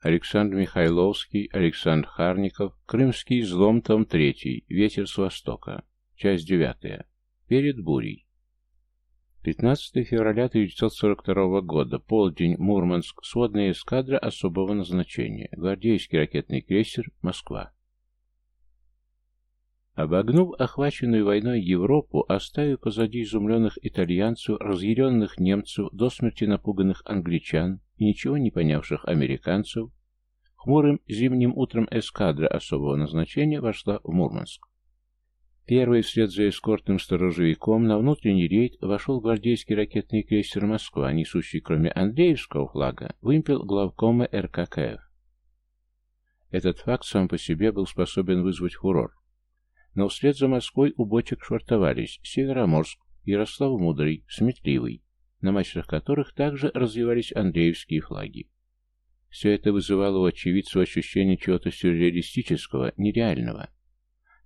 Александр Михайловский, Александр Харников, Крымский излом, том 3, Ветер с востока, часть 9. Перед бурей. 15 февраля 1942 года, полдень, Мурманск, сводная эскадра особого назначения, гвардейский ракетный крейсер, Москва. Обогнув охваченную войной Европу, оставив позади изумленных итальянцев, разъяренных немцев, до смерти напуганных англичан и ничего не понявших американцев, хмурым зимним утром эскадра особого назначения вошла в Мурманск. Первый вслед за эскортным сторожевиком на внутренний рейд вошел гвардейский ракетный крейсер «Москва», несущий кроме Андреевского флага вымпел главкома РККФ. Этот факт сам по себе был способен вызвать фурор. Но вслед за Москвой у бочек швартовались Североморск, Ярослав Мудрый, Сметливый, на мачтах которых также развивались Андреевские флаги. Все это вызывало у очевидцев ощущение чего-то сюрреалистического, нереального.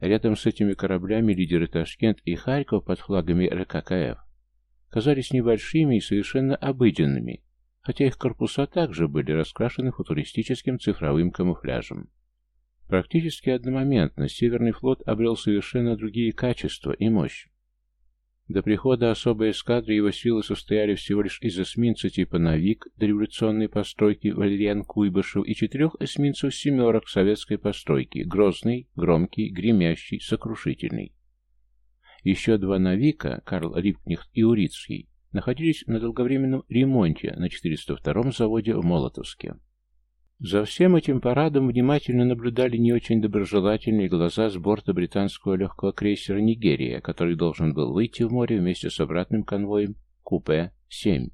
Рядом с этими кораблями лидеры Ташкент и Харьков под флагами РККФ казались небольшими и совершенно обыденными, хотя их корпуса также были раскрашены футуристическим цифровым камуфляжем. Практически одномоментно Северный флот обрел совершенно другие качества и мощь. До прихода особой эскадры его силы состояли всего лишь из эсминца типа «Навик» дореволюционной постройки Валериан Куйбышев и четырех эсминцев «семерок» советской постройки «Грозный», «Громкий», «Гремящий», «Сокрушительный». Еще два «Навика» Карл Рипкнихт и Урицкий находились на долговременном ремонте на 402-м заводе в Молотовске. За всем этим парадом внимательно наблюдали не очень доброжелательные глаза с борта британского легкого крейсера «Нигерия», который должен был выйти в море вместе с обратным конвоем «Купе-7»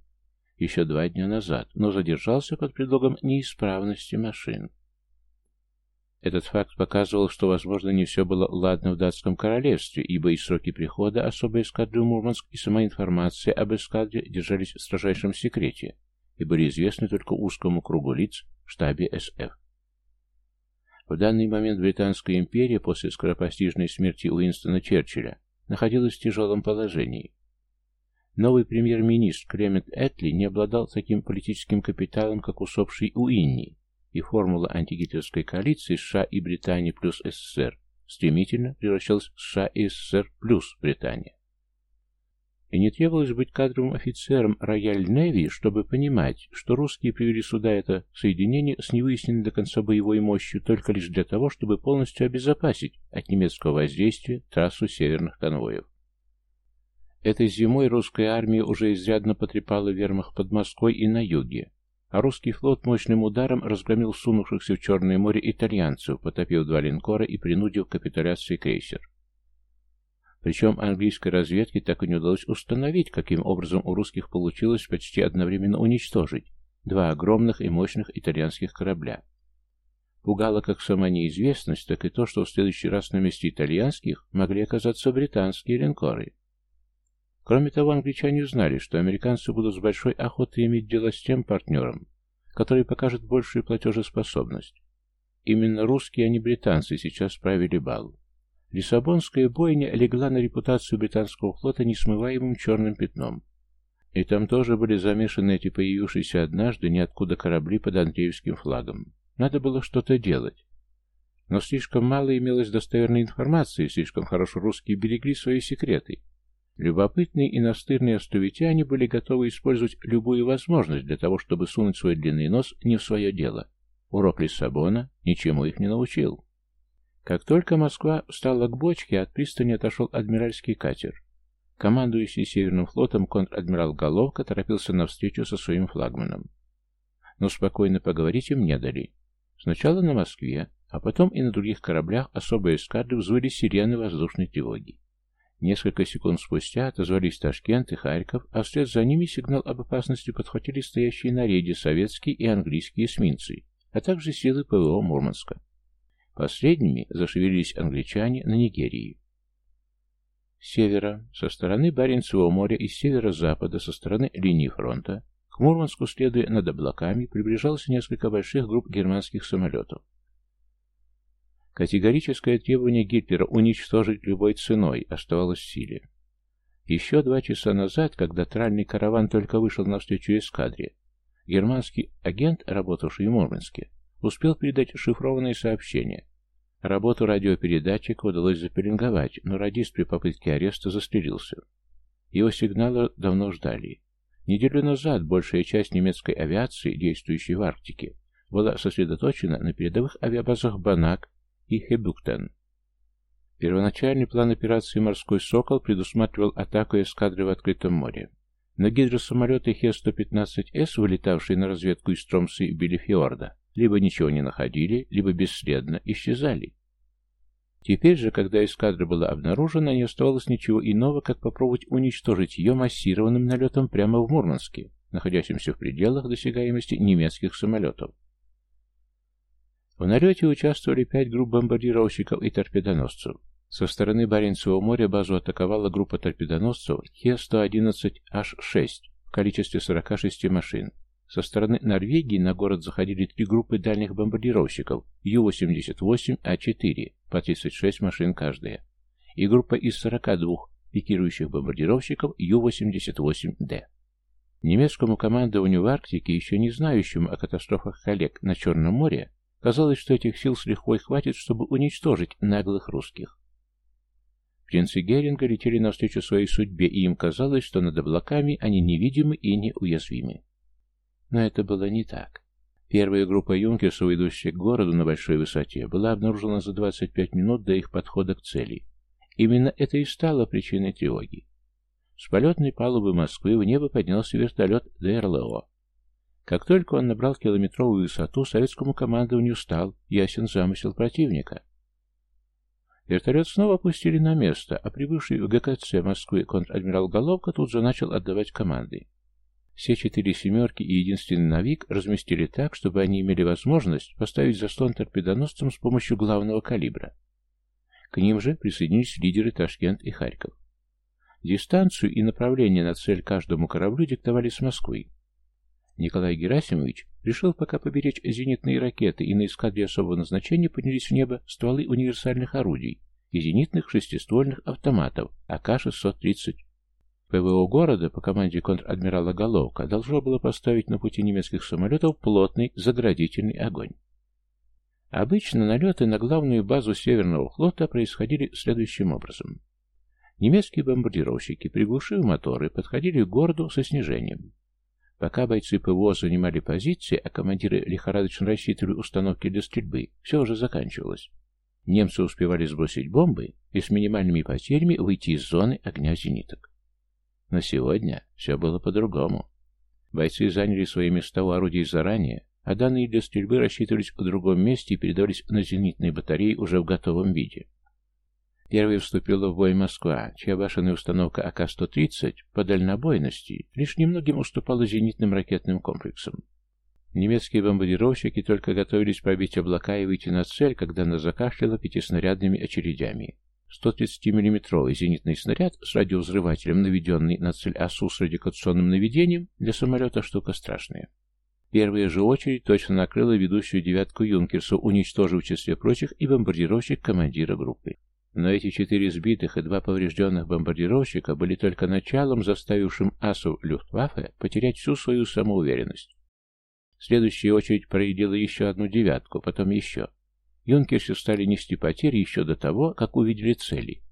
еще два дня назад, но задержался под предлогом неисправности машин. Этот факт показывал, что, возможно, не все было ладно в датском королевстве, ибо и сроки прихода особой эскадры Мурманск и сама информация об эскадре держались в строжайшем секрете и были известны только узкому кругу лиц, штабе СФ. В данный момент Британская империя после скоропостижной смерти Уинстона Черчилля находилась в тяжелом положении. Новый премьер-министр Клемент Этли не обладал таким политическим капиталом, как усопший Уинни, и формула антигитлеровской коалиции США и Британии плюс СССР стремительно превращалась в США и СССР плюс Британия. И не требовалось быть кадровым офицером Рояль Неви, чтобы понимать, что русские привели сюда это соединение с невыясненной до конца боевой мощью только лишь для того, чтобы полностью обезопасить от немецкого воздействия трассу северных конвоев. Этой зимой русская армия уже изрядно потрепала вермах под Москвой и на юге, а русский флот мощным ударом разгромил сунувшихся в Черное море итальянцев, потопив два линкора и принудив к капитуляции крейсер. Причем английской разведке так и не удалось установить, каким образом у русских получилось почти одновременно уничтожить два огромных и мощных итальянских корабля. Пугало как сама неизвестность, так и то, что в следующий раз на месте итальянских могли оказаться британские линкоры. Кроме того, англичане знали, что американцы будут с большой охотой иметь дело с тем партнером, который покажет большую платежеспособность. Именно русские, а не британцы сейчас правили бал. Лиссабонская бойня легла на репутацию британского флота несмываемым черным пятном. И там тоже были замешаны эти появившиеся однажды ниоткуда корабли под Андреевским флагом. Надо было что-то делать. Но слишком мало имелось достоверной информации, слишком хорошо русские берегли свои секреты. Любопытные и настырные островитяне были готовы использовать любую возможность для того, чтобы сунуть свой длинный нос не в свое дело. Урок Лиссабона ничему их не научил. Как только Москва встала к бочке, от пристани отошел адмиральский катер. Командующий Северным флотом контр-адмирал Головка торопился навстречу со своим флагманом. Но спокойно поговорить им не дали. Сначала на Москве, а потом и на других кораблях особой эскадры взвыли сирены воздушной тревоги. Несколько секунд спустя отозвались Ташкент и Харьков, а вслед за ними сигнал об опасности подхватили стоящие на рейде советские и английские эсминцы, а также силы ПВО Мурманска. Последними зашевелились англичане на Нигерии. С севера, со стороны Баренцевого моря и с северо-запада, со стороны линии фронта, к Мурманску, следуя над облаками, приближалось несколько больших групп германских самолетов. Категорическое требование Гитлера уничтожить любой ценой оставалось в силе. Еще два часа назад, когда тральный караван только вышел навстречу эскадре, германский агент, работавший в Мурманске, успел передать шифрованные сообщения. Работу радиопередатчика удалось запеленговать, но радист при попытке ареста застрелился. Его сигналы давно ждали. Неделю назад большая часть немецкой авиации, действующей в Арктике, была сосредоточена на передовых авиабазах Банак и Хебюктен. Первоначальный план операции «Морской сокол» предусматривал атаку эскадры в открытом море. Но гидросамолеты Хе-115С, вылетавшие на разведку из Тромсы и Белифиорда, либо ничего не находили, либо бесследно исчезали. Теперь же, когда эскадра была обнаружена, не оставалось ничего иного, как попробовать уничтожить ее массированным налетом прямо в Мурманске, находящемся в пределах досягаемости немецких самолетов. В налете участвовали пять групп бомбардировщиков и торпедоносцев. Со стороны Баренцевого моря базу атаковала группа торпедоносцев Хе-111H6 в количестве 46 машин. Со стороны Норвегии на город заходили три группы дальних бомбардировщиков Ю-88А4 по 36 машин каждая и группа из 42 пикирующих бомбардировщиков Ю-88Д. Немецкому командованию в Арктике, еще не знающему о катастрофах коллег на Черном море, казалось, что этих сил с лихвой хватит, чтобы уничтожить наглых русских. Принцы Геринга летели навстречу своей судьбе, и им казалось, что над облаками они невидимы и неуязвимы. Но это было не так. Первая группа юнкерсов, идущая к городу на большой высоте, была обнаружена за 25 минут до их подхода к цели. Именно это и стало причиной тревоги. С полетной палубы Москвы в небо поднялся вертолет ДРЛО. Как только он набрал километровую высоту, советскому командованию стал ясен замысел противника. Вертолет снова опустили на место, а прибывший в ГКЦ Москвы контр-адмирал Головка тут же начал отдавать команды. Все четыре «семерки» и единственный «Навик» разместили так, чтобы они имели возможность поставить заслон торпедоносцам с помощью главного калибра. К ним же присоединились лидеры Ташкент и Харьков. Дистанцию и направление на цель каждому кораблю диктовали с Москвы. Николай Герасимович решил пока поберечь зенитные ракеты, и на эскадре особого назначения поднялись в небо стволы универсальных орудий и зенитных шестиствольных автоматов АК-630. ПВО города по команде контр-адмирала Головка должно было поставить на пути немецких самолетов плотный заградительный огонь. Обычно налеты на главную базу Северного флота происходили следующим образом. Немецкие бомбардировщики, приглушив моторы, подходили к городу со снижением. Пока бойцы ПВО занимали позиции, а командиры лихорадочно рассчитывали установки для стрельбы, все уже заканчивалось. Немцы успевали сбросить бомбы и с минимальными потерями выйти из зоны огня зениток. Но сегодня все было по-другому. Бойцы заняли свои места у орудий заранее, а данные для стрельбы рассчитывались в другом месте и передавались на зенитные батареи уже в готовом виде. Первой вступила в бой Москва, чья башенная установка АК-130 по дальнобойности лишь немногим уступала зенитным ракетным комплексам. Немецкие бомбардировщики только готовились пробить облака и выйти на цель, когда она закашляла пятиснарядными очередями. 130 миллиметровый зенитный снаряд с радиовзрывателем, наведенный на цель ОСУ с радиокационным наведением, для самолета штука страшная. Первая же очередь точно накрыла ведущую девятку Юнкерсу, уничтожив в числе прочих и бомбардировщик командира группы. Но эти четыре сбитых и два поврежденных бомбардировщика были только началом, заставившим асов Люфтваффе потерять всю свою самоуверенность. Следующая очередь проредила еще одну девятку, потом еще. Юнкерсы стали нести потери еще до того, как увидели цели.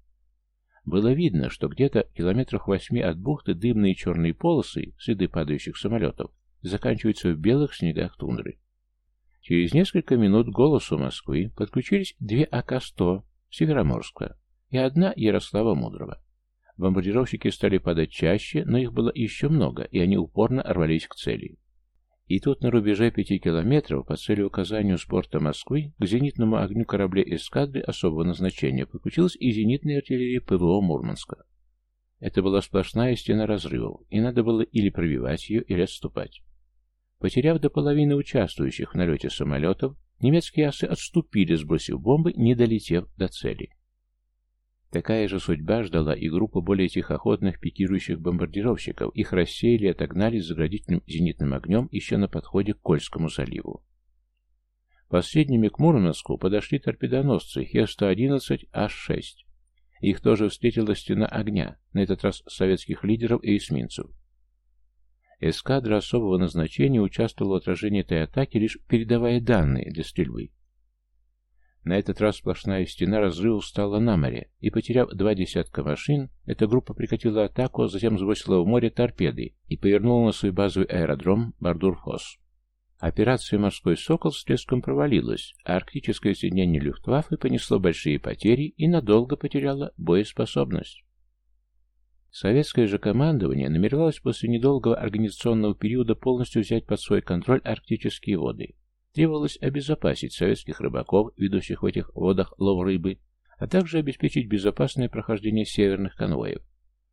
Было видно, что где-то километрах восьми от бухты дымные черные полосы, следы падающих самолетов, заканчиваются в белых снегах тундры. Через несколько минут голосу Москвы подключились две АК-100 Североморска и одна Ярослава Мудрого. Бомбардировщики стали падать чаще, но их было еще много, и они упорно рвались к цели. И тут на рубеже пяти километров по цели указанию с борта Москвы к зенитному огню кораблей эскадры особого назначения подключилась и зенитная артиллерия ПВО Мурманска. Это была сплошная стена разрывов, и надо было или пробивать ее, или отступать. Потеряв до половины участвующих в налете самолетов, Немецкие асы отступили, сбросив бомбы, не долетев до цели. Такая же судьба ждала и группа более тихоходных пикирующих бомбардировщиков. Их рассеяли и отогнали с заградительным зенитным огнем еще на подходе к Кольскому заливу. Последними к Мурманску подошли торпедоносцы Хе-111H6. Их тоже встретила стена огня, на этот раз советских лидеров и эсминцев. Эскадра особого назначения участвовала в отражении этой атаки, лишь передавая данные для стрельбы. На этот раз сплошная стена разрывов стала на море, и, потеряв два десятка машин, эта группа прекратила атаку, а затем сбросила в море торпеды и повернула на свой базовый аэродром Бардур-Фос. Операция «Морской сокол» с треском провалилась, а арктическое соединение Люфтваффе понесло большие потери и надолго потеряло боеспособность. Советское же командование намеревалось после недолгого организационного периода полностью взять под свой контроль арктические воды. Требовалось обезопасить советских рыбаков, ведущих в этих водах лов рыбы, а также обеспечить безопасное прохождение северных конвоев.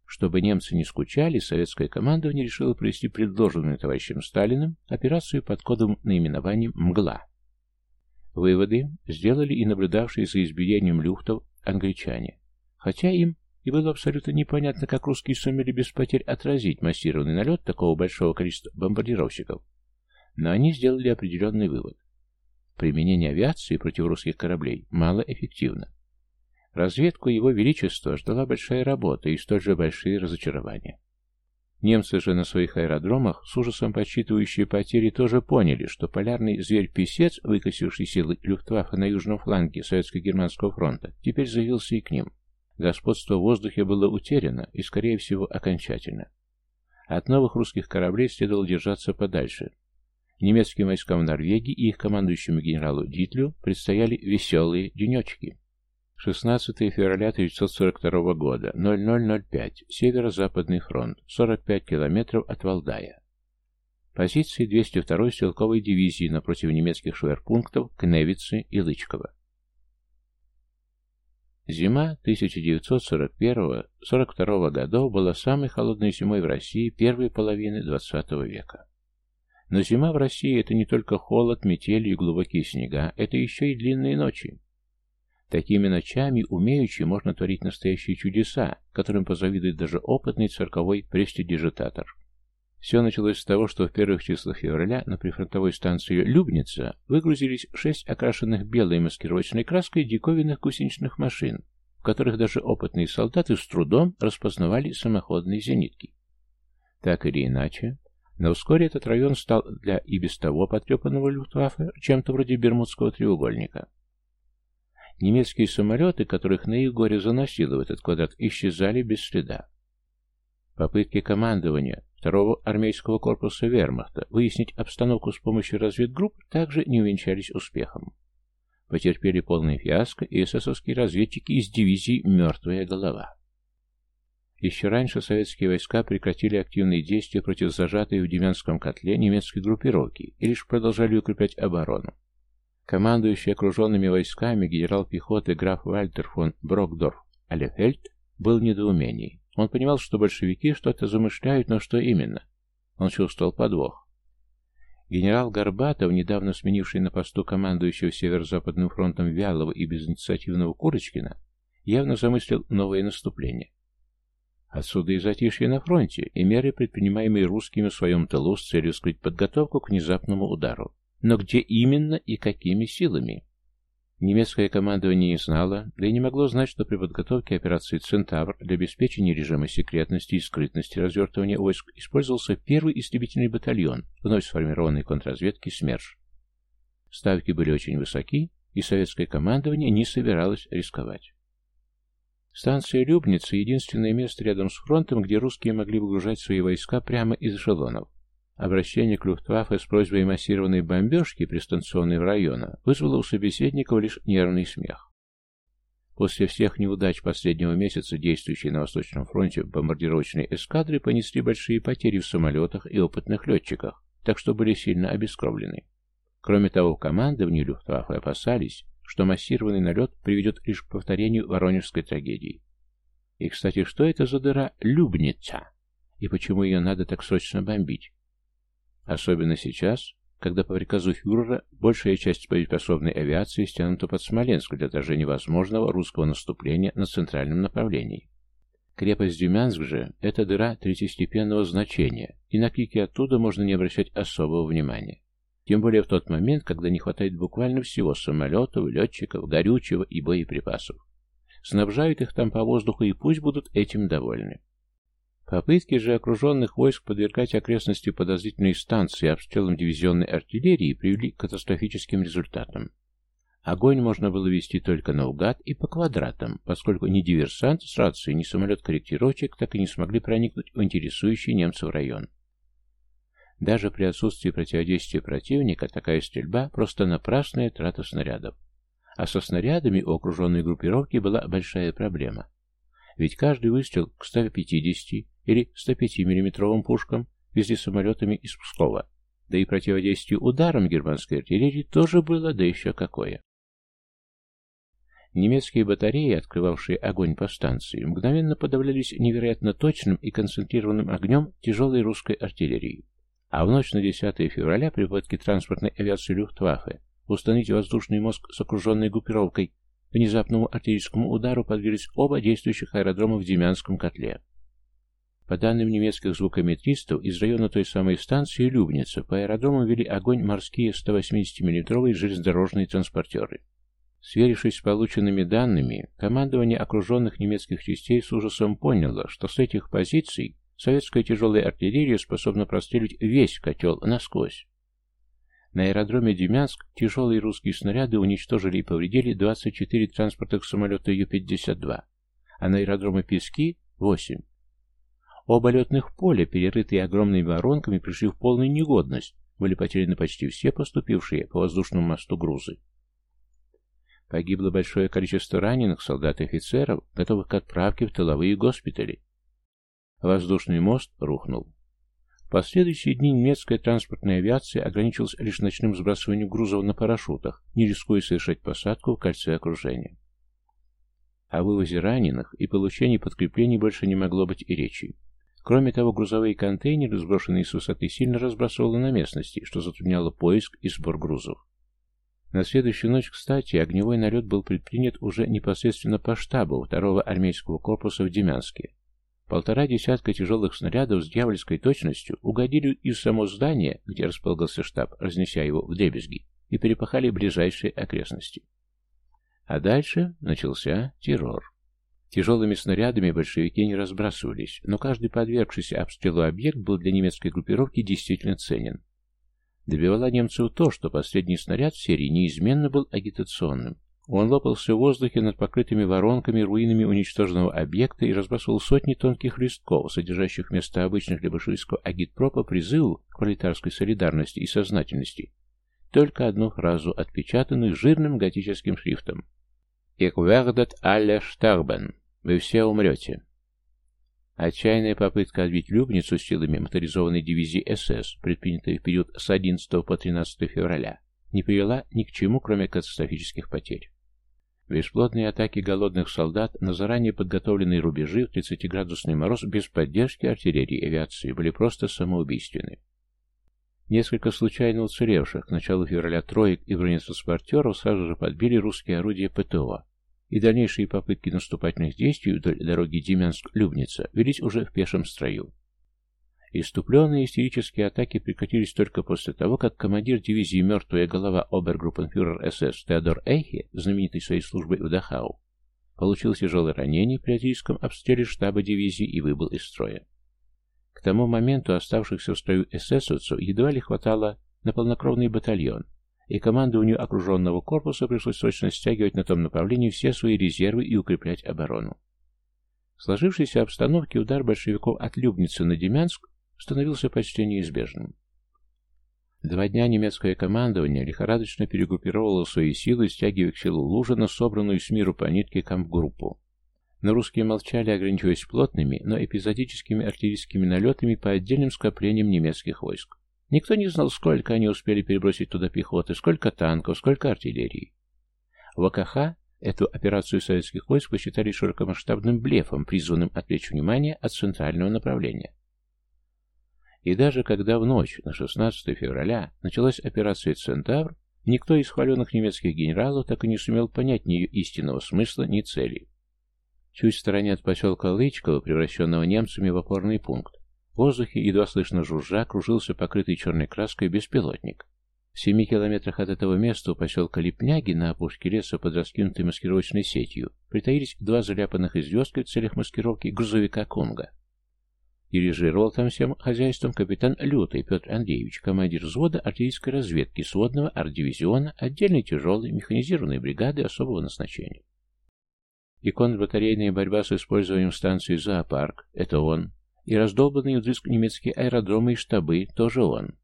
Чтобы немцы не скучали, советское командование решило провести предложенную товарищем Сталиным операцию под кодовым наименованием «Мгла». Выводы сделали и наблюдавшие за избиением люфтов англичане, хотя им и было абсолютно непонятно, как русские сумели без потерь отразить массированный налет такого большого количества бомбардировщиков. Но они сделали определенный вывод. Применение авиации против русских кораблей малоэффективно. Разведку Его Величества ждала большая работа и столь же большие разочарования. Немцы же на своих аэродромах, с ужасом подсчитывающие потери, тоже поняли, что полярный зверь-песец, выкосивший силы Люфтваффе на южном фланге Советско-Германского фронта, теперь заявился и к ним. Господство в воздухе было утеряно и, скорее всего, окончательно. От новых русских кораблей следовало держаться подальше. Немецким войскам в Норвегии и их командующему генералу Дитлю предстояли веселые денечки. 16 февраля 1942 года, 0005, Северо-Западный фронт, 45 километров от Валдая. Позиции 202-й стрелковой дивизии напротив немецких шверпунктов Кневицы и Лычкова. Зима 1941-42 годов была самой холодной зимой в России первой половины XX века. Но зима в России – это не только холод, метели и глубокие снега, это еще и длинные ночи. Такими ночами умеючи можно творить настоящие чудеса, которым позавидует даже опытный цирковой престидижитатор. Все началось с того, что в первых числах февраля на прифронтовой станции Любница выгрузились шесть окрашенных белой маскировочной краской диковинных гусеничных машин, в которых даже опытные солдаты с трудом распознавали самоходные зенитки. Так или иначе, но вскоре этот район стал для и без того потрепанного Люфтваффе чем-то вроде Бермудского треугольника. Немецкие самолеты, которых на их горе заносило в этот квадрат, исчезали без следа. Попытки командования второго армейского корпуса вермахта выяснить обстановку с помощью разведгрупп также не увенчались успехом. Потерпели полный фиаско и эсэсовские разведчики из дивизии «Мертвая голова». Еще раньше советские войска прекратили активные действия против зажатой в Демянском котле немецкой группировки и лишь продолжали укреплять оборону. Командующий окруженными войсками генерал пехоты граф Вальтер фон Брокдорф Алефельд был в недоумении. Он понимал, что большевики что-то замышляют, но что именно? Он чувствовал подвох. Генерал Горбатов, недавно сменивший на посту командующего Северо-Западным фронтом Вялого и безинициативного Курочкина, явно замыслил новое наступление. Отсюда и затишье на фронте, и меры, предпринимаемые русскими в своем тылу с целью скрыть подготовку к внезапному удару. Но где именно и какими силами? Немецкое командование не знало, да и не могло знать, что при подготовке операции «Центавр» для обеспечения режима секретности и скрытности развертывания войск использовался первый истребительный батальон, вновь сформированный контрразведки «СМЕРШ». Ставки были очень высоки, и советское командование не собиралось рисковать. Станция Любница – единственное место рядом с фронтом, где русские могли выгружать свои войска прямо из эшелонов. Обращение к Люфтваффе с просьбой массированной бомбежки пристанционного района вызвало у собеседников лишь нервный смех. После всех неудач последнего месяца действующие на Восточном фронте бомбардировочные эскадры понесли большие потери в самолетах и опытных летчиках, так что были сильно обескровлены. Кроме того, в командовании Люфтваффе опасались, что массированный налет приведет лишь к повторению воронежской трагедии. И, кстати, что это за дыра Любница? И почему ее надо так срочно бомбить? Особенно сейчас, когда по приказу фюрера большая часть боеспособной авиации стянута под Смоленск для отражения возможного русского наступления на центральном направлении. Крепость Дюмянск же – это дыра третьестепенного значения, и на крики оттуда можно не обращать особого внимания. Тем более в тот момент, когда не хватает буквально всего самолетов, летчиков, горючего и боеприпасов. Снабжают их там по воздуху и пусть будут этим довольны. Попытки же окруженных войск подвергать окрестности подозрительной станции обстрелам дивизионной артиллерии привели к катастрофическим результатам. Огонь можно было вести только наугад и по квадратам, поскольку ни диверсант с рацией, ни самолет-корректировщик так и не смогли проникнуть в интересующий немцев район. Даже при отсутствии противодействия противника такая стрельба – просто напрасная трата снарядов. А со снарядами у окруженной группировки была большая проблема. Ведь каждый выстрел к 150 или 105 миллиметровым пушкам везли самолетами из Пскова. Да и противодействие ударам германской артиллерии тоже было, да еще какое. Немецкие батареи, открывавшие огонь по станции, мгновенно подавлялись невероятно точным и концентрированным огнем тяжелой русской артиллерии. А в ночь на 10 февраля при попытке транспортной авиации Люфтваффе установить воздушный мозг с окруженной группировкой внезапному артиллерийскому удару подверглись оба действующих аэродрома в Демянском котле. По данным немецких звукометристов, из района той самой станции Любница по аэродрому вели огонь морские 180 миллиметровые железнодорожные транспортеры. Сверившись с полученными данными, командование окруженных немецких частей с ужасом поняло, что с этих позиций советская тяжелая артиллерия способна прострелить весь котел насквозь. На аэродроме Демянск тяжелые русские снаряды уничтожили и повредили 24 транспортных самолета Ю-52, а на аэродроме Пески – 8. Оба летных поля, перерытые огромными воронками, пришли в полную негодность, были потеряны почти все поступившие по воздушному мосту грузы. Погибло большое количество раненых солдат и офицеров, готовых к отправке в тыловые госпитали. Воздушный мост рухнул. В последующие дни немецкая транспортная авиация ограничилась лишь ночным сбрасыванием грузов на парашютах, не рискуя совершать посадку в кольце окружения. О вывозе раненых и получении подкреплений больше не могло быть и речи. Кроме того, грузовые контейнеры, сброшенные с высоты, сильно разбрасывало на местности, что затрудняло поиск и сбор грузов. На следующую ночь, кстати, огневой налет был предпринят уже непосредственно по штабу второго армейского корпуса в Демянске. Полтора десятка тяжелых снарядов с дьявольской точностью угодили из само здания, где располагался штаб, разнеся его в дребезги, и перепахали ближайшие окрестности. А дальше начался террор. Тяжелыми снарядами большевики не разбрасывались, но каждый подвергшийся обстрелу объект был для немецкой группировки действительно ценен. Добивало немцев то, что последний снаряд в серии неизменно был агитационным. Он лопался в воздухе над покрытыми воронками, руинами уничтоженного объекта и разбрасывал сотни тонких листков, содержащих вместо обычных для большевистского агитпропа призывов к пролетарской солидарности и сознательности, только одну фразу, отпечатанную жирным готическим шрифтом. «Ich werdet alle sterben». Вы все умрете. Отчаянная попытка отбить Любницу силами моторизованной дивизии СС, предпринятая в период с 11 по 13 февраля, не привела ни к чему, кроме катастрофических потерь. Бесплодные атаки голодных солдат на заранее подготовленные рубежи в 30-градусный мороз без поддержки артиллерии и авиации были просто самоубийственны. Несколько случайно уцелевших к началу февраля троек и бронетранспортеров сразу же подбили русские орудия ПТО, и дальнейшие попытки наступательных действий вдоль дороги Демянск-Любница велись уже в пешем строю. Иступленные истерические атаки прекратились только после того, как командир дивизии «Мертвая голова» обергруппенфюрер СС Теодор Эйхе, знаменитый своей службой в Дахау, получил тяжелое ранение при артиллерийском обстреле штаба дивизии и выбыл из строя. К тому моменту оставшихся в строю эсэсовцев едва ли хватало на полнокровный батальон, и командованию окруженного корпуса пришлось срочно стягивать на том направлении все свои резервы и укреплять оборону. В сложившейся обстановке удар большевиков от Любницы на Демянск становился почти неизбежным. Два дня немецкое командование лихорадочно перегруппировало свои силы, стягивая к селу Лужина, собранную с миру по нитке кампгруппу. Но русские молчали, ограничиваясь плотными, но эпизодическими артиллерийскими налетами по отдельным скоплениям немецких войск. Никто не знал, сколько они успели перебросить туда пехоты, сколько танков, сколько артиллерии. В эту операцию советских войск посчитали широкомасштабным блефом, призванным отвлечь внимание от центрального направления. И даже когда в ночь на 16 февраля началась операция «Центавр», никто из хваленных немецких генералов так и не сумел понять ни ее истинного смысла, ни цели. Чуть в стороне от поселка Лычково, превращенного немцами в опорный пункт, в воздухе, едва слышно жужжа, кружился покрытый черной краской беспилотник. В семи километрах от этого места у поселка Липняги на опушке леса под раскинутой маскировочной сетью притаились два заляпанных известки в целях маскировки грузовика «Конга». Дирижировал там всем хозяйством капитан Лютый Петр Андреевич, командир взвода артиллерийской разведки сводного арт-дивизиона отдельной тяжелой механизированной бригады особого назначения. И контрбатарейная борьба с использованием станции «Зоопарк» — это он. И раздолбанные вдрызг немецкие аэродромы и штабы — тоже он.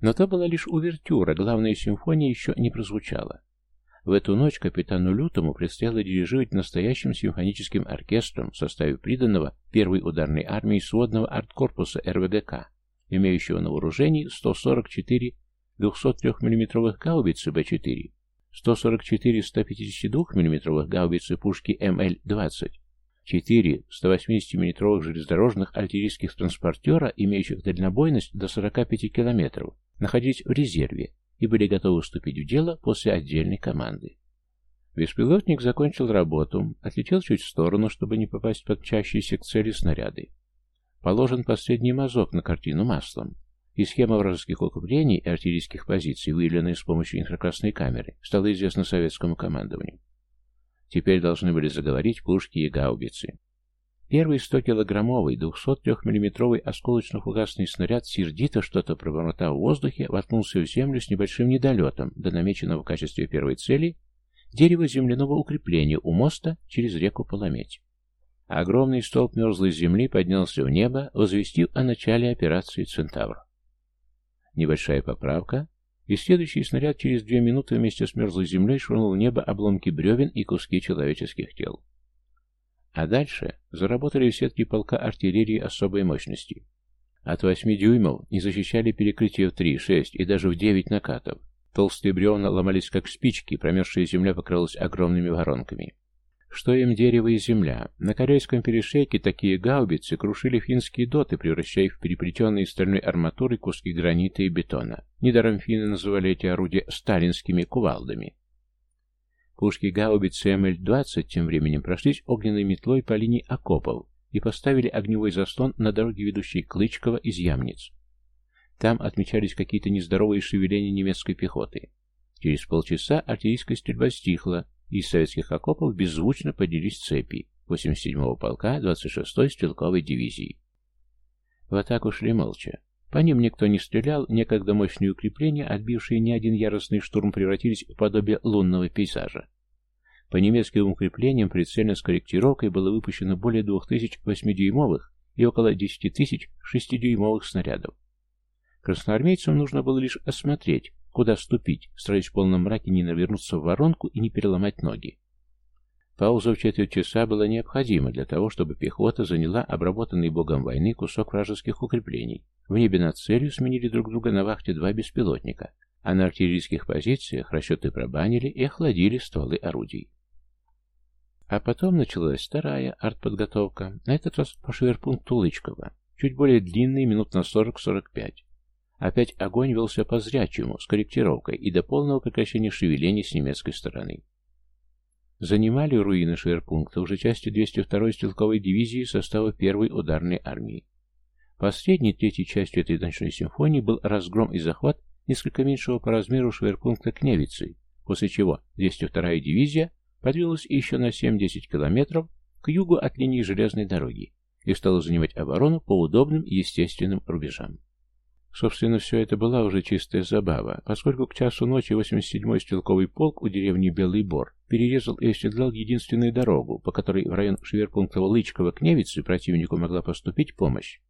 Но то была лишь увертюра, главная симфония еще не прозвучала. В эту ночь капитану Лютому предстояло дирижировать настоящим симфоническим оркестром в составе приданного первой ударной армии сводного арткорпуса РВГК, имеющего на вооружении 144 203 мм гаубицы Б-4, 144 152 мм гаубицы пушки МЛ-20, 4 180 мм железнодорожных артиллерийских транспортера, имеющих дальнобойность до 45 км, находились в резерве и были готовы вступить в дело после отдельной команды. Беспилотник закончил работу, отлетел чуть в сторону, чтобы не попасть под мчащиеся к цели снаряды. Положен последний мазок на картину маслом, и схема вражеских укреплений и артиллерийских позиций, выявленная с помощью инфракрасной камеры, стала известна советскому командованию. Теперь должны были заговорить пушки и гаубицы. Первый 100-килограммовый 203 миллиметровый осколочно-фугасный снаряд, сердито что-то пробормотав в воздухе, воткнулся в землю с небольшим недолетом до намеченного в качестве первой цели дерева земляного укрепления у моста через реку Полометь. Огромный столб мерзлой земли поднялся в небо, возвестив о начале операции «Центавр». Небольшая поправка, и следующий снаряд через две минуты вместе с мерзлой землей швырнул в небо обломки бревен и куски человеческих тел. А дальше заработали сетки полка артиллерии особой мощности. От 8 дюймов не защищали перекрытие в 3, 6 и даже в 9 накатов. Толстые бревна ломались как спички, промерзшая земля покрылась огромными воронками. Что им дерево и земля? На корейском перешейке такие гаубицы крушили финские доты, превращая их в переплетенные стальной арматурой куски гранита и бетона. Недаром финны называли эти орудия сталинскими кувалдами. Пушки гаубицы МЛ-20 тем временем прошлись огненной метлой по линии окопов и поставили огневой заслон на дороге, ведущей Клычково из Ямниц. Там отмечались какие-то нездоровые шевеления немецкой пехоты. Через полчаса артиллерийская стрельба стихла, и из советских окопов беззвучно поднялись цепи 87-го полка 26-й стрелковой дивизии. В атаку шли молча. По ним никто не стрелял, некогда мощные укрепления, отбившие не один яростный штурм, превратились в подобие лунного пейзажа. По немецким укреплениям прицельно с корректировкой было выпущено более 2000 8-дюймовых и около 10 тысяч 6-дюймовых снарядов. Красноармейцам нужно было лишь осмотреть, куда ступить, стараясь в полном мраке не навернуться в воронку и не переломать ноги. Пауза в четверть часа была необходима для того, чтобы пехота заняла обработанный богом войны кусок вражеских укреплений. В небе над целью сменили друг друга на вахте два беспилотника, а на артиллерийских позициях расчеты пробанили и охладили стволы орудий. А потом началась вторая артподготовка, на этот раз по шверпункту Лычкова, чуть более длинный, минут на 40-45. Опять огонь велся по зрячему, с корректировкой и до полного прекращения шевелений с немецкой стороны. Занимали руины шверпункта уже части 202-й стрелковой дивизии состава первой ударной армии. Последней, третьей частью этой ночной симфонии был разгром и захват несколько меньшего по размеру шверпункта Кневицы, после чего 202-я дивизия подвинулась еще на 7-10 километров к югу от линии железной дороги и стала занимать оборону по удобным естественным рубежам. Собственно, все это была уже чистая забава, поскольку к часу ночи 87-й стрелковый полк у деревни Белый Бор перерезал и оседлал единственную дорогу, по которой в район шверпункта Лычкова к Невице противнику могла поступить помощь.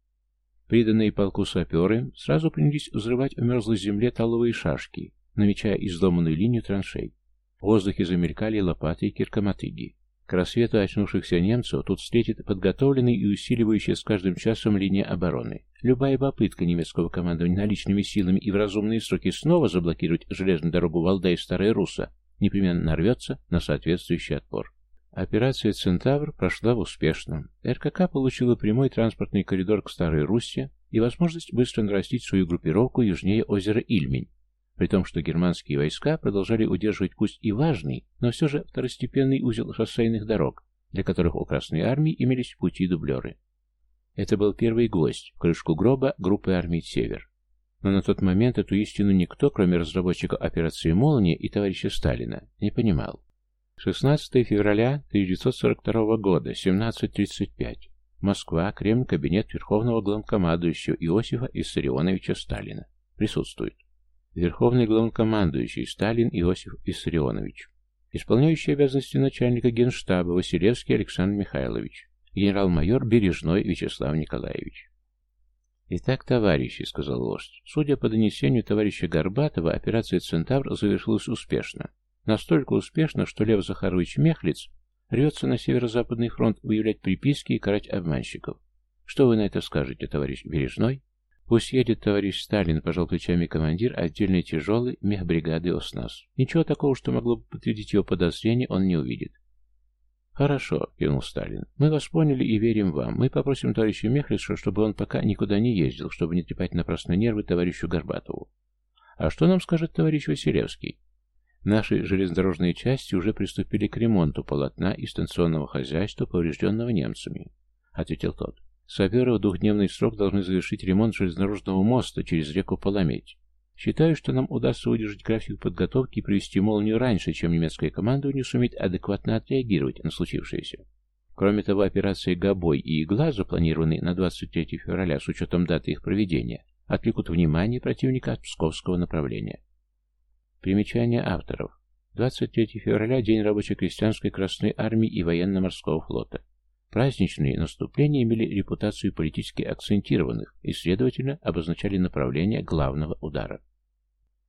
Приданные полку саперы сразу принялись взрывать в мерзлой земле таловые шашки, намечая изломанную линию траншей. В воздухе замелькали лопаты и киркомотыги. К рассвету очнувшихся немцев тут встретит подготовленный и усиливающий с каждым часом линия обороны. Любая попытка немецкого командования наличными силами и в разумные сроки снова заблокировать железную дорогу Валдай-Старая Руса непременно нарвется на соответствующий отпор. Операция «Центавр» прошла успешно. РКК получила прямой транспортный коридор к Старой Руси и возможность быстро нарастить свою группировку южнее озера Ильмень, при том, что германские войска продолжали удерживать пусть и важный, но все же второстепенный узел шоссейных дорог, для которых у Красной Армии имелись пути-дублеры. Это был первый гвоздь в крышку гроба группы армий «Север». Но на тот момент эту истину никто, кроме разработчика операции «Молния» и товарища Сталина, не понимал. 16 февраля 1942 года, 17.35. Москва, Кремль, кабинет Верховного Главкомандующего Иосифа Иссарионовича Сталина. Присутствует. Верховный Главкомандующий Сталин Иосиф Иссарионович. Исполняющий обязанности начальника Генштаба Василевский Александр Михайлович. Генерал-майор Бережной Вячеслав Николаевич. «Итак, товарищи», — сказал вождь, — «судя по донесению товарища Горбатова, операция «Центавр» завершилась успешно. Настолько успешно, что Лев Захарович Мехлиц рвется на северо-западный фронт выявлять приписки и карать обманщиков. Что вы на это скажете, товарищ Бережной? Пусть едет товарищ Сталин, пожал плечами командир отдельной тяжелой мехбригады ОСНАС. Ничего такого, что могло бы подтвердить его подозрение, он не увидит. «Хорошо», — кивнул Сталин. «Мы вас поняли и верим вам. Мы попросим товарища Мехлица, чтобы он пока никуда не ездил, чтобы не трепать напрасно нервы товарищу Горбатову. А что нам скажет товарищ Василевский?» Наши железнодорожные части уже приступили к ремонту полотна и станционного хозяйства, поврежденного немцами, — ответил тот. Саперы в двухдневный срок должны завершить ремонт железнодорожного моста через реку Паламеть. Считаю, что нам удастся удержать график подготовки и провести молнию раньше, чем немецкое командование сумеет адекватно отреагировать на случившееся. Кроме того, операции «Гобой» и «Игла», запланированные на 23 февраля с учетом даты их проведения, отвлекут внимание противника от псковского направления. Примечание авторов. 23 февраля – День рабоче-крестьянской Красной Армии и Военно-Морского флота. Праздничные наступления имели репутацию политически акцентированных и, следовательно, обозначали направление главного удара.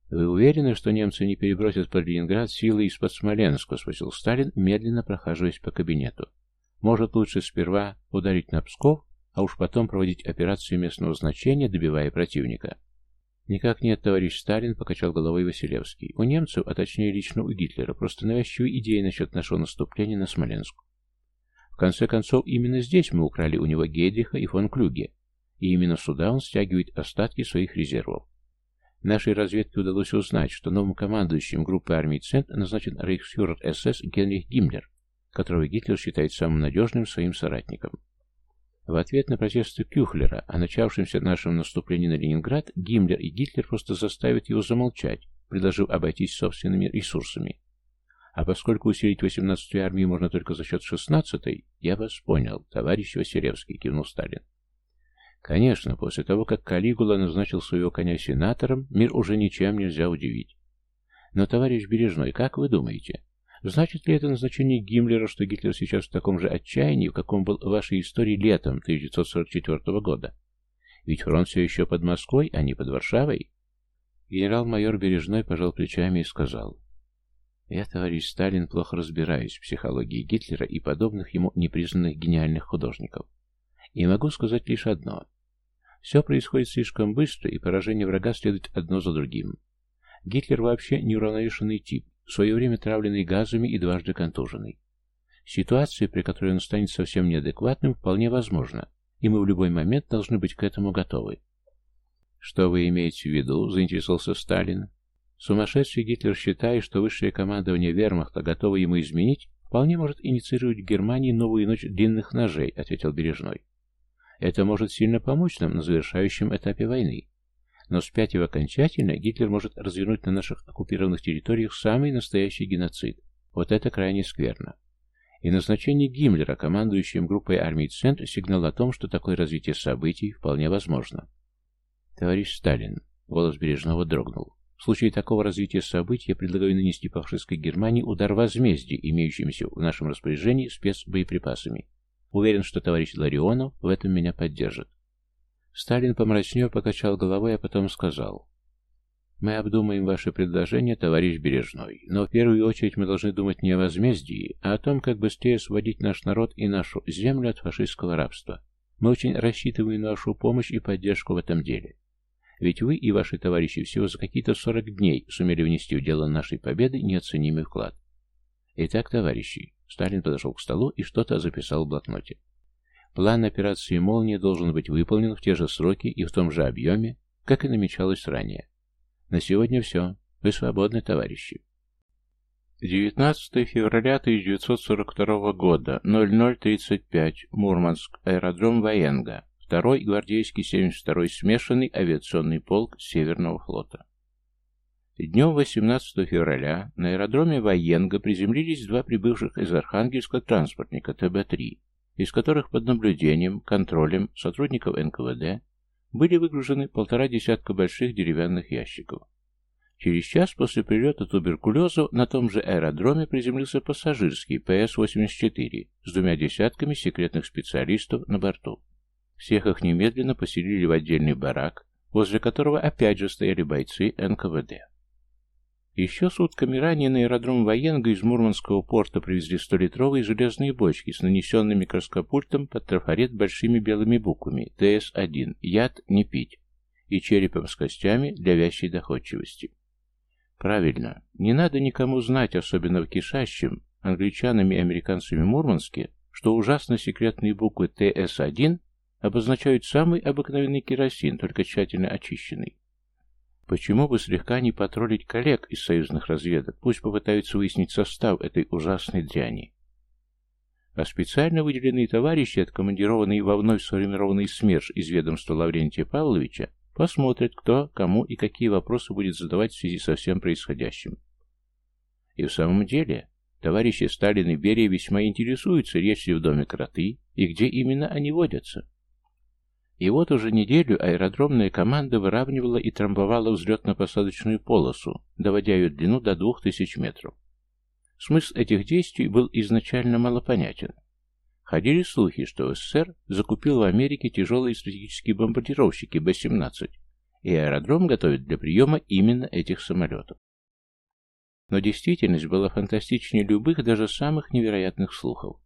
«Вы уверены, что немцы не перебросят под Ленинград силы из-под Смоленска?» – спросил Сталин, медленно прохаживаясь по кабинету. «Может, лучше сперва ударить на Псков, а уж потом проводить операцию местного значения, добивая противника?» «Никак нет, товарищ Сталин», — покачал головой Василевский. «У немцев, а точнее лично у Гитлера, просто навязчивые идеи насчет нашего наступления на Смоленск. В конце концов, именно здесь мы украли у него Гейдриха и фон Клюге, и именно сюда он стягивает остатки своих резервов. Нашей разведке удалось узнать, что новым командующим группы армий Цент назначен рейхсфюрер СС Генрих Гиммлер, которого Гитлер считает самым надежным своим соратником. В ответ на протесты Кюхлера о начавшемся нашем наступлении на Ленинград, Гиммлер и Гитлер просто заставят его замолчать, предложив обойтись собственными ресурсами. А поскольку усилить 18-ю армию можно только за счет 16-й, я вас понял, товарищ Василевский, кивнул Сталин. Конечно, после того, как Калигула назначил своего коня сенатором, мир уже ничем нельзя удивить. Но, товарищ Бережной, как вы думаете, Значит ли это назначение Гиммлера, что Гитлер сейчас в таком же отчаянии, в каком был в вашей истории летом 1944 года? Ведь фронт все еще под Москвой, а не под Варшавой. Генерал-майор Бережной пожал плечами и сказал, «Я, товарищ Сталин, плохо разбираюсь в психологии Гитлера и подобных ему непризнанных гениальных художников. И могу сказать лишь одно. Все происходит слишком быстро, и поражение врага следует одно за другим. Гитлер вообще неуравновешенный тип, в свое время травленный газами и дважды контуженный. Ситуация, при которой он станет совсем неадекватным, вполне возможна, и мы в любой момент должны быть к этому готовы. «Что вы имеете в виду?» – заинтересовался Сталин. Сумасшедший Гитлер считает, что высшее командование вермахта готово ему изменить, вполне может инициировать в Германии новую ночь длинных ножей, ответил Бережной. Это может сильно помочь нам на завершающем этапе войны. Но спятив окончательно, Гитлер может развернуть на наших оккупированных территориях самый настоящий геноцид. Вот это крайне скверно. И назначение Гиммлера, командующим группой армий Центр, сигнал о том, что такое развитие событий вполне возможно. Товарищ Сталин, голос Бережного дрогнул. В случае такого развития событий я предлагаю нанести фашистской Германии удар возмездия, имеющимся в нашем распоряжении спецбоеприпасами. Уверен, что товарищ Ларионов в этом меня поддержит. Сталин помрачнев покачал головой, а потом сказал. «Мы обдумаем ваше предложение, товарищ Бережной, но в первую очередь мы должны думать не о возмездии, а о том, как быстрее освободить наш народ и нашу землю от фашистского рабства. Мы очень рассчитываем на вашу помощь и поддержку в этом деле. Ведь вы и ваши товарищи всего за какие-то 40 дней сумели внести в дело нашей победы неоценимый вклад. Итак, товарищи, Сталин подошел к столу и что-то записал в блокноте. План операции «Молния» должен быть выполнен в те же сроки и в том же объеме, как и намечалось ранее. На сегодня все. Вы свободны, товарищи. 19 февраля 1942 года, 00.35, Мурманск, аэродром Военга, второй гвардейский 72-й смешанный авиационный полк Северного флота. Днем 18 февраля на аэродроме Военга приземлились два прибывших из Архангельска транспортника ТБ-3 из которых под наблюдением, контролем сотрудников НКВД были выгружены полтора десятка больших деревянных ящиков. Через час после прилета туберкулезу на том же аэродроме приземлился пассажирский ПС-84 с двумя десятками секретных специалистов на борту. Всех их немедленно поселили в отдельный барак, возле которого опять же стояли бойцы НКВД. Еще сутками ранее на аэродром Военга из Мурманского порта привезли столитровые железные бочки с нанесенным микроскопультом под трафарет большими белыми буквами ТС-1 «Яд не пить» и черепом с костями для вящей доходчивости. Правильно, не надо никому знать, особенно в кишащем, англичанами и американцами Мурманске, что ужасно секретные буквы ТС-1 обозначают самый обыкновенный керосин, только тщательно очищенный. Почему бы слегка не потроллить коллег из союзных разведок, пусть попытаются выяснить состав этой ужасной дряни. А специально выделенные товарищи, откомандированные во вновь сформированный СМЕРШ из ведомства Лаврентия Павловича, посмотрят, кто, кому и какие вопросы будет задавать в связи со всем происходящим. И в самом деле, товарищи Сталин и Берия весьма интересуются, есть ли в доме кроты и где именно они водятся. И вот уже неделю аэродромная команда выравнивала и трамбовала взлетно-посадочную полосу, доводя ее длину до двух тысяч метров. Смысл этих действий был изначально малопонятен. Ходили слухи, что СССР закупил в Америке тяжелые стратегические бомбардировщики Б-17, и аэродром готовит для приема именно этих самолетов. Но действительность была фантастичнее любых, даже самых невероятных слухов.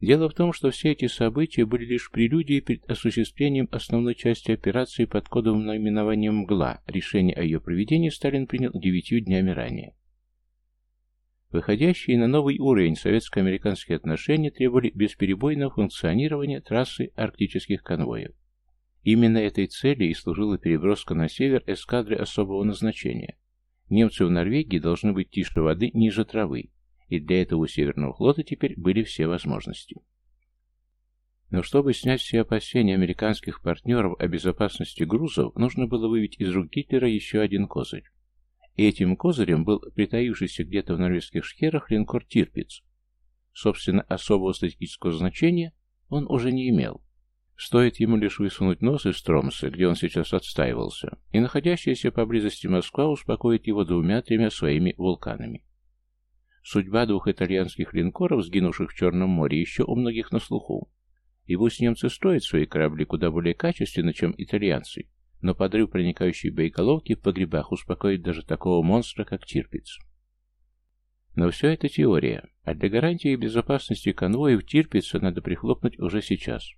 Дело в том, что все эти события были лишь прелюдией перед осуществлением основной части операции под кодовым наименованием «Мгла». Решение о ее проведении Сталин принял девятью днями ранее. Выходящие на новый уровень советско-американские отношения требовали бесперебойного функционирования трассы арктических конвоев. Именно этой цели и служила переброска на север эскадры особого назначения. Немцы в Норвегии должны быть тише воды ниже травы, и для этого у Северного флота теперь были все возможности. Но чтобы снять все опасения американских партнеров о безопасности грузов, нужно было вывить из рук Гитлера еще один козырь. И этим козырем был притаившийся где-то в норвежских шхерах линкор «Тирпиц». Собственно, особого стратегического значения он уже не имел. Стоит ему лишь высунуть нос из Тромса, где он сейчас отстаивался, и находящаяся поблизости Москва успокоит его двумя-тремя своими вулканами. Судьба двух итальянских линкоров, сгинувших в Черном море, еще у многих на слуху. И пусть немцы строят свои корабли куда более качественно, чем итальянцы, но подрыв проникающей боеголовки в погребах успокоит даже такого монстра, как Тирпиц. Но все это теория, а для гарантии безопасности конвоев Тирпица надо прихлопнуть уже сейчас.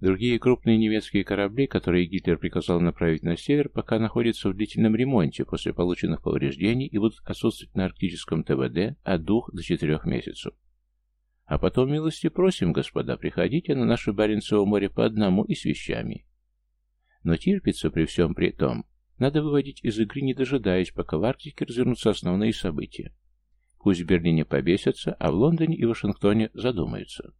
Другие крупные немецкие корабли, которые Гитлер приказал направить на север, пока находятся в длительном ремонте после полученных повреждений и будут отсутствовать на арктическом ТВД от двух до четырех месяцев. А потом, милости просим, господа, приходите на наше Баренцево море по одному и с вещами. Но терпится при всем при том. Надо выводить из игры, не дожидаясь, пока в Арктике развернутся основные события. Пусть в Берлине побесятся, а в Лондоне и Вашингтоне задумаются.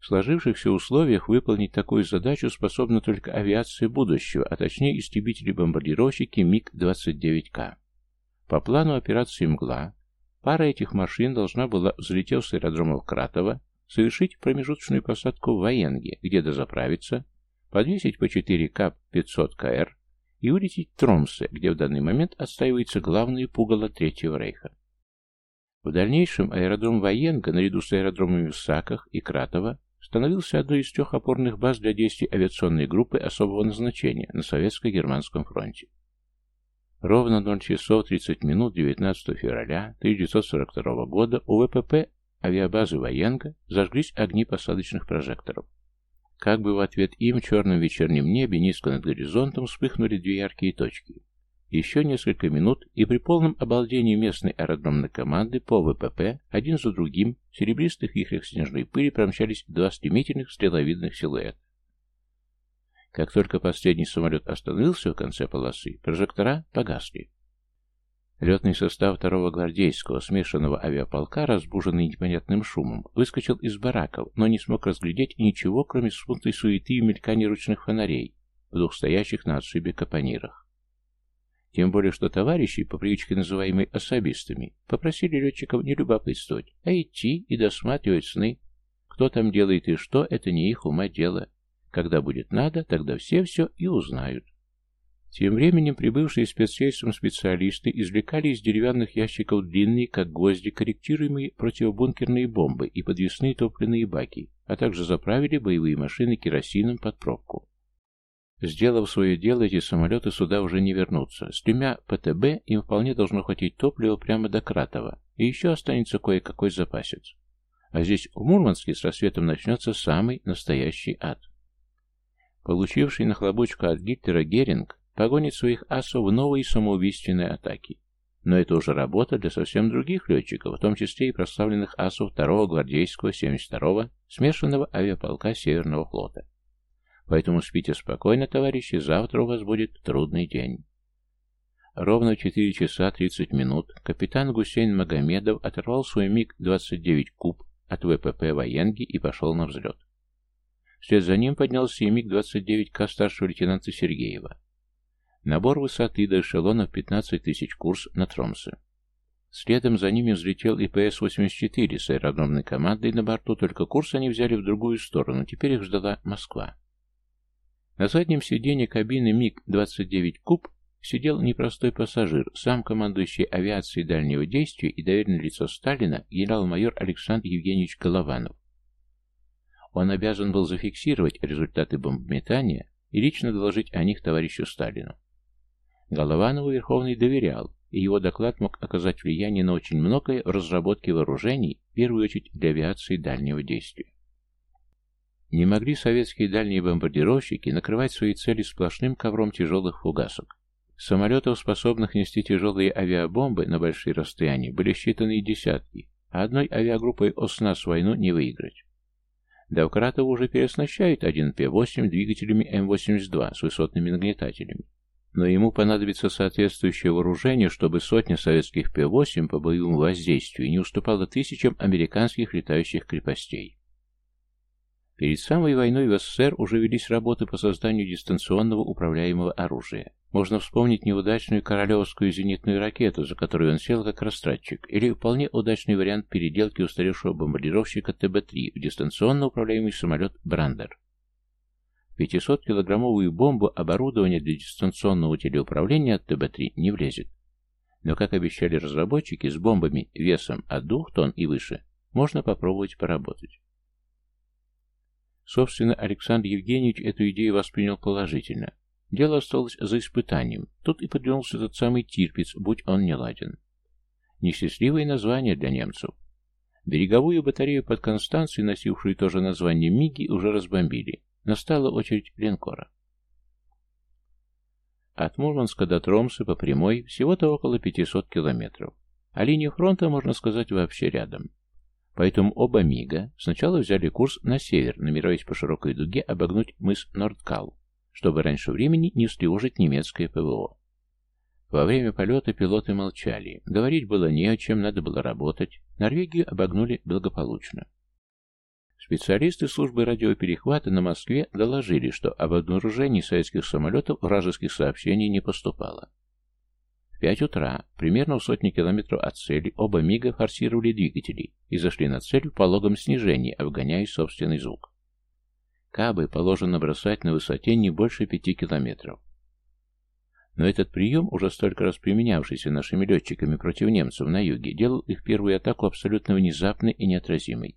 В сложившихся условиях выполнить такую задачу способна только авиация будущего, а точнее истребители-бомбардировщики МиГ-29К. По плану операции «Мгла» пара этих машин должна была, взлетев с аэродрома в Кратово, совершить промежуточную посадку в Военге, где дозаправиться, подвесить по 4 КАП-500КР и улететь в Тромсе, где в данный момент отстаивается главное пугало Третьего Рейха. В дальнейшем аэродром Военга, наряду с аэродромами в Саках и Кратово, становился одной из трех опорных баз для действий авиационной группы особого назначения на Советско-Германском фронте. Ровно 0 часов 30 минут 19 февраля 1942 года у ВПП авиабазы Военга зажглись огни посадочных прожекторов. Как бы в ответ им в черном вечернем небе низко над горизонтом вспыхнули две яркие точки. Еще несколько минут, и при полном обалдении местной аэродромной команды по ВПП один за другим в серебристых вихрях снежной пыли промчались два стремительных стреловидных силуэта. Как только последний самолет остановился в конце полосы, прожектора погасли. Летный состав второго гвардейского смешанного авиаполка, разбуженный непонятным шумом, выскочил из бараков, но не смог разглядеть ничего, кроме смутной суеты и мелькания ручных фонарей в двух стоящих на отшибе капонирах. Тем более, что товарищи, по привычке называемой особистами, попросили летчиков не любопытствовать, а идти и досматривать сны. кто там делает и что, это не их ума дело. Когда будет надо, тогда все все и узнают. Тем временем прибывшие спецрейсом специалисты извлекали из деревянных ящиков длинные, как гвозди, корректируемые противобункерные бомбы и подвесные топливные баки, а также заправили боевые машины керосином под пробку. Сделав свое дело, эти самолеты сюда уже не вернутся. С тремя ПТБ им вполне должно хватить топлива прямо до Кратова, и еще останется кое-какой запасец. А здесь, в Мурманске, с рассветом начнется самый настоящий ад. Получивший нахлобучку от Гитлера Геринг погонит своих асов в новые самоубийственные атаки. Но это уже работа для совсем других летчиков, в том числе и прославленных асов 2-го гвардейского 72-го смешанного авиаполка Северного флота. Поэтому спите спокойно, товарищи, завтра у вас будет трудный день. Ровно в 4 часа 30 минут капитан Гусейн Магомедов оторвал свой МиГ-29 «Куб» от ВПП «Военги» и пошел на взлет. Вслед за ним поднялся и МиГ-29К старшего лейтенанта Сергеева. Набор высоты до эшелонов 15 тысяч курс на Тромсе. Следом за ними взлетел и ПС-84 с аэродромной командой на борту, только курс они взяли в другую сторону, теперь их ждала Москва. На заднем сиденье кабины МиГ-29 «Куб» сидел непростой пассажир, сам командующий авиацией дальнего действия и доверенное лицо Сталина генерал-майор Александр Евгеньевич Голованов. Он обязан был зафиксировать результаты бомбометания и лично доложить о них товарищу Сталину. Голованову Верховный доверял, и его доклад мог оказать влияние на очень многое в разработке вооружений, в первую очередь для авиации дальнего действия. Не могли советские дальние бомбардировщики накрывать свои цели сплошным ковром тяжелых фугасок. Самолетов, способных нести тяжелые авиабомбы на большие расстояния, были считаны десятки, а одной авиагруппой ОСНАС войну не выиграть. Довкратова уже переоснащают один П-8 двигателями М-82 с высотными нагнетателями но ему понадобится соответствующее вооружение, чтобы сотня советских П-8 по боевому воздействию не уступала тысячам американских летающих крепостей. Перед самой войной в СССР уже велись работы по созданию дистанционного управляемого оружия. Можно вспомнить неудачную королевскую зенитную ракету, за которую он сел как растратчик, или вполне удачный вариант переделки устаревшего бомбардировщика ТБ-3 в дистанционно управляемый самолет «Брандер». 500-килограммовую бомбу оборудование для дистанционного телеуправления от ТБ-3 не влезет. Но, как обещали разработчики, с бомбами весом от 2 тонн и выше можно попробовать поработать. Собственно, Александр Евгеньевич эту идею воспринял положительно. Дело осталось за испытанием. Тут и подвинулся тот самый Тирпиц, будь он не ладен. Несчастливое название для немцев. Береговую батарею под Констанцией, носившую тоже название МИГи, уже разбомбили. Настала очередь линкора. От Мурманска до Тромсы по прямой всего-то около 500 километров, а линия фронта, можно сказать, вообще рядом. Поэтому оба МиГа сначала взяли курс на север, намереваясь по широкой дуге обогнуть мыс Нордкал, чтобы раньше времени не встревожить немецкое ПВО. Во время полета пилоты молчали. Говорить было не о чем, надо было работать. Норвегию обогнули благополучно. Специалисты службы радиоперехвата на Москве доложили, что об обнаружении советских самолетов вражеских сообщений не поступало. Пять утра, примерно в сотни километров от цели, оба МиГа форсировали двигатели и зашли на цель в пологом снижении, обгоняя собственный звук. Кабы положено бросать на высоте не больше пяти километров. Но этот прием, уже столько раз применявшийся нашими летчиками против немцев на юге, делал их первую атаку абсолютно внезапной и неотразимой.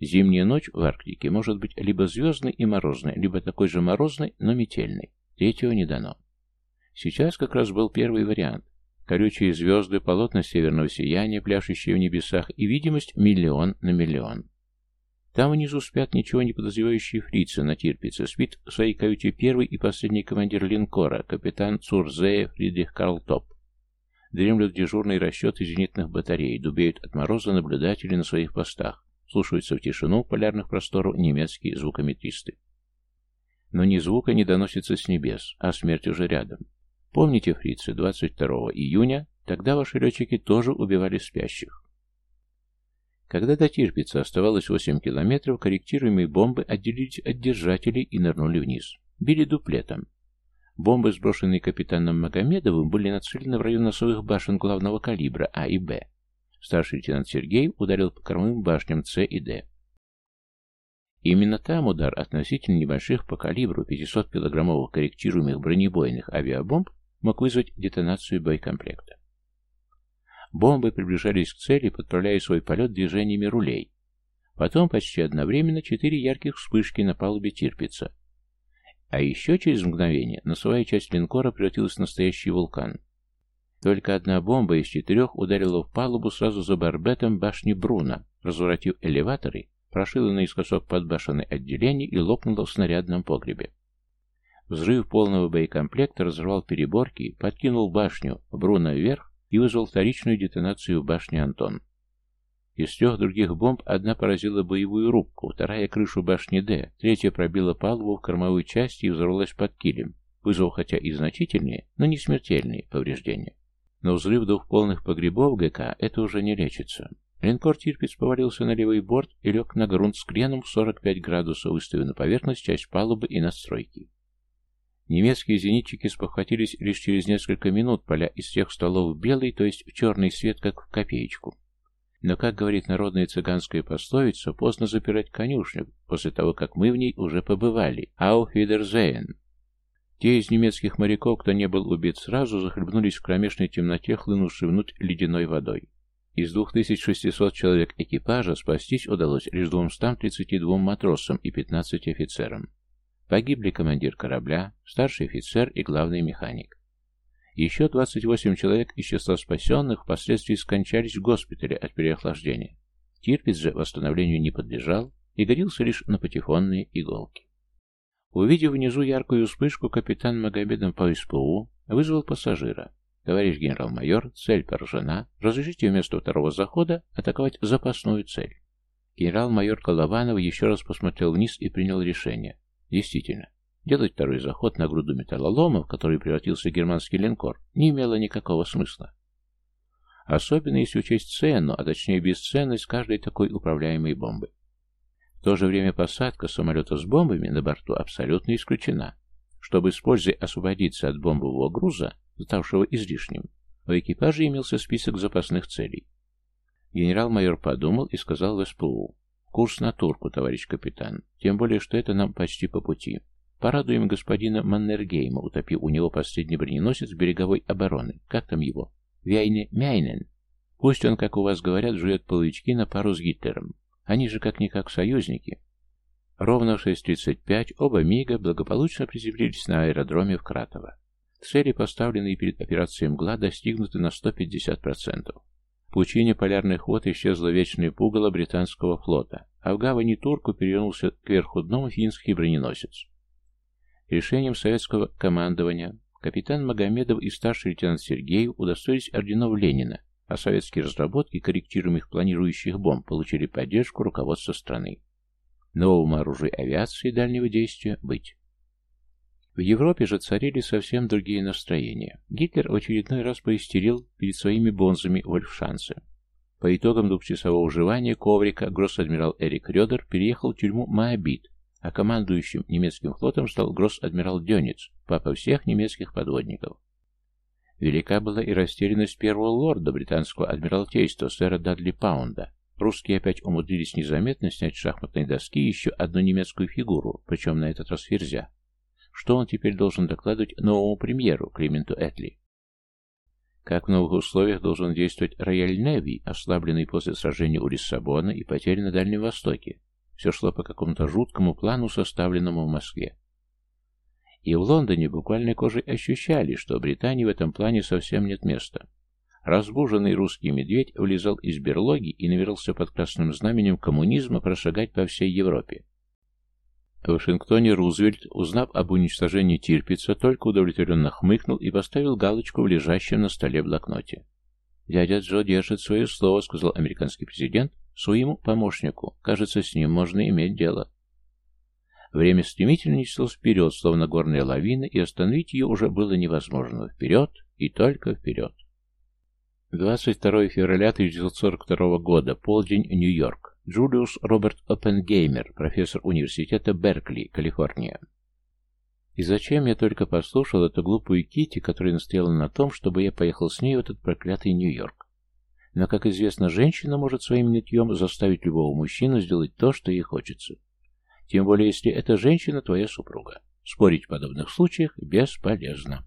Зимняя ночь в Арктике может быть либо звездной и морозной, либо такой же морозной, но метельной. Третьего не дано. Сейчас как раз был первый вариант. Колючие звезды, полотна северного сияния, пляшущие в небесах, и видимость миллион на миллион. Там внизу спят ничего не подозревающие фрицы на Тирпице. Спит в своей каюте первый и последний командир линкора, капитан Цурзея Фридрих Карл Топ. Дремлют дежурные расчеты зенитных батарей, дубеют от мороза наблюдатели на своих постах. Слушаются в тишину полярных просторов немецкие звукометристы. Но ни звука не доносится с небес, а смерть уже рядом. Помните, фрицы, 22 июня, тогда ваши летчики тоже убивали спящих. Когда до Тирпица оставалось 8 километров, корректируемые бомбы отделились от держателей и нырнули вниз. Били дуплетом. Бомбы, сброшенные капитаном Магомедовым, были нацелены в район носовых башен главного калибра А и Б. Старший лейтенант Сергей ударил по кормовым башням С и Д. Именно там удар относительно небольших по калибру 500-килограммовых корректируемых бронебойных авиабомб мог вызвать детонацию боекомплекта. Бомбы приближались к цели, подправляя свой полет движениями рулей. Потом почти одновременно четыре ярких вспышки на палубе Тирпица. А еще через мгновение носовая часть линкора превратилась в настоящий вулкан. Только одна бомба из четырех ударила в палубу сразу за барбетом башни Бруна, разворотив элеваторы, прошила наискосок подбашенное отделение и лопнула в снарядном погребе. Взрыв полного боекомплекта разорвал переборки, подкинул башню Бруна вверх и вызвал вторичную детонацию в башне Антон. Из трех других бомб одна поразила боевую рубку, вторая — крышу башни Д, третья пробила палубу в кормовой части и взорвалась под килем, вызвав хотя и значительные, но не смертельные повреждения. Но взрыв двух полных погребов ГК это уже не лечится. Линкор Тирпиц повалился на левый борт и лег на грунт с креном в 45 градусов, выставив на поверхность часть палубы и настройки. Немецкие зенитчики спохватились лишь через несколько минут, поля из всех столов белый, то есть в черный свет, как в копеечку. Но, как говорит народная цыганская пословица, поздно запирать конюшню, после того, как мы в ней уже побывали. Auf Wiedersehen! Те из немецких моряков, кто не был убит сразу, захлебнулись в кромешной темноте, хлынувшей внутрь ледяной водой. Из 2600 человек экипажа спастись удалось лишь 232 матросам и 15 офицерам. Погибли командир корабля, старший офицер и главный механик. Еще 28 человек из числа спасенных впоследствии скончались в госпитале от переохлаждения. Тирпиц же восстановлению не подлежал и годился лишь на патефонные иголки. Увидев внизу яркую вспышку, капитан Магомедом по СПУ вызвал пассажира. Товарищ генерал-майор, цель поражена. Разрешите вместо второго захода атаковать запасную цель. Генерал-майор Колованов еще раз посмотрел вниз и принял решение. Действительно, делать второй заход на груду металлолома, в который превратился германский линкор, не имело никакого смысла. Особенно если учесть цену, а точнее бесценность каждой такой управляемой бомбы. В то же время посадка самолета с бомбами на борту абсолютно исключена. Чтобы с пользой освободиться от бомбового груза, ставшего излишним, у экипажа имелся список запасных целей. Генерал-майор подумал и сказал в СПУ. «Курс на турку, товарищ капитан. Тем более, что это нам почти по пути. Порадуем господина Маннергейма, утопив у него последний броненосец береговой обороны. Как там его? Вяйне Мяйнен. Пусть он, как у вас говорят, жует половички на пару с Гитлером. Они же как-никак союзники. Ровно в 6.35 оба МИГа благополучно приземлились на аэродроме в Кратово. Цели, поставленные перед операцией «Мгла», достигнуты на 150%. Пучине полярных вод исчезло вечное пугало британского флота, а в гавани Турку перевернулся кверху дном финский броненосец. Решением советского командования капитан Магомедов и старший лейтенант Сергеев удостоились орденов Ленина, а советские разработки корректируемых планирующих бомб получили поддержку руководства страны. Новому оружию авиации дальнего действия быть. В Европе же царили совсем другие настроения. Гитлер в очередной раз поистерил перед своими бонзами Вольфшанце. По итогам двухчасового уживания коврика гросс-адмирал Эрик Рёдер переехал в тюрьму Моабит, а командующим немецким флотом стал гросс-адмирал Дёниц, папа всех немецких подводников. Велика была и растерянность первого лорда британского адмиралтейства, сэра Дадли Паунда. Русские опять умудрились незаметно снять с шахматной доски еще одну немецкую фигуру, причем на этот раз ферзя. Что он теперь должен докладывать новому премьеру Клименту Этли? Как в новых условиях должен действовать Рояль Неви, ослабленный после сражения у Лиссабона и потери на Дальнем Востоке? Все шло по какому-то жуткому плану, составленному в Москве. И в Лондоне буквально кожей ощущали, что Британии в этом плане совсем нет места. Разбуженный русский медведь влезал из берлоги и наверился под красным знаменем коммунизма прошагать по всей Европе. В Вашингтоне Рузвельт, узнав об уничтожении Тирпица, только удовлетворенно хмыкнул и поставил галочку в лежащем на столе блокноте. «Дядя Джо держит свое слово», — сказал американский президент своему помощнику. «Кажется, с ним можно иметь дело». Время стремительно неслось вперед, словно горная лавина, и остановить ее уже было невозможно. Вперед и только вперед. 22 февраля 1942 года, полдень, Нью-Йорк. Джулиус Роберт Оппенгеймер, профессор университета Беркли, Калифорния. И зачем я только послушал эту глупую Кити, которая настояла на том, чтобы я поехал с ней в этот проклятый Нью-Йорк? Но, как известно, женщина может своим нытьем заставить любого мужчину сделать то, что ей хочется. Тем более, если эта женщина твоя супруга. Спорить в подобных случаях бесполезно.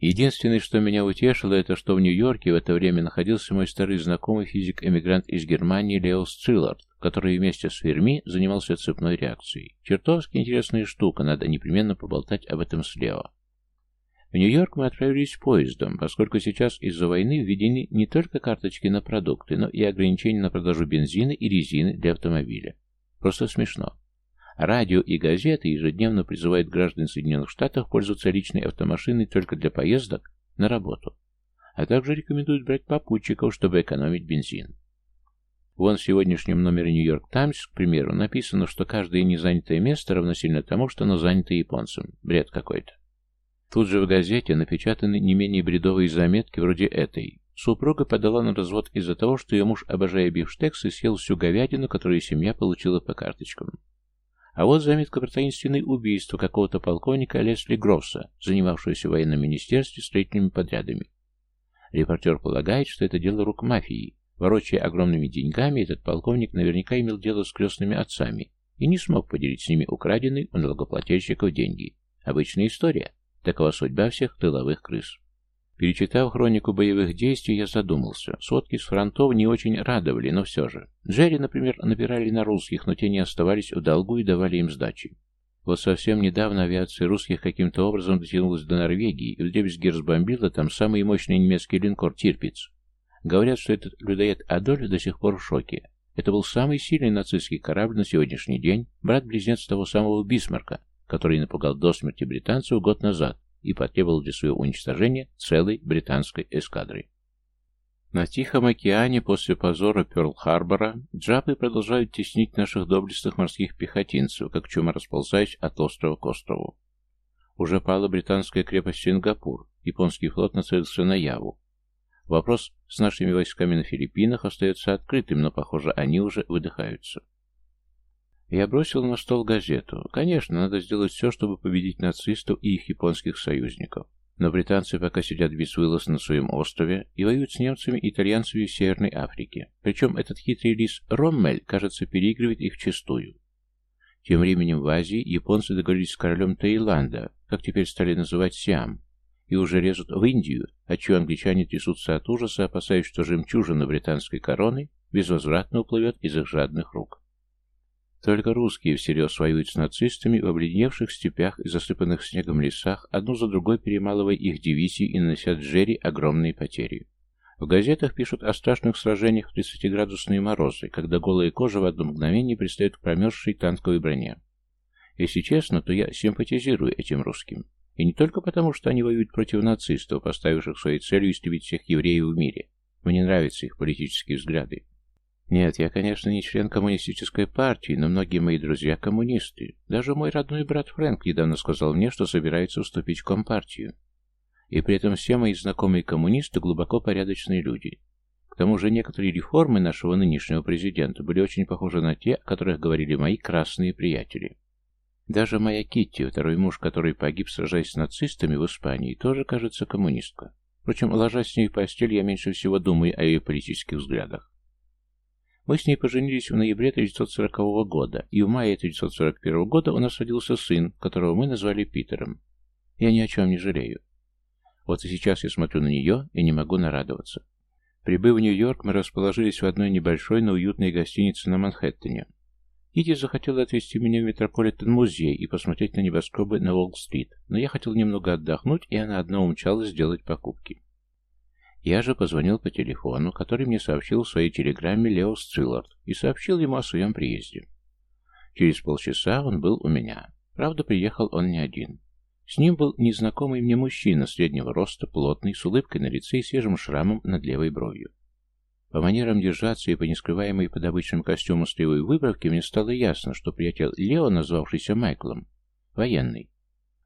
Единственное, что меня утешило, это что в Нью-Йорке в это время находился мой старый знакомый физик-эмигрант из Германии Лео Сциллард, который вместе с Ферми занимался цепной реакцией. Чертовски интересная штука, надо непременно поболтать об этом с Лео. В Нью-Йорк мы отправились поездом, поскольку сейчас из-за войны введены не только карточки на продукты, но и ограничения на продажу бензина и резины для автомобиля. Просто смешно. Радио и газеты ежедневно призывают граждан Соединенных Штатов пользоваться личной автомашиной только для поездок на работу, а также рекомендуют брать попутчиков, чтобы экономить бензин. Вон в сегодняшнем номере «Нью-Йорк Таймс», к примеру, написано, что каждое незанятое место равносильно тому, что оно занято японцем. Бред какой-то. Тут же в газете напечатаны не менее бредовые заметки вроде этой. Супруга подала на развод из-за того, что ее муж, обожая бифштексы, съел всю говядину, которую семья получила по карточкам. А вот заметка про таинственное убийство какого-то полковника Лесли Гросса, занимавшегося в военном министерстве строительными подрядами. Репортер полагает, что это дело рук мафии. Ворочая огромными деньгами, этот полковник наверняка имел дело с крестными отцами и не смог поделить с ними украденные у налогоплательщиков деньги. Обычная история. Такова судьба всех тыловых крыс. Перечитав хронику боевых действий, я задумался. Сотки с фронтов не очень радовали, но все же. Джерри, например, напирали на русских, но те не оставались в долгу и давали им сдачи. Вот совсем недавно авиация русских каким-то образом дотянулась до Норвегии и вдребезги разбомбила там самый мощный немецкий линкор «Тирпиц». Говорят, что этот людоед Адольф до сих пор в шоке. Это был самый сильный нацистский корабль на сегодняшний день, брат-близнец того самого Бисмарка, который напугал до смерти британцев год назад и потребовал для своего уничтожения целой британской эскадры. На Тихом океане после позора Пёрл-Харбора джапы продолжают теснить наших доблестных морских пехотинцев, как чума расползаясь от острова к острову. Уже пала британская крепость Сингапур, японский флот нацелился на Яву. Вопрос с нашими войсками на Филиппинах остается открытым, но, похоже, они уже выдыхаются. Я бросил на стол газету. Конечно, надо сделать все, чтобы победить нацистов и их японских союзников. Но британцы пока сидят безвылазно на своем острове и воюют с немцами и итальянцами в Северной Африке. Причем этот хитрый лис Роммель, кажется, переигрывает их чистую. Тем временем в Азии японцы договорились с королем Таиланда, как теперь стали называть Сиам, и уже резут в Индию, отчего англичане трясутся от ужаса, опасаясь, что жемчужина британской короны безвозвратно уплывет из их жадных рук. Только русские всерьез воюют с нацистами в обледеневших степях и засыпанных снегом лесах, одну за другой перемалывая их дивизии и нанося Джерри огромные потери. В газетах пишут о страшных сражениях в 30-градусные морозы, когда голая кожа в одно мгновение предстает в промерзшей танковой броне. Если честно, то я симпатизирую этим русским. И не только потому, что они воюют против нацистов, поставивших своей целью истребить всех евреев в мире. Мне нравятся их политические взгляды. Нет, я, конечно, не член коммунистической партии, но многие мои друзья коммунисты. Даже мой родной брат Фрэнк недавно сказал мне, что собирается вступить в компартию. И при этом все мои знакомые коммунисты глубоко порядочные люди. К тому же некоторые реформы нашего нынешнего президента были очень похожи на те, о которых говорили мои красные приятели. Даже моя Китти, второй муж, который погиб, сражаясь с нацистами в Испании, тоже, кажется, коммунистка. Впрочем, ложась с ней в постель, я меньше всего думаю о ее политических взглядах. Мы с ней поженились в ноябре 1940 года, и в мае 1941 года у нас родился сын, которого мы назвали Питером. Я ни о чем не жалею. Вот и сейчас я смотрю на нее и не могу нарадоваться. Прибыв в Нью-Йорк, мы расположились в одной небольшой, но уютной гостинице на Манхэттене. Кити захотела отвезти меня в Метрополитен-музей и посмотреть на небоскребы на Уолл-стрит, но я хотел немного отдохнуть, и она одна умчалась сделать покупки. Я же позвонил по телефону, который мне сообщил в своей телеграмме Лео Сциллард, и сообщил ему о своем приезде. Через полчаса он был у меня. Правда, приехал он не один. С ним был незнакомый мне мужчина среднего роста, плотный, с улыбкой на лице и свежим шрамом над левой бровью. По манерам держаться и по нескрываемой под обычным костюмом строевой выбравки мне стало ясно, что приятель Лео, назвавшийся Майклом, военный.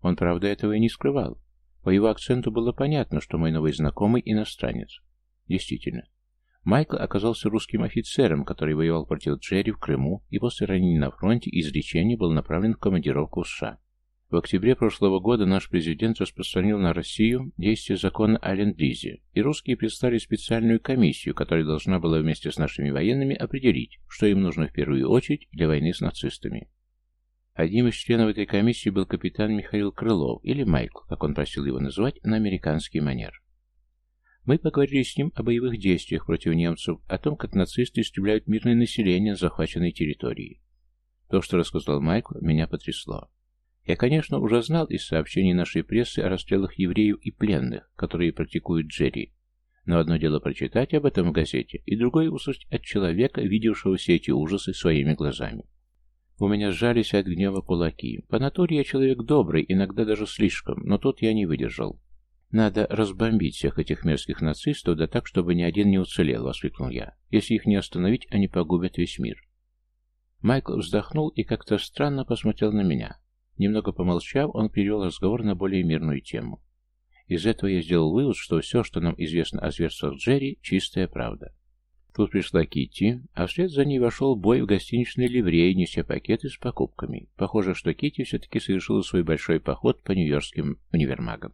Он, правда, этого и не скрывал. По его акценту было понятно, что мой новый знакомый иностранец. Действительно. Майкл оказался русским офицером, который воевал против Джерри в Крыму и после ранения на фронте из лечения был направлен в командировку в США. В октябре прошлого года наш президент распространил на Россию действие закона о ленд-лизе, и русские представили специальную комиссию, которая должна была вместе с нашими военными определить, что им нужно в первую очередь для войны с нацистами. Одним из членов этой комиссии был капитан Михаил Крылов, или Майкл, как он просил его называть, на американский манер. Мы поговорили с ним о боевых действиях против немцев, о том, как нацисты истребляют мирное население на захваченной территории. То, что рассказал Майкл, меня потрясло. Я, конечно, уже знал из сообщений нашей прессы о расстрелах евреев и пленных, которые практикуют Джерри. Но одно дело прочитать об этом в газете, и другое услышать от человека, видевшего все эти ужасы своими глазами. У меня сжались от гнева кулаки. По натуре я человек добрый, иногда даже слишком, но тут я не выдержал. «Надо разбомбить всех этих мерзких нацистов, да так, чтобы ни один не уцелел», — воскликнул я. «Если их не остановить, они погубят весь мир». Майкл вздохнул и как-то странно посмотрел на меня. Немного помолчав, он перевел разговор на более мирную тему. Из этого я сделал вывод, что все, что нам известно о зверствах Джерри, чистая правда. Тут пришла Китти, а вслед за ней вошел бой в гостиничной ливрее, неся пакеты с покупками. Похоже, что Китти все-таки совершила свой большой поход по нью-йоркским универмагам.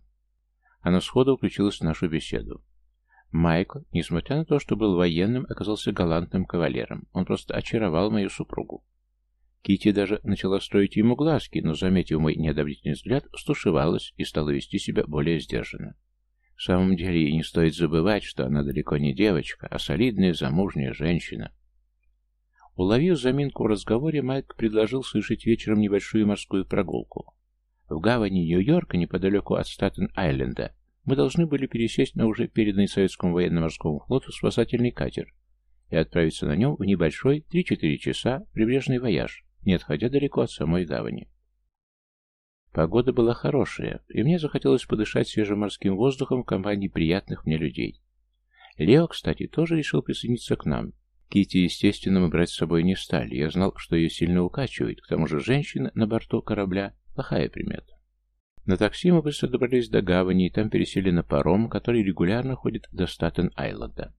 Она сходу включилась в нашу беседу. Майкл, несмотря на то, что был военным, оказался галантным кавалером. Он просто очаровал мою супругу. Кити даже начала строить ему глазки, но, заметив мой неодобрительный взгляд, стушевалась и стала вести себя более сдержанно. В самом деле, ей не стоит забывать, что она далеко не девочка, а солидная замужняя женщина. Уловив заминку в разговоре, Майк предложил совершить вечером небольшую морскую прогулку. В гавани Нью-Йорка, неподалеку от Статен-Айленда, мы должны были пересесть на уже переданный советскому военно-морскому флоту спасательный катер и отправиться на нем в небольшой 3-4 часа прибрежный вояж, не отходя далеко от самой гавани. Погода была хорошая, и мне захотелось подышать свежим морским воздухом в компании приятных мне людей. Лео, кстати, тоже решил присоединиться к нам. Кити, естественно, мы брать с собой не стали. Я знал, что ее сильно укачивает. К тому же женщина на борту корабля Плохая примета. На такси мы быстро добрались до гавани и там пересели на паром, который регулярно ходит до Статен-Айленда.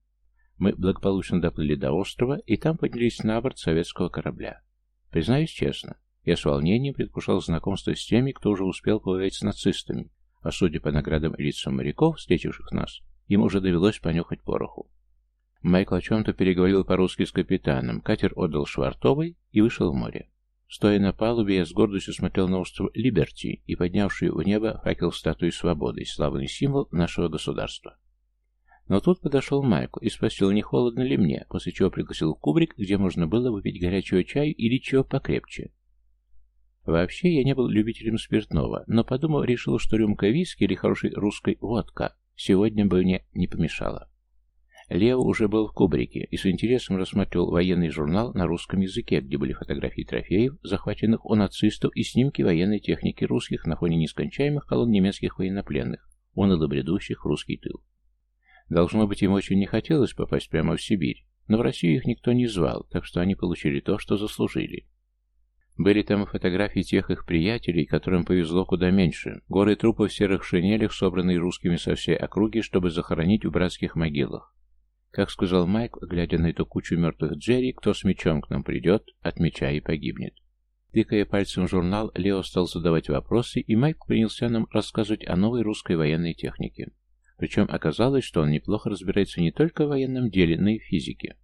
Мы благополучно доплыли до острова и там поднялись на борт советского корабля. Признаюсь честно, я с волнением предвкушал знакомство с теми, кто уже успел повоевать с нацистами, а судя по наградам и лицам моряков, встретивших нас, им уже довелось понюхать пороху. Майкл о чем-то переговорил по-русски с капитаном, катер отдал швартовый и вышел в море. Стоя на палубе, я с гордостью смотрел на остров Либерти и поднявший в небо факел статуи свободы, славный символ нашего государства. Но тут подошел Майкл и спросил, не холодно ли мне, после чего пригласил в кубрик, где можно было выпить горячего чаю или чего покрепче. Вообще, я не был любителем спиртного, но, подумав, решил, что рюмка виски или хорошей русской водка сегодня бы мне не помешала. Лео уже был в кубрике и с интересом рассматривал военный журнал на русском языке, где были фотографии трофеев, захваченных у нацистов, и снимки военной техники русских на фоне нескончаемых колонн немецких военнопленных, уныло бредущих в русский тыл. Должно быть, им очень не хотелось попасть прямо в Сибирь, но в Россию их никто не звал, так что они получили то, что заслужили. Были там и фотографии тех их приятелей, которым повезло куда меньше. Горы трупов в серых шинелях, собранные русскими со всей округи, чтобы захоронить в братских могилах. Как сказал Майк, глядя на эту кучу мертвых Джерри, кто с мечом к нам придет, от меча и погибнет. Тыкая пальцем в журнал, Лео стал задавать вопросы, и Майк принялся нам рассказывать о новой русской военной технике. Причем оказалось, что он неплохо разбирается не только в военном деле, но и в физике.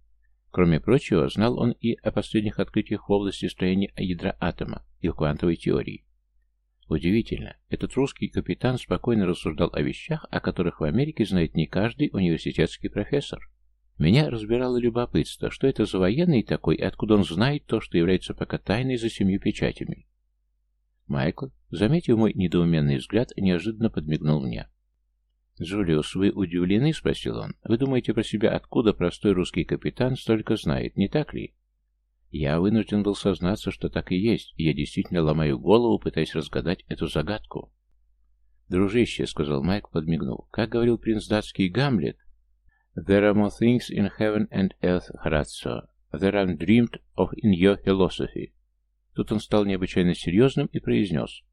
Кроме прочего, знал он и о последних открытиях в области строения ядра атома и в квантовой теории. Удивительно, этот русский капитан спокойно рассуждал о вещах, о которых в Америке знает не каждый университетский профессор. Меня разбирало любопытство, что это за военный такой и откуда он знает то, что является пока тайной за семью печатями. Майкл, заметив мой недоуменный взгляд, неожиданно подмигнул мне. «Джулиус, вы удивлены?» — спросил он. «Вы думаете про себя, откуда простой русский капитан столько знает, не так ли?» Я вынужден был сознаться, что так и есть, и я действительно ломаю голову, пытаясь разгадать эту загадку. «Дружище», — сказал Майк, подмигнув, — «как говорил принц датский Гамлет, There are more things in heaven and earth, Horatio, that are dreamed of in your philosophy. Тут он стал необычайно серьезным и произнес.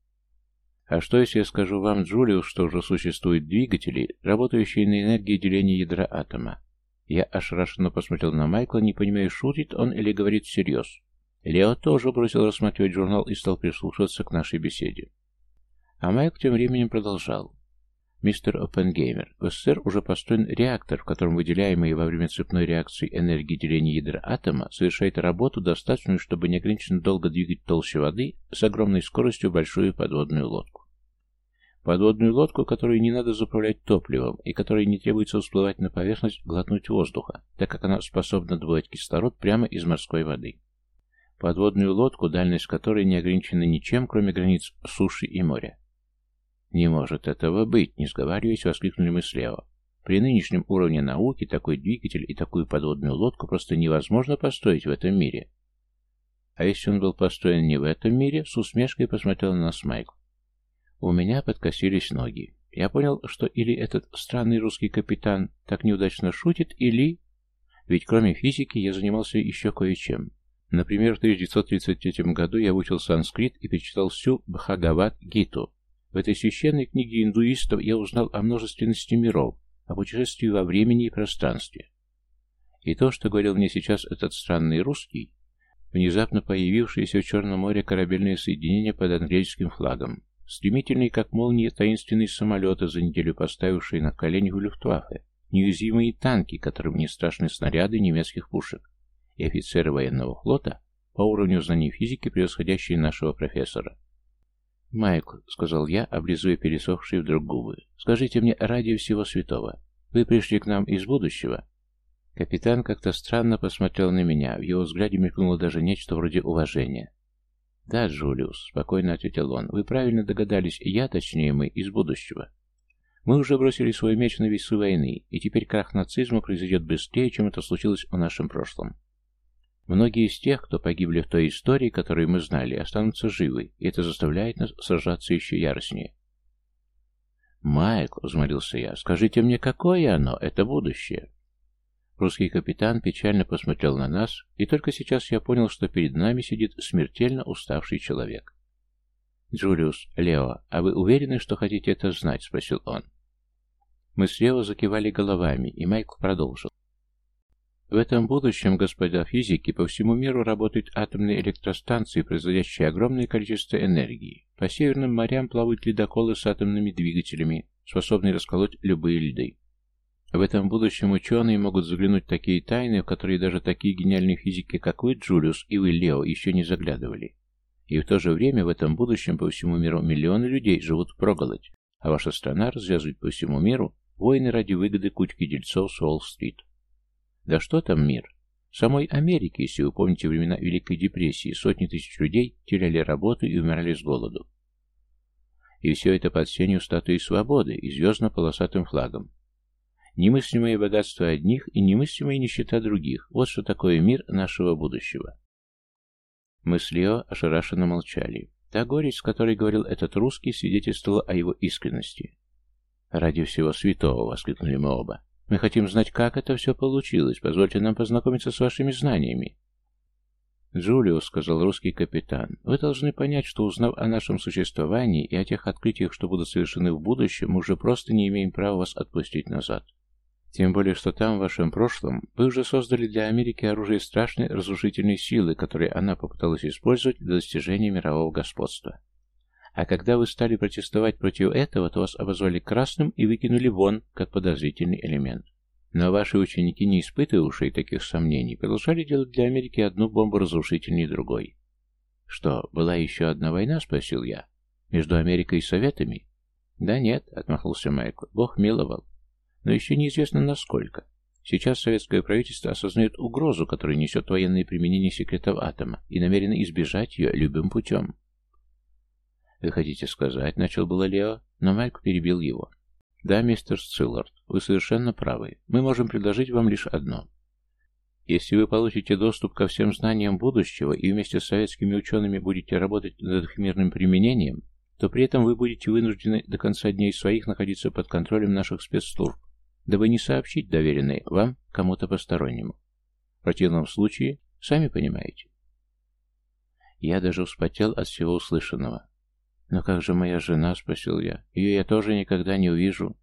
А что, если я скажу вам, Джулиус, что уже существуют двигатели, работающие на энергии деления ядра атома? Я ошарашенно посмотрел на Майкла, не понимая, шутит он или говорит всерьез. Лео тоже бросил рассматривать журнал и стал прислушиваться к нашей беседе. А Майк тем временем продолжал. Мистер Оппенгеймер, в СССР уже построен реактор, в котором выделяемые во время цепной реакции энергии деления ядра атома совершает работу, достаточную, чтобы неограниченно долго двигать толще воды с огромной скоростью большую подводную лодку. Подводную лодку, которую не надо заправлять топливом и которой не требуется всплывать на поверхность глотнуть воздуха, так как она способна добывать кислород прямо из морской воды. Подводную лодку, дальность которой не ограничена ничем, кроме границ суши и моря. «Не может этого быть!» — не сговариваясь, воскликнули мы слева. При нынешнем уровне науки такой двигатель и такую подводную лодку просто невозможно построить в этом мире. А если он был построен не в этом мире, с усмешкой посмотрел на нас Майк. У меня подкосились ноги. Я понял, что или этот странный русский капитан так неудачно шутит, или... Ведь кроме физики я занимался еще кое-чем. Например, в 1933 году я выучил санскрит и перечитал всю Бхагават-гиту, в этой священной книге индуистов я узнал о множественности миров, о путешествии во времени и пространстве. И то, что говорил мне сейчас этот странный русский, внезапно появившееся в Черном море корабельное соединение под английским флагом, стремительные, как молнии, таинственные самолеты, за неделю поставившие на колени в Люфтваффе, неуязвимые танки, которым не страшны снаряды немецких пушек, и офицеры военного флота, по уровню знаний физики, превосходящие нашего профессора. «Майкл», — сказал я, облизывая пересохшие вдруг губы, — «скажите мне ради всего святого, вы пришли к нам из будущего?» Капитан как-то странно посмотрел на меня, в его взгляде мелькнуло даже нечто вроде уважения. «Да, Джулиус», — спокойно ответил он, — «вы правильно догадались, я, точнее мы, из будущего. Мы уже бросили свой меч на весы войны, и теперь крах нацизма произойдет быстрее, чем это случилось в нашем прошлом. Многие из тех, кто погибли в той истории, которую мы знали, останутся живы, и это заставляет нас сражаться еще яростнее. «Майкл», — взмолился я, — «скажите мне, какое оно, это будущее?» Русский капитан печально посмотрел на нас, и только сейчас я понял, что перед нами сидит смертельно уставший человек. «Джулиус, Лео, а вы уверены, что хотите это знать?» — спросил он. Мы с Лео закивали головами, и Майкл продолжил. В этом будущем, господа физики, по всему миру работают атомные электростанции, производящие огромное количество энергии. По северным морям плавают ледоколы с атомными двигателями, способные расколоть любые льды. В этом будущем ученые могут заглянуть в такие тайны, в которые даже такие гениальные физики, как вы, Джулиус, и вы, Лео, еще не заглядывали. И в то же время в этом будущем по всему миру миллионы людей живут впроголодь, а ваша страна развязывает по всему миру войны ради выгоды кучки дельцов с Уолл-стрит. Да что там мир? В самой Америке, если вы помните времена Великой депрессии, сотни тысяч людей теряли работу и умирали с голоду. И все это под сенью статуи свободы и звездно-полосатым флагом. Немыслимое богатство одних и немыслимая нищета других. Вот что такое мир нашего будущего. Мы с Лео ошарашенно молчали. Та горечь, с которой говорил этот русский, свидетельствовала о его искренности. «Ради всего святого!» — воскликнули мы оба. Мы хотим знать, как это все получилось. Позвольте нам познакомиться с вашими знаниями. «Джулиус», — сказал русский капитан, — «вы должны понять, что, узнав о нашем существовании и о тех открытиях, что будут совершены в будущем, мы уже просто не имеем права вас отпустить назад. Тем более, что там, в вашем прошлом, вы уже создали для Америки оружие страшной разрушительной силы, которое она попыталась использовать для достижения мирового господства. А когда вы стали протестовать против этого, то вас обозвали красным и выкинули вон, как подозрительный элемент. Но ваши ученики, не испытывавшие таких сомнений, продолжали делать для Америки одну бомбу разрушительней другой. «Что, была еще одна война?» — спросил я. «Между Америкой и Советами?» «Да нет», — отмахнулся Майкл. «Бог миловал. Но еще неизвестно, насколько. Сейчас советское правительство осознает угрозу, которую несет военное применение секретов атома, и намерено избежать ее любым путем. «Вы хотите сказать?» — начал было Лео, но Майк перебил его. «Да, мистер Сциллард, вы совершенно правы. Мы можем предложить вам лишь одно. Если вы получите доступ ко всем знаниям будущего и вместе с советскими учеными будете работать над их мирным применением, то при этом вы будете вынуждены до конца дней своих находиться под контролем наших спецслужб, дабы не сообщить доверенное вам кому-то постороннему. В противном случае, сами понимаете. Я даже вспотел от всего услышанного. «Но как же моя жена?» — спросил я. «Ее я тоже никогда не увижу».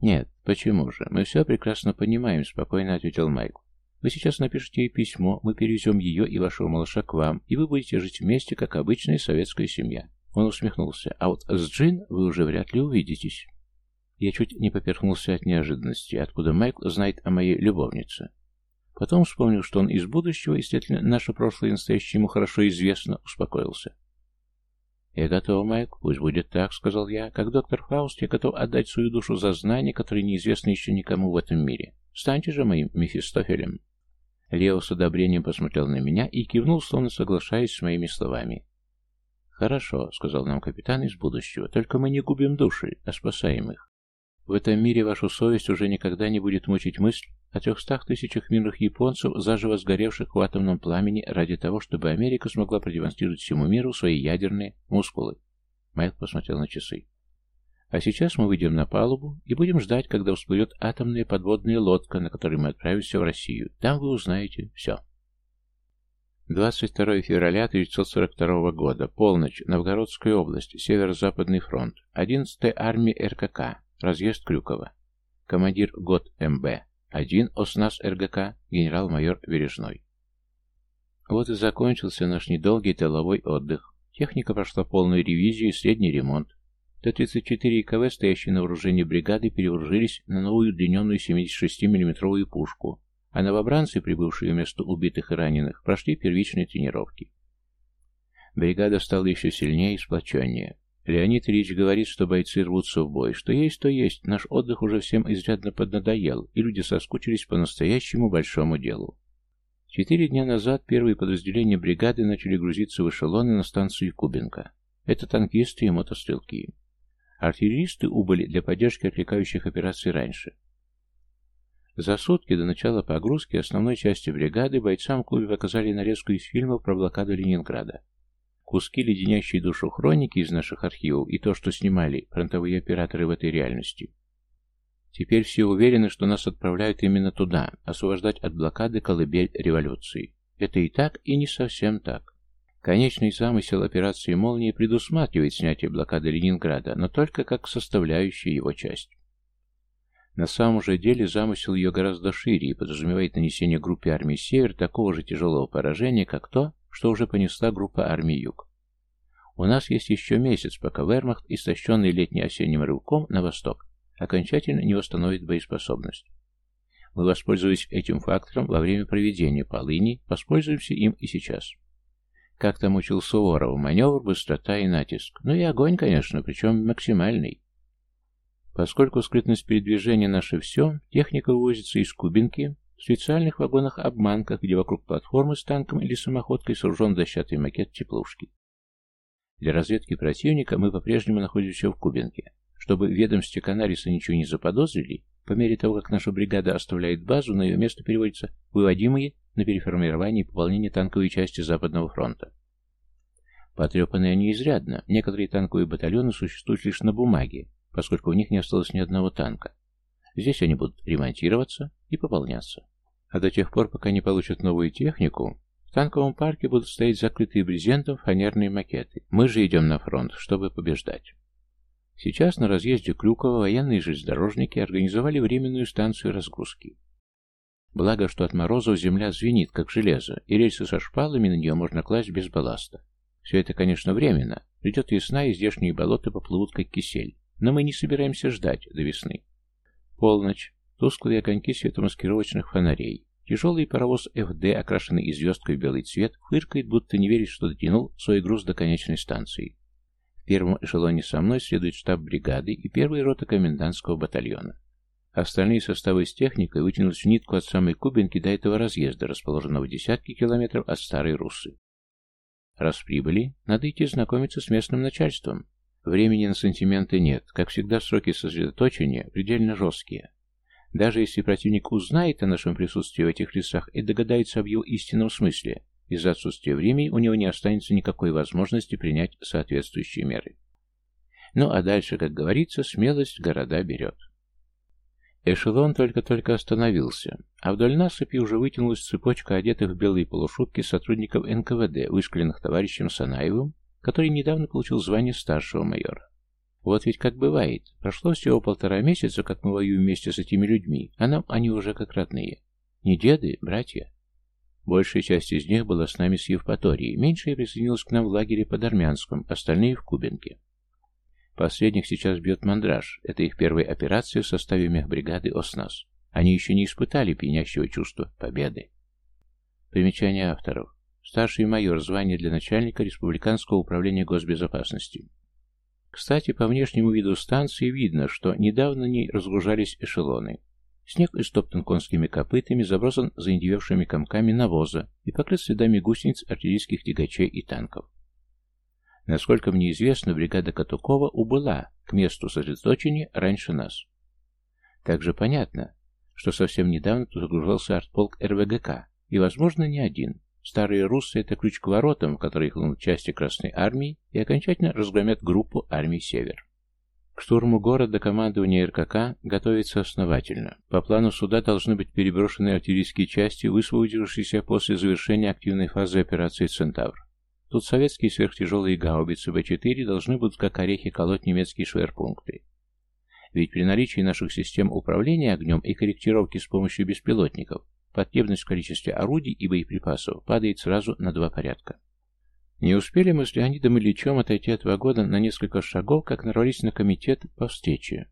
«Нет, почему же? Мы все прекрасно понимаем», — спокойно ответил Майк. «Вы сейчас напишите ей письмо, мы перевезем ее и вашего малыша к вам, и вы будете жить вместе, как обычная советская семья». Он усмехнулся. «А вот с Джин вы уже вряд ли увидитесь». Я чуть не поперхнулся от неожиданности, откуда Майкл знает о моей любовнице. Потом вспомнил, что он из будущего, и, следовательно, наше прошлое и настоящее ему хорошо известно, успокоился. «Я готов, Майк, пусть будет так», — сказал я. «Как доктор Фауст, я готов отдать свою душу за знания, которые неизвестны еще никому в этом мире. Станьте же моим Мефистофелем». Лео с одобрением посмотрел на меня и кивнул, словно соглашаясь с моими словами. «Хорошо», — сказал нам капитан из будущего, — «только мы не губим души, а спасаем их. В этом мире вашу совесть уже никогда не будет мучить мысль о трехстах тысячах мирных японцев, заживо сгоревших в атомном пламени ради того, чтобы Америка смогла продемонстрировать всему миру свои ядерные мускулы. Майк посмотрел на часы. А сейчас мы выйдем на палубу и будем ждать, когда всплывет атомная подводная лодка, на которой мы отправимся в Россию. Там вы узнаете все. 22 февраля 1942 года. Полночь. Новгородская область. Северо-Западный фронт. 11-я армия РКК. Разъезд Крюкова. Командир ГОТ МБ. Один ОСНАС РГК. Генерал-майор Бережной. Вот и закончился наш недолгий тыловой отдых. Техника прошла полную ревизию и средний ремонт. Т-34 и КВ, стоящие на вооружении бригады, перевооружились на новую удлиненную 76 миллиметровую пушку, а новобранцы, прибывшие вместо убитых и раненых, прошли первичные тренировки. Бригада стала еще сильнее и сплоченнее. Леонид Ильич говорит, что бойцы рвутся в бой. Что есть, то есть. Наш отдых уже всем изрядно поднадоел, и люди соскучились по настоящему большому делу. Четыре дня назад первые подразделения бригады начали грузиться в эшелоны на станцию Кубинка. Это танкисты и мотострелки. Артиллеристы убыли для поддержки отвлекающих операций раньше. За сутки до начала погрузки основной части бригады бойцам в клубе показали нарезку из фильмов про блокаду Ленинграда. Куски, леденящие душу хроники из наших архивов и то, что снимали фронтовые операторы в этой реальности. Теперь все уверены, что нас отправляют именно туда, освобождать от блокады колыбель революции. Это и так, и не совсем так. Конечный замысел операции «Молния» предусматривает снятие блокады Ленинграда, но только как составляющая его часть. На самом же деле замысел ее гораздо шире и подразумевает нанесение группе армии «Север» такого же тяжелого поражения, как то, что уже понесла группа армии Юг. У нас есть еще месяц, пока Вермахт, истощенный летне-осенним рывком на восток, окончательно не восстановит боеспособность. Мы воспользовались этим фактором во время проведения полыни, воспользуемся им и сейчас. Как там учил Суворов, маневр, быстрота и натиск. Ну и огонь, конечно, причем максимальный. Поскольку скрытность передвижения наше все, техника вывозится из Кубинки, в специальных вагонах-обманках, где вокруг платформы с танком или самоходкой сооружен дощатый макет теплушки. Для разведки противника мы по-прежнему находимся в Кубинке. Чтобы ведомстве Канариса ничего не заподозрили, по мере того, как наша бригада оставляет базу, на ее место переводятся выводимые на переформирование и пополнение танковой части Западного фронта. Потрепанные они изрядно, некоторые танковые батальоны существуют лишь на бумаге, поскольку у них не осталось ни одного танка. Здесь они будут ремонтироваться и пополняться. А до тех пор, пока не получат новую технику, в танковом парке будут стоять закрытые брезентом фанерные макеты. Мы же идем на фронт, чтобы побеждать. Сейчас на разъезде Крюкова военные железнодорожники организовали временную станцию разгрузки. Благо, что от морозов земля звенит, как железо, и рельсы со шпалами на нее можно класть без балласта. Все это, конечно, временно. Придет весна, и здешние болота поплывут, как кисель. Но мы не собираемся ждать до весны. Полночь. Тусклые огоньки светомаскировочных фонарей. Тяжелый паровоз ФД, окрашенный звездкой в белый цвет, фыркает, будто не верит, что дотянул свой груз до конечной станции. В первом эшелоне со мной следует штаб бригады и первая рота комендантского батальона. Остальные составы с техникой вытянулись в нитку от самой Кубинки до этого разъезда, расположенного в десятки километров от Старой Руссы. Раз прибыли, надо идти знакомиться с местным начальством. Времени на сантименты нет. Как всегда, сроки сосредоточения предельно жесткие. Даже если противник узнает о нашем присутствии в этих лесах и догадается об его истинном смысле, из-за отсутствия времени у него не останется никакой возможности принять соответствующие меры. Ну а дальше, как говорится, смелость города берет. Эшелон только-только остановился, а вдоль насыпи уже вытянулась цепочка одетых в белые полушубки сотрудников НКВД, вышкаленных товарищем Санаевым который недавно получил звание старшего майора. Вот ведь как бывает, прошло всего полтора месяца, как мы воюем вместе с этими людьми, а нам они уже как родные. Не деды, братья. Большая часть из них была с нами с Евпаторией, меньшая присоединилась к нам в лагере под Армянском, остальные в Кубинке. Последних сейчас бьет мандраж. Это их первая операция в составе мехбригады ОСНАС. Они еще не испытали пьянящего чувства победы. Примечание авторов. Старший майор, звание для начальника Республиканского управления госбезопасности. Кстати, по внешнему виду станции видно, что недавно не разгружались эшелоны. Снег истоптан конскими копытами, забросан заиндевевшими комками навоза и покрыт следами гусениц артиллерийских тягачей и танков. Насколько мне известно, бригада Катукова убыла к месту сосредоточения раньше нас. Также понятно, что совсем недавно тут загружался артполк РВГК, и, возможно, не один. Старые руссы — это ключ к воротам, в которые хлынут части Красной Армии и окончательно разгромят группу армий Север. К штурму города командование РКК готовится основательно. По плану суда должны быть переброшены артиллерийские части, высвободившиеся после завершения активной фазы операции «Центавр». Тут советские сверхтяжелые гаубицы Б-4 должны будут как орехи колоть немецкие шверпункты. Ведь при наличии наших систем управления огнем и корректировки с помощью беспилотников потребность в количестве орудий и боеприпасов падает сразу на два порядка. Не успели мы с Леонидом Ильичем отойти от вагона на несколько шагов, как нарвались на комитет по встрече.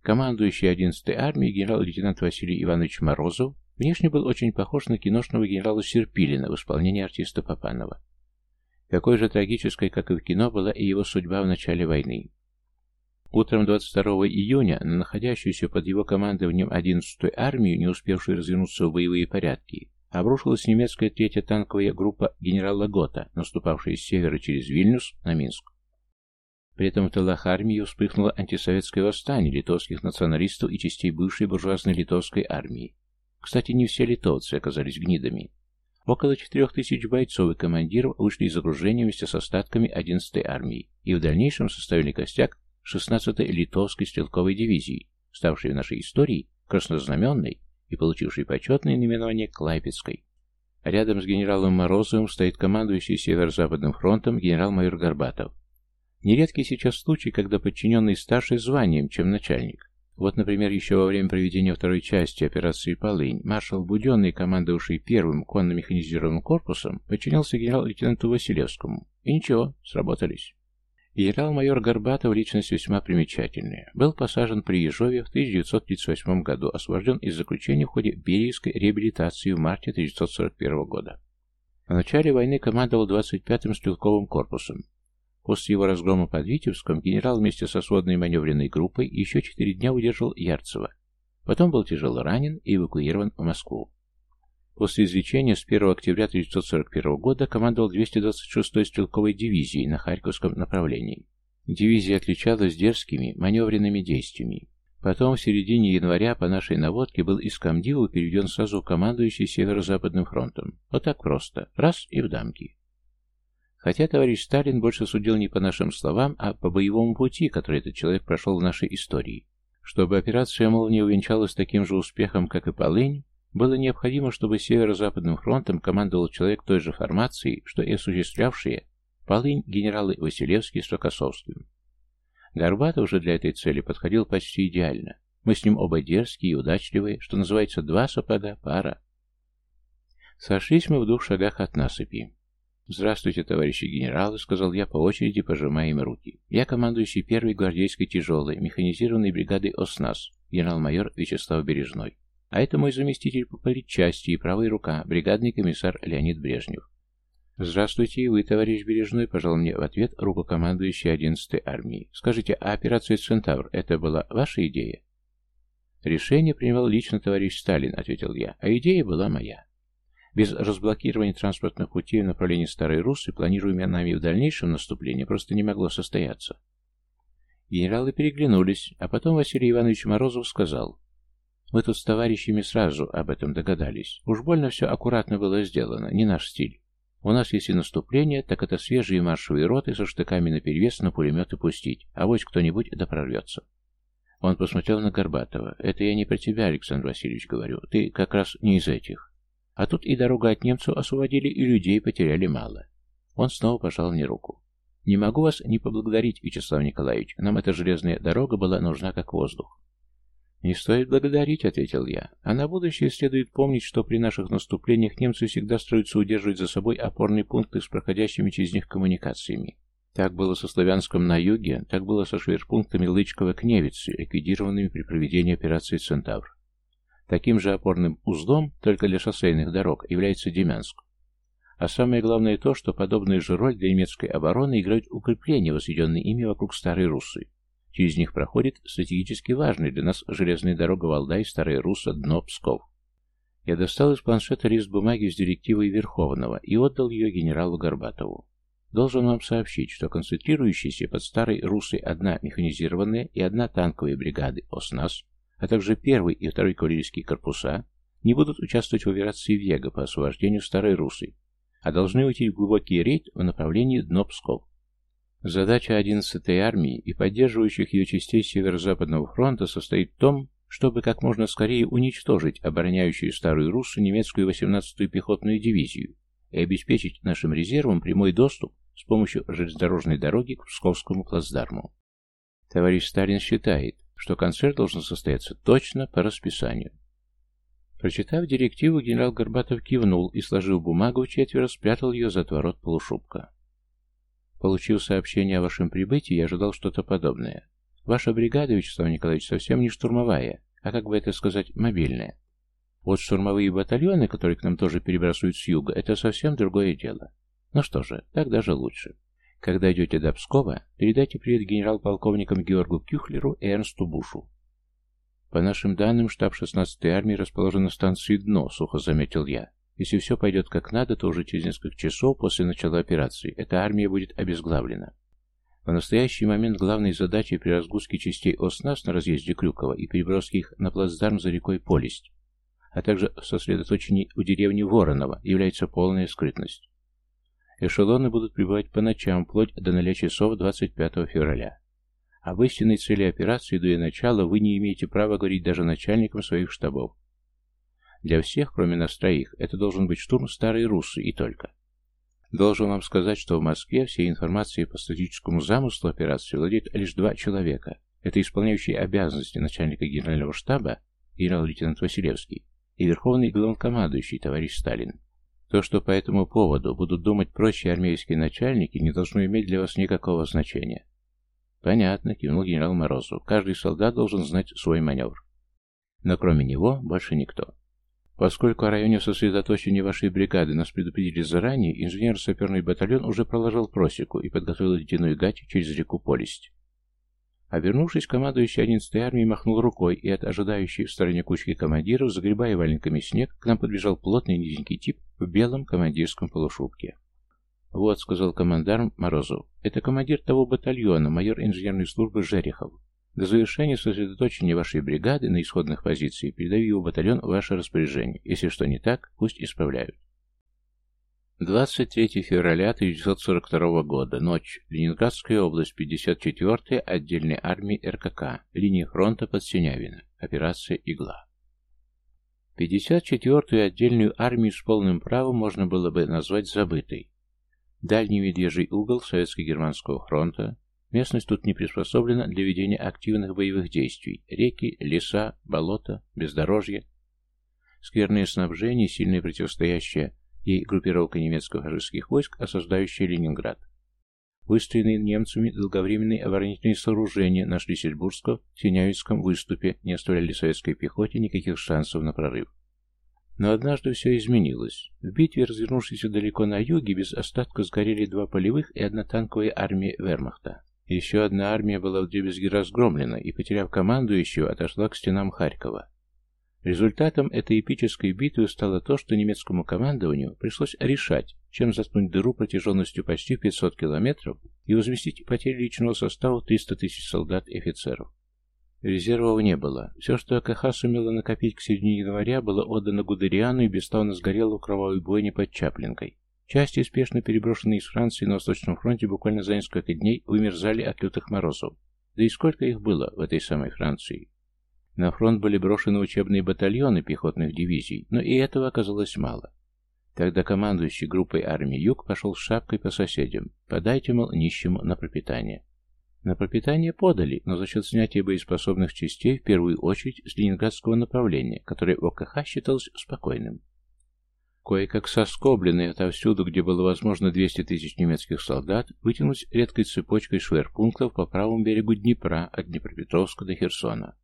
Командующий 11-й армией генерал-лейтенант Василий Иванович Морозов внешне был очень похож на киношного генерала Серпилина в исполнении артиста Попанова. Какой же трагической, как и в кино, была и его судьба в начале войны. Утром 22 июня на находящуюся под его командованием 11-ю армию, не успевшую развернуться в боевые порядки, обрушилась немецкая третья танковая группа генерала Гота, наступавшая с севера через Вильнюс на Минск. При этом в тылах армии вспыхнуло антисоветское восстание литовских националистов и частей бывшей буржуазной литовской армии. Кстати, не все литовцы оказались гнидами. Около четырех тысяч бойцов и командиров вышли из окружения вместе с остатками 11-й армии и в дальнейшем составили костяк 16-й литовской стрелковой дивизии, ставшей в нашей истории краснознаменной и получившей почетное наименование Клайпецкой. Рядом с генералом Морозовым стоит командующий Северо-Западным фронтом генерал-майор Горбатов. Нередкий сейчас случай, когда подчиненный старше званием, чем начальник. Вот, например, еще во время проведения второй части операции «Полынь» маршал Буденный, командовавший первым конно-механизированным корпусом, подчинялся генерал-лейтенанту Василевскому. И ничего, сработались. Генерал-майор Горбатов – личность весьма примечательная. Был посажен при Ежове в 1938 году, освобожден из заключения в ходе Берийской реабилитации в марте 1941 года. В начале войны командовал 25-м стрелковым корпусом. После его разгрома под Витебском генерал вместе со сводной маневренной группой еще четыре дня удержал Ярцево. Потом был тяжело ранен и эвакуирован в Москву. После излечения с 1 октября 1941 года командовал 226-й стрелковой дивизией на Харьковском направлении. Дивизия отличалась дерзкими маневренными действиями. Потом, в середине января, по нашей наводке, был из Камдива переведен сразу командующий Северо-Западным фронтом. Вот так просто. Раз и в дамки. Хотя товарищ Сталин больше судил не по нашим словам, а по боевому пути, который этот человек прошел в нашей истории. Чтобы операция «Молния» увенчалась таким же успехом, как и «Полынь», было необходимо, чтобы Северо-Западным фронтом командовал человек той же формации, что и осуществлявшие полынь генералы Василевский с Рокоссовским. Горбатов уже для этой цели подходил почти идеально. Мы с ним оба дерзкие и удачливые, что называется, два сапога пара. Сошлись мы в двух шагах от насыпи. «Здравствуйте, товарищи генералы», — сказал я по очереди, пожимая им руки. «Я командующий первой гвардейской тяжелой механизированной бригадой ОСНАС, генерал-майор Вячеслав Бережной. А это мой заместитель по политчасти и правая рука, бригадный комиссар Леонид Брежнев. «Здравствуйте, и вы, товарищ Бережной», — пожал мне в ответ рукокомандующий 11-й армии. «Скажите, а операция «Центавр» — это была ваша идея?» «Решение принимал лично товарищ Сталин», — ответил я, — «а идея была моя. Без разблокирования транспортных путей в направлении Старой Руссы планируемое нами в дальнейшем наступление просто не могло состояться». Генералы переглянулись, а потом Василий Иванович Морозов сказал, мы тут с товарищами сразу об этом догадались. Уж больно все аккуратно было сделано, не наш стиль. У нас, если наступление, так это свежие маршевые роты со штыками наперевес на пулеметы пустить, а вот кто-нибудь да прорвется. Он посмотрел на Горбатова. «Это я не про тебя, Александр Васильевич, говорю. Ты как раз не из этих. А тут и дорогу от немцев освободили, и людей потеряли мало». Он снова пожал мне руку. «Не могу вас не поблагодарить, Вячеслав Николаевич. Нам эта железная дорога была нужна как воздух. «Не стоит благодарить», — ответил я. «А на будущее следует помнить, что при наших наступлениях немцы всегда строятся удерживать за собой опорные пункты с проходящими через них коммуникациями. Так было со Славянском на юге, так было со шверпунктами Лычкова-Кневицы, ликвидированными при проведении операции «Центавр». Таким же опорным узлом, только для шоссейных дорог, является Демянск. А самое главное то, что подобную же роль для немецкой обороны играют укрепления, возведенные ими вокруг Старой Руссы. Через них проходит стратегически важная для нас железная дорога Валдай, Старая Русса, Дно, Псков. Я достал из планшета лист бумаги с директивой Верховного и отдал ее генералу Горбатову. Должен вам сообщить, что концентрирующиеся под Старой Руссой одна механизированная и одна танковая бригады ОСНАС, а также первый и второй кавалерийские корпуса не будут участвовать в операции Вега по освобождению Старой Русы, а должны уйти в глубокий рейд в направлении Дно-Псков. Задача 11-й армии и поддерживающих ее частей Северо-Западного фронта состоит в том, чтобы как можно скорее уничтожить обороняющую Старую Руссу немецкую 18-ю пехотную дивизию и обеспечить нашим резервам прямой доступ с помощью железнодорожной дороги к Псковскому плацдарму. Товарищ Сталин считает, что концерт должен состояться точно по расписанию. Прочитав директиву, генерал Горбатов кивнул и, сложив бумагу в четверо, спрятал ее за отворот полушубка. Получив сообщение о вашем прибытии, я ожидал что-то подобное. Ваша бригада, Вячеслав Николаевич, совсем не штурмовая, а, как бы это сказать, мобильная. Вот штурмовые батальоны, которые к нам тоже перебрасывают с юга, это совсем другое дело. Ну что же, так даже лучше. Когда идете до Пскова, передайте привет генерал-полковникам Георгу Кюхлеру и Эрнсту Бушу. По нашим данным, штаб 16-й армии расположен на станции Дно, сухо заметил я. Если все пойдет как надо, то уже через несколько часов после начала операции эта армия будет обезглавлена. В настоящий момент главной задачей при разгрузке частей ОСНАС на разъезде Крюкова и переброске их на плацдарм за рекой Полесть, а также в сосредоточении у деревни Воронова, является полная скрытность. Эшелоны будут прибывать по ночам, вплоть до 0 часов 25 февраля. Об истинной цели операции до ее начала вы не имеете права говорить даже начальникам своих штабов. Для всех, кроме нас троих, это должен быть штурм Старой Руссы и только. Должен вам сказать, что в Москве всей информацией по стратегическому замыслу операции владеет лишь два человека. Это исполняющий обязанности начальника генерального штаба, генерал-лейтенант Василевский, и верховный главнокомандующий, товарищ Сталин. То, что по этому поводу будут думать прочие армейские начальники, не должно иметь для вас никакого значения. Понятно, кивнул генерал Морозов. Каждый солдат должен знать свой маневр. Но кроме него больше никто. Поскольку о районе сосредоточения вашей бригады нас предупредили заранее, инженер-саперный батальон уже проложил просеку и подготовил ледяную гать через реку Полесть. А вернувшись, командующий 11-й армией махнул рукой, и от ожидающей в стороне кучки командиров, загребая валенками снег, к нам подбежал плотный низенький тип в белом командирском полушубке. «Вот», — сказал командарм Морозов, — «это командир того батальона, майор инженерной службы Жерехов. До завершения сосредоточения вашей бригады на исходных позициях передаю его батальон в ваше распоряжение. Если что не так, пусть исправляют». 23 февраля 1942 года. Ночь. Ленинградская область. 54-я отдельной армии РКК. Линия фронта под Синявино. Операция «Игла». 54-ю отдельную армию с полным правом можно было бы назвать забытой. Дальний медвежий угол Советско-Германского фронта. Местность тут не приспособлена для ведения активных боевых действий. Реки, леса, болота, бездорожье. Скверное снабжение, сильное противостоящее и группировка немецко-фашистских войск, осаждающая Ленинград. Выстроенные немцами долговременные оборонительные сооружения на Шлиссельбургском, Синявицком выступе не оставляли советской пехоте никаких шансов на прорыв. Но однажды все изменилось. В битве, развернувшейся далеко на юге, без остатка сгорели два полевых и одна танковая армия вермахта. Еще одна армия была вдребезги разгромлена и, потеряв командующего, отошла к стенам Харькова. Результатом этой эпической битвы стало то, что немецкому командованию пришлось решать, чем заткнуть дыру протяженностью почти 500 километров и возместить потери личного состава 300 тысяч солдат и офицеров. Резервов не было. Все, что АКХ сумела накопить к середине января, было отдано Гудериану и бесславно сгорело в кровавой бойне под Чаплинкой. Части, спешно переброшенные из Франции на Восточном фронте, буквально за несколько дней вымерзали от лютых морозов. Да и сколько их было в этой самой Франции? На фронт были брошены учебные батальоны пехотных дивизий, но и этого оказалось мало. Тогда командующий группой армии Юг пошел с шапкой по соседям. Подайте, мол, нищему на пропитание. На пропитание подали, но за счет снятия боеспособных частей, в первую очередь, с ленинградского направления, которое в ОКХ считалось спокойным. Кое-как соскобленный отовсюду, где было возможно 200 тысяч немецких солдат, вытянулись редкой цепочкой шверпунктов по правому берегу Днепра от Днепропетровска до Херсона.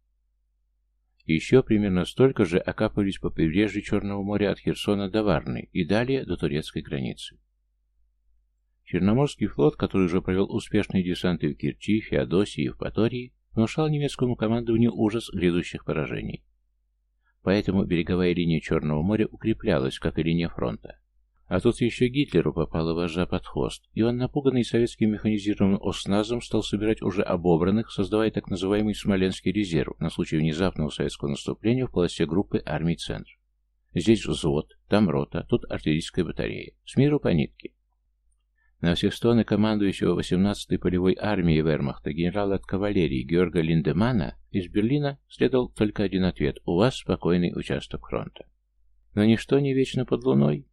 Еще примерно столько же окапывались по побережью Черного моря от Херсона до Варны и далее до турецкой границы. Черноморский флот, который уже провел успешные десанты в Керчи, Феодосии и Евпатории, внушал немецкому командованию ужас грядущих поражений. Поэтому береговая линия Черного моря укреплялась, как и линия фронта. А тут еще Гитлеру попала вожжа под хвост, и он, напуганный советским механизированным ОСНАЗом, стал собирать уже обобранных, создавая так называемый Смоленский резерв на случай внезапного советского наступления в полосе группы армий «Центр». Здесь взвод, там рота, тут артиллерийская батарея. С миру по нитке. На все стоны командующего 18-й полевой армией вермахта генерала от кавалерии Георга Линдемана из Берлина следовал только один ответ «У вас спокойный участок фронта». Но ничто не вечно под луной.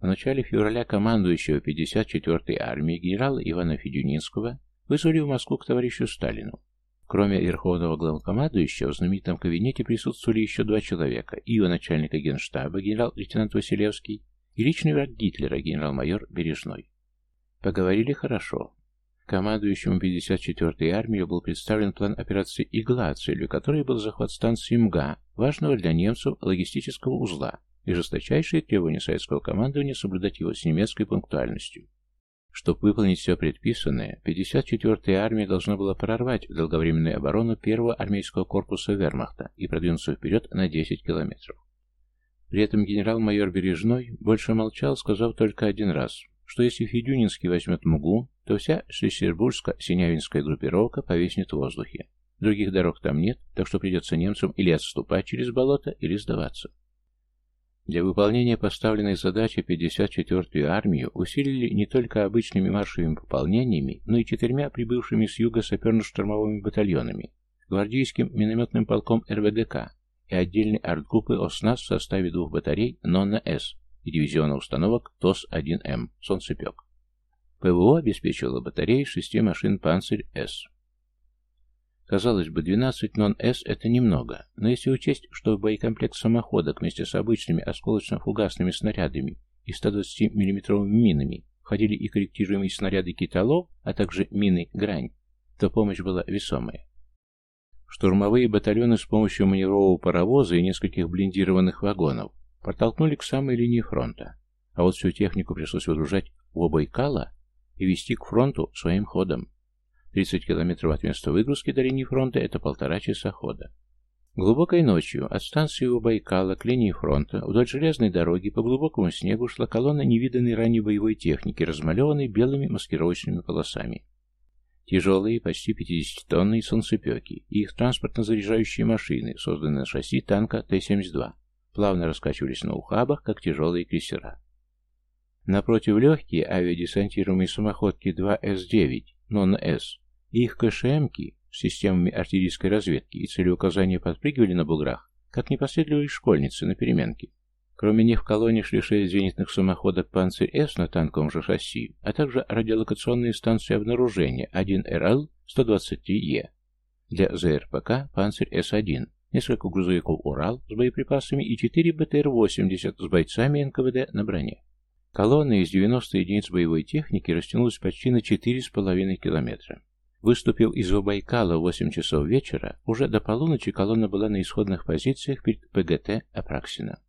В начале февраля командующего 54-й армией генерала Ивана Федюнинского вызвали в Москву к товарищу Сталину. Кроме верховного главнокомандующего, в знаменитом кабинете присутствовали еще два человека, его начальника генштаба, генерал-лейтенант Василевский, и личный враг Гитлера, генерал-майор Бережной. Поговорили хорошо. Командующему 54-й армией был представлен план операции «Игла», целью которой был захват станции МГА, важного для немцев логистического узла, и жесточайшие требования советского командования соблюдать его с немецкой пунктуальностью. Чтобы выполнить все предписанное, 54-я армия должна была прорвать долговременную оборону первого армейского корпуса вермахта и продвинуться вперед на 10 километров. При этом генерал-майор Бережной больше молчал, сказав только один раз что если Федюнинский возьмет МГУ, то вся Шлиссербургско-Синявинская группировка повиснет в воздухе. Других дорог там нет, так что придется немцам или отступать через болото, или сдаваться. Для выполнения поставленной задачи 54-ю армию усилили не только обычными маршевыми пополнениями, но и четырьмя прибывшими с юга саперно-штурмовыми батальонами, гвардейским минометным полком РВГК и отдельной артгруппой ОСНАС в составе двух батарей НОННА-С и дивизиона установок ТОС-1М «Солнцепек». ПВО обеспечивало батареи шести машин «Панцирь-С». Казалось бы, 12 нон-С – это немного, но если учесть, что в боекомплект самоходок вместе с обычными осколочно-фугасными снарядами и 120 миллиметровыми минами входили и корректируемые снаряды «Китолов», а также мины «Грань», то помощь была весомая. Штурмовые батальоны с помощью маневрового паровоза и нескольких блиндированных вагонов Протолкнули к самой линии фронта. А вот всю технику пришлось выгружать в Обайкало и вести к фронту своим ходом. 30 километров от места выгрузки до линии фронта – это полтора часа хода. Глубокой ночью от станции Байкала к линии фронта вдоль железной дороги по глубокому снегу шла колонна невиданной ранней боевой техники, размалеванной белыми маскировочными полосами. Тяжелые, почти 50-тонные солнцепеки и их транспортно-заряжающие машины, созданные на шасси танка Т-72, плавно раскачивались на ухабах, как тяжелые крейсера. Напротив легкие авиадесантируемые самоходки 2С-9, НОН-С, и их КШМки с системами артиллерийской разведки и целеуказания подпрыгивали на буграх, как непоследливые школьницы на переменке. Кроме них в колонне шли шесть зенитных самоходок «Панцирь-С» на танковом же шасси, а также радиолокационные станции обнаружения 1РЛ 123Е. Для ЗРПК «Панцирь-С-1» несколько грузовиков «Урал» с боеприпасами и 4 БТР-80 с бойцами НКВД на броне. Колонна из 90 единиц боевой техники растянулась почти на 4,5 километра. Выступив из Вабайкала в 8 часов вечера, уже до полуночи колонна была на исходных позициях перед ПГТ Апраксина.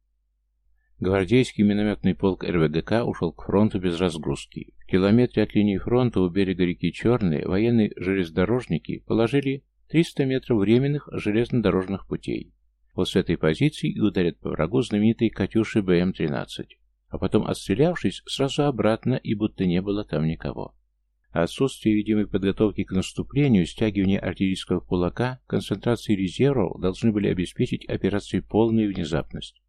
Гвардейский минометный полк РВГК ушел к фронту без разгрузки. В километре от линии фронта у берега реки Черной военные железнодорожники положили 300 метров временных железнодорожных путей. После этой позиции и ударят по врагу знаменитые «Катюши БМ-13», а потом, отстрелявшись, сразу обратно, и будто не было там никого. отсутствие видимой подготовки к наступлению, стягивание артиллерийского кулака, концентрации резервов должны были обеспечить операции полную внезапность.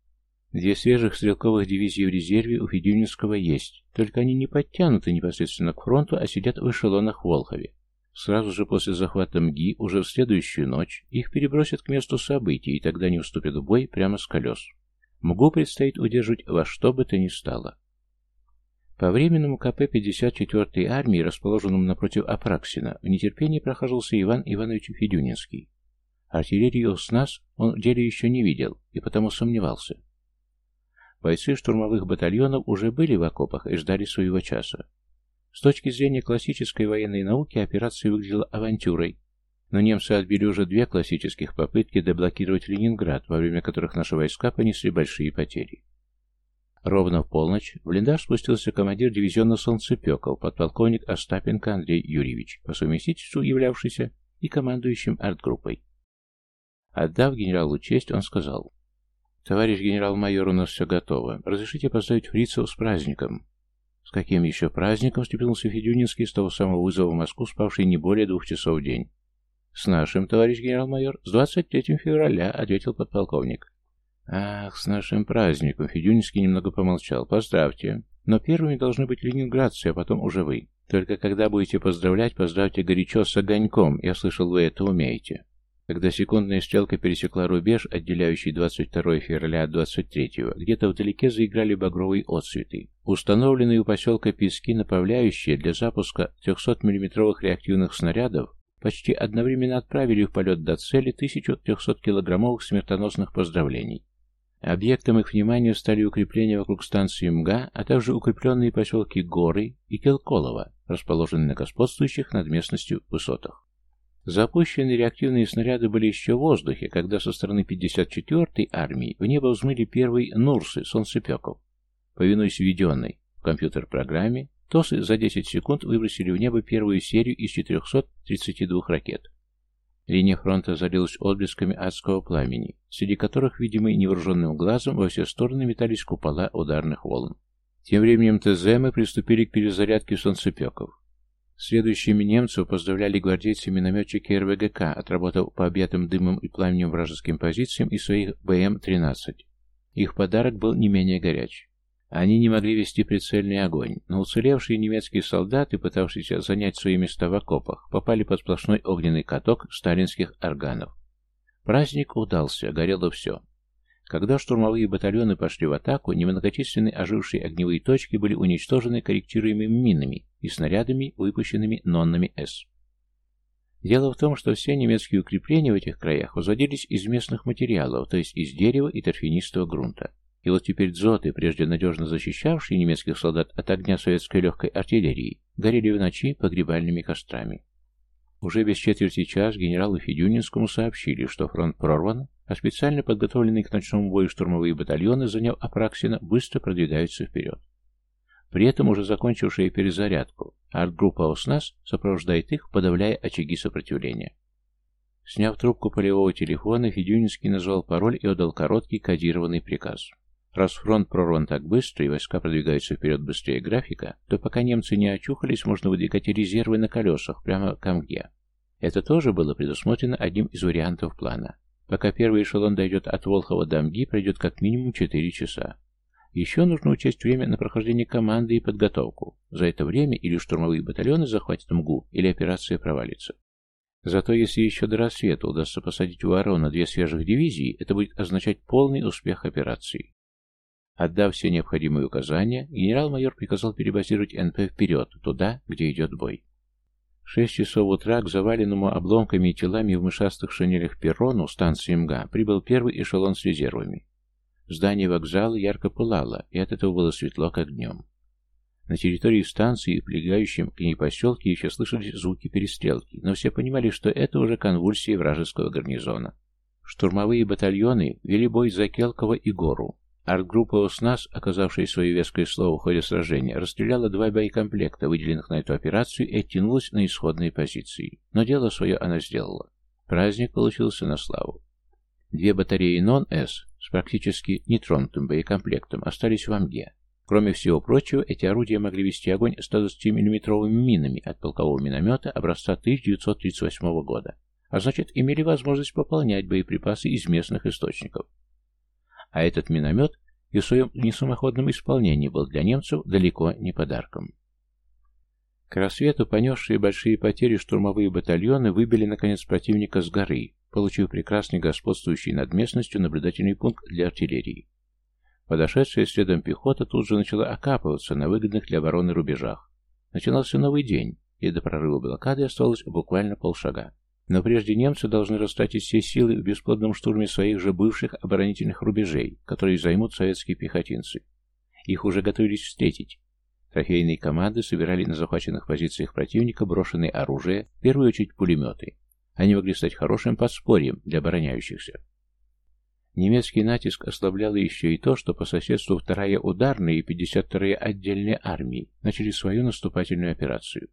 Две свежих стрелковых дивизии в резерве у Федюнинского есть, только они не подтянуты непосредственно к фронту, а сидят в эшелонах в Волхове. Сразу же после захвата МГИ, уже в следующую ночь, их перебросят к месту событий, и тогда не уступят в бой прямо с колес. МГУ предстоит удерживать во что бы то ни стало. По временному КП 54-й армии, расположенному напротив Апраксина, в нетерпении прохаживался Иван Иванович Федюнинский. Артиллерию СНАС он в деле еще не видел и потому сомневался. Бойцы штурмовых батальонов уже были в окопах и ждали своего часа. С точки зрения классической военной науки операция выглядела авантюрой, но немцы отбили уже две классических попытки деблокировать Ленинград, во время которых наши войска понесли большие потери. Ровно в полночь в блиндаж спустился командир дивизиона «Солнцепеков», подполковник Остапенко Андрей Юрьевич, по совместительству являвшийся и командующим артгруппой. Отдав генералу честь, он сказал, «Товарищ генерал-майор, у нас все готово. Разрешите поздравить фрицев с праздником». «С каким еще праздником?» — степенулся Федюнинский с того самого вызова в Москву, спавший не более двух часов в день. «С нашим, товарищ генерал-майор, с 23 февраля», — ответил подполковник. «Ах, с нашим праздником!» — Федюнинский немного помолчал. «Поздравьте. Но первыми должны быть ленинградцы, а потом уже вы. Только когда будете поздравлять, поздравьте горячо с огоньком. Я слышал, вы это умеете». Когда секундная стрелка пересекла рубеж, отделяющий 22 февраля от 23-го, где-то вдалеке заиграли багровые отцветы. Установленные у поселка Пески направляющие для запуска 300 миллиметровых реактивных снарядов почти одновременно отправили в полет до цели 1300-килограммовых смертоносных поздравлений. Объектом их внимания стали укрепления вокруг станции МГА, а также укрепленные поселки Горы и Келколово, расположенные на господствующих над местностью высотах. Запущенные реактивные снаряды были еще в воздухе, когда со стороны 54-й армии в небо взмыли первые Нурсы солнцепеков. Повинуясь введенной в компьютер-программе, ТОСы за 10 секунд выбросили в небо первую серию из 432 ракет. Линия фронта залилась отблесками адского пламени, среди которых, видимый невооруженным глазом, во все стороны метались купола ударных волн. Тем временем ТЗ мы приступили к перезарядке солнцепеков. Следующими немцев поздравляли гвардейцы-минометчики РВГК, отработав по объятым дымом и пламенем вражеским позициям из своих БМ-13. Их подарок был не менее горяч. Они не могли вести прицельный огонь, но уцелевшие немецкие солдаты, пытавшиеся занять свои места в окопах, попали под сплошной огненный каток сталинских органов. Праздник удался, горело все. Когда штурмовые батальоны пошли в атаку, немногочисленные ожившие огневые точки были уничтожены корректируемыми минами и снарядами, выпущенными ноннами С. Дело в том, что все немецкие укрепления в этих краях возводились из местных материалов, то есть из дерева и торфянистого грунта. И вот теперь дзоты, прежде надежно защищавшие немецких солдат от огня советской легкой артиллерии, горели в ночи погребальными кострами. Уже без четверти час генералу Федюнинскому сообщили, что фронт прорван, а специально подготовленные к ночному бою штурмовые батальоны, заняв Апраксина, быстро продвигаются вперед. При этом уже закончившая перезарядку, артгруппа ОСНАС сопровождает их, подавляя очаги сопротивления. Сняв трубку полевого телефона, Федюнинский назвал пароль и отдал короткий кодированный приказ. Раз фронт прорван так быстро и войска продвигаются вперед быстрее графика, то пока немцы не очухались, можно выдвигать резервы на колесах прямо к Амге. Это тоже было предусмотрено одним из вариантов плана. Пока первый эшелон дойдет от Волхова до Амги, пройдет как минимум 4 часа. Еще нужно учесть время на прохождение команды и подготовку. За это время или штурмовые батальоны захватят МГУ, или операция провалится. Зато если еще до рассвета удастся посадить в Ворона две свежих дивизии, это будет означать полный успех операции. Отдав все необходимые указания, генерал-майор приказал перебазировать НП вперед, туда, где идет бой. Шесть часов утра к заваленному обломками и телами в мышастых шинелях перрону станции МГА прибыл первый эшелон с резервами. Здание вокзала ярко пылало, и от этого было светло, как днем. На территории станции и прилегающем к ней поселке еще слышались звуки перестрелки, но все понимали, что это уже конвульсии вражеского гарнизона. Штурмовые батальоны вели бой за Келково и Гору, Артгруппа ОСНАС, оказавшая свое веское слово в ходе сражения, расстреляла два боекомплекта, выделенных на эту операцию, и оттянулась на исходные позиции. Но дело свое она сделала. Праздник получился на славу. Две батареи НОН-С с практически нетронутым боекомплектом остались в Амге. Кроме всего прочего, эти орудия могли вести огонь 120 миллиметровыми минами от полкового миномета образца 1938 года, а значит, имели возможность пополнять боеприпасы из местных источников. А этот миномет и в своем несамоходном исполнении был для немцев далеко не подарком. К рассвету понесшие большие потери штурмовые батальоны выбили, наконец, противника с горы, получив прекрасный господствующий над местностью наблюдательный пункт для артиллерии. Подошедшая следом пехота тут же начала окапываться на выгодных для обороны рубежах. Начинался новый день, и до прорыва блокады оставалось буквально полшага. Но прежде немцы должны растратить все силы в бесплодном штурме своих же бывших оборонительных рубежей, которые займут советские пехотинцы. Их уже готовились встретить. Трофейные команды собирали на захваченных позициях противника брошенные оружие, в первую очередь пулеметы. Они могли стать хорошим подспорьем для обороняющихся. Немецкий натиск ослаблял еще и то, что по соседству вторая ударная и 52-я отдельные армии начали свою наступательную операцию.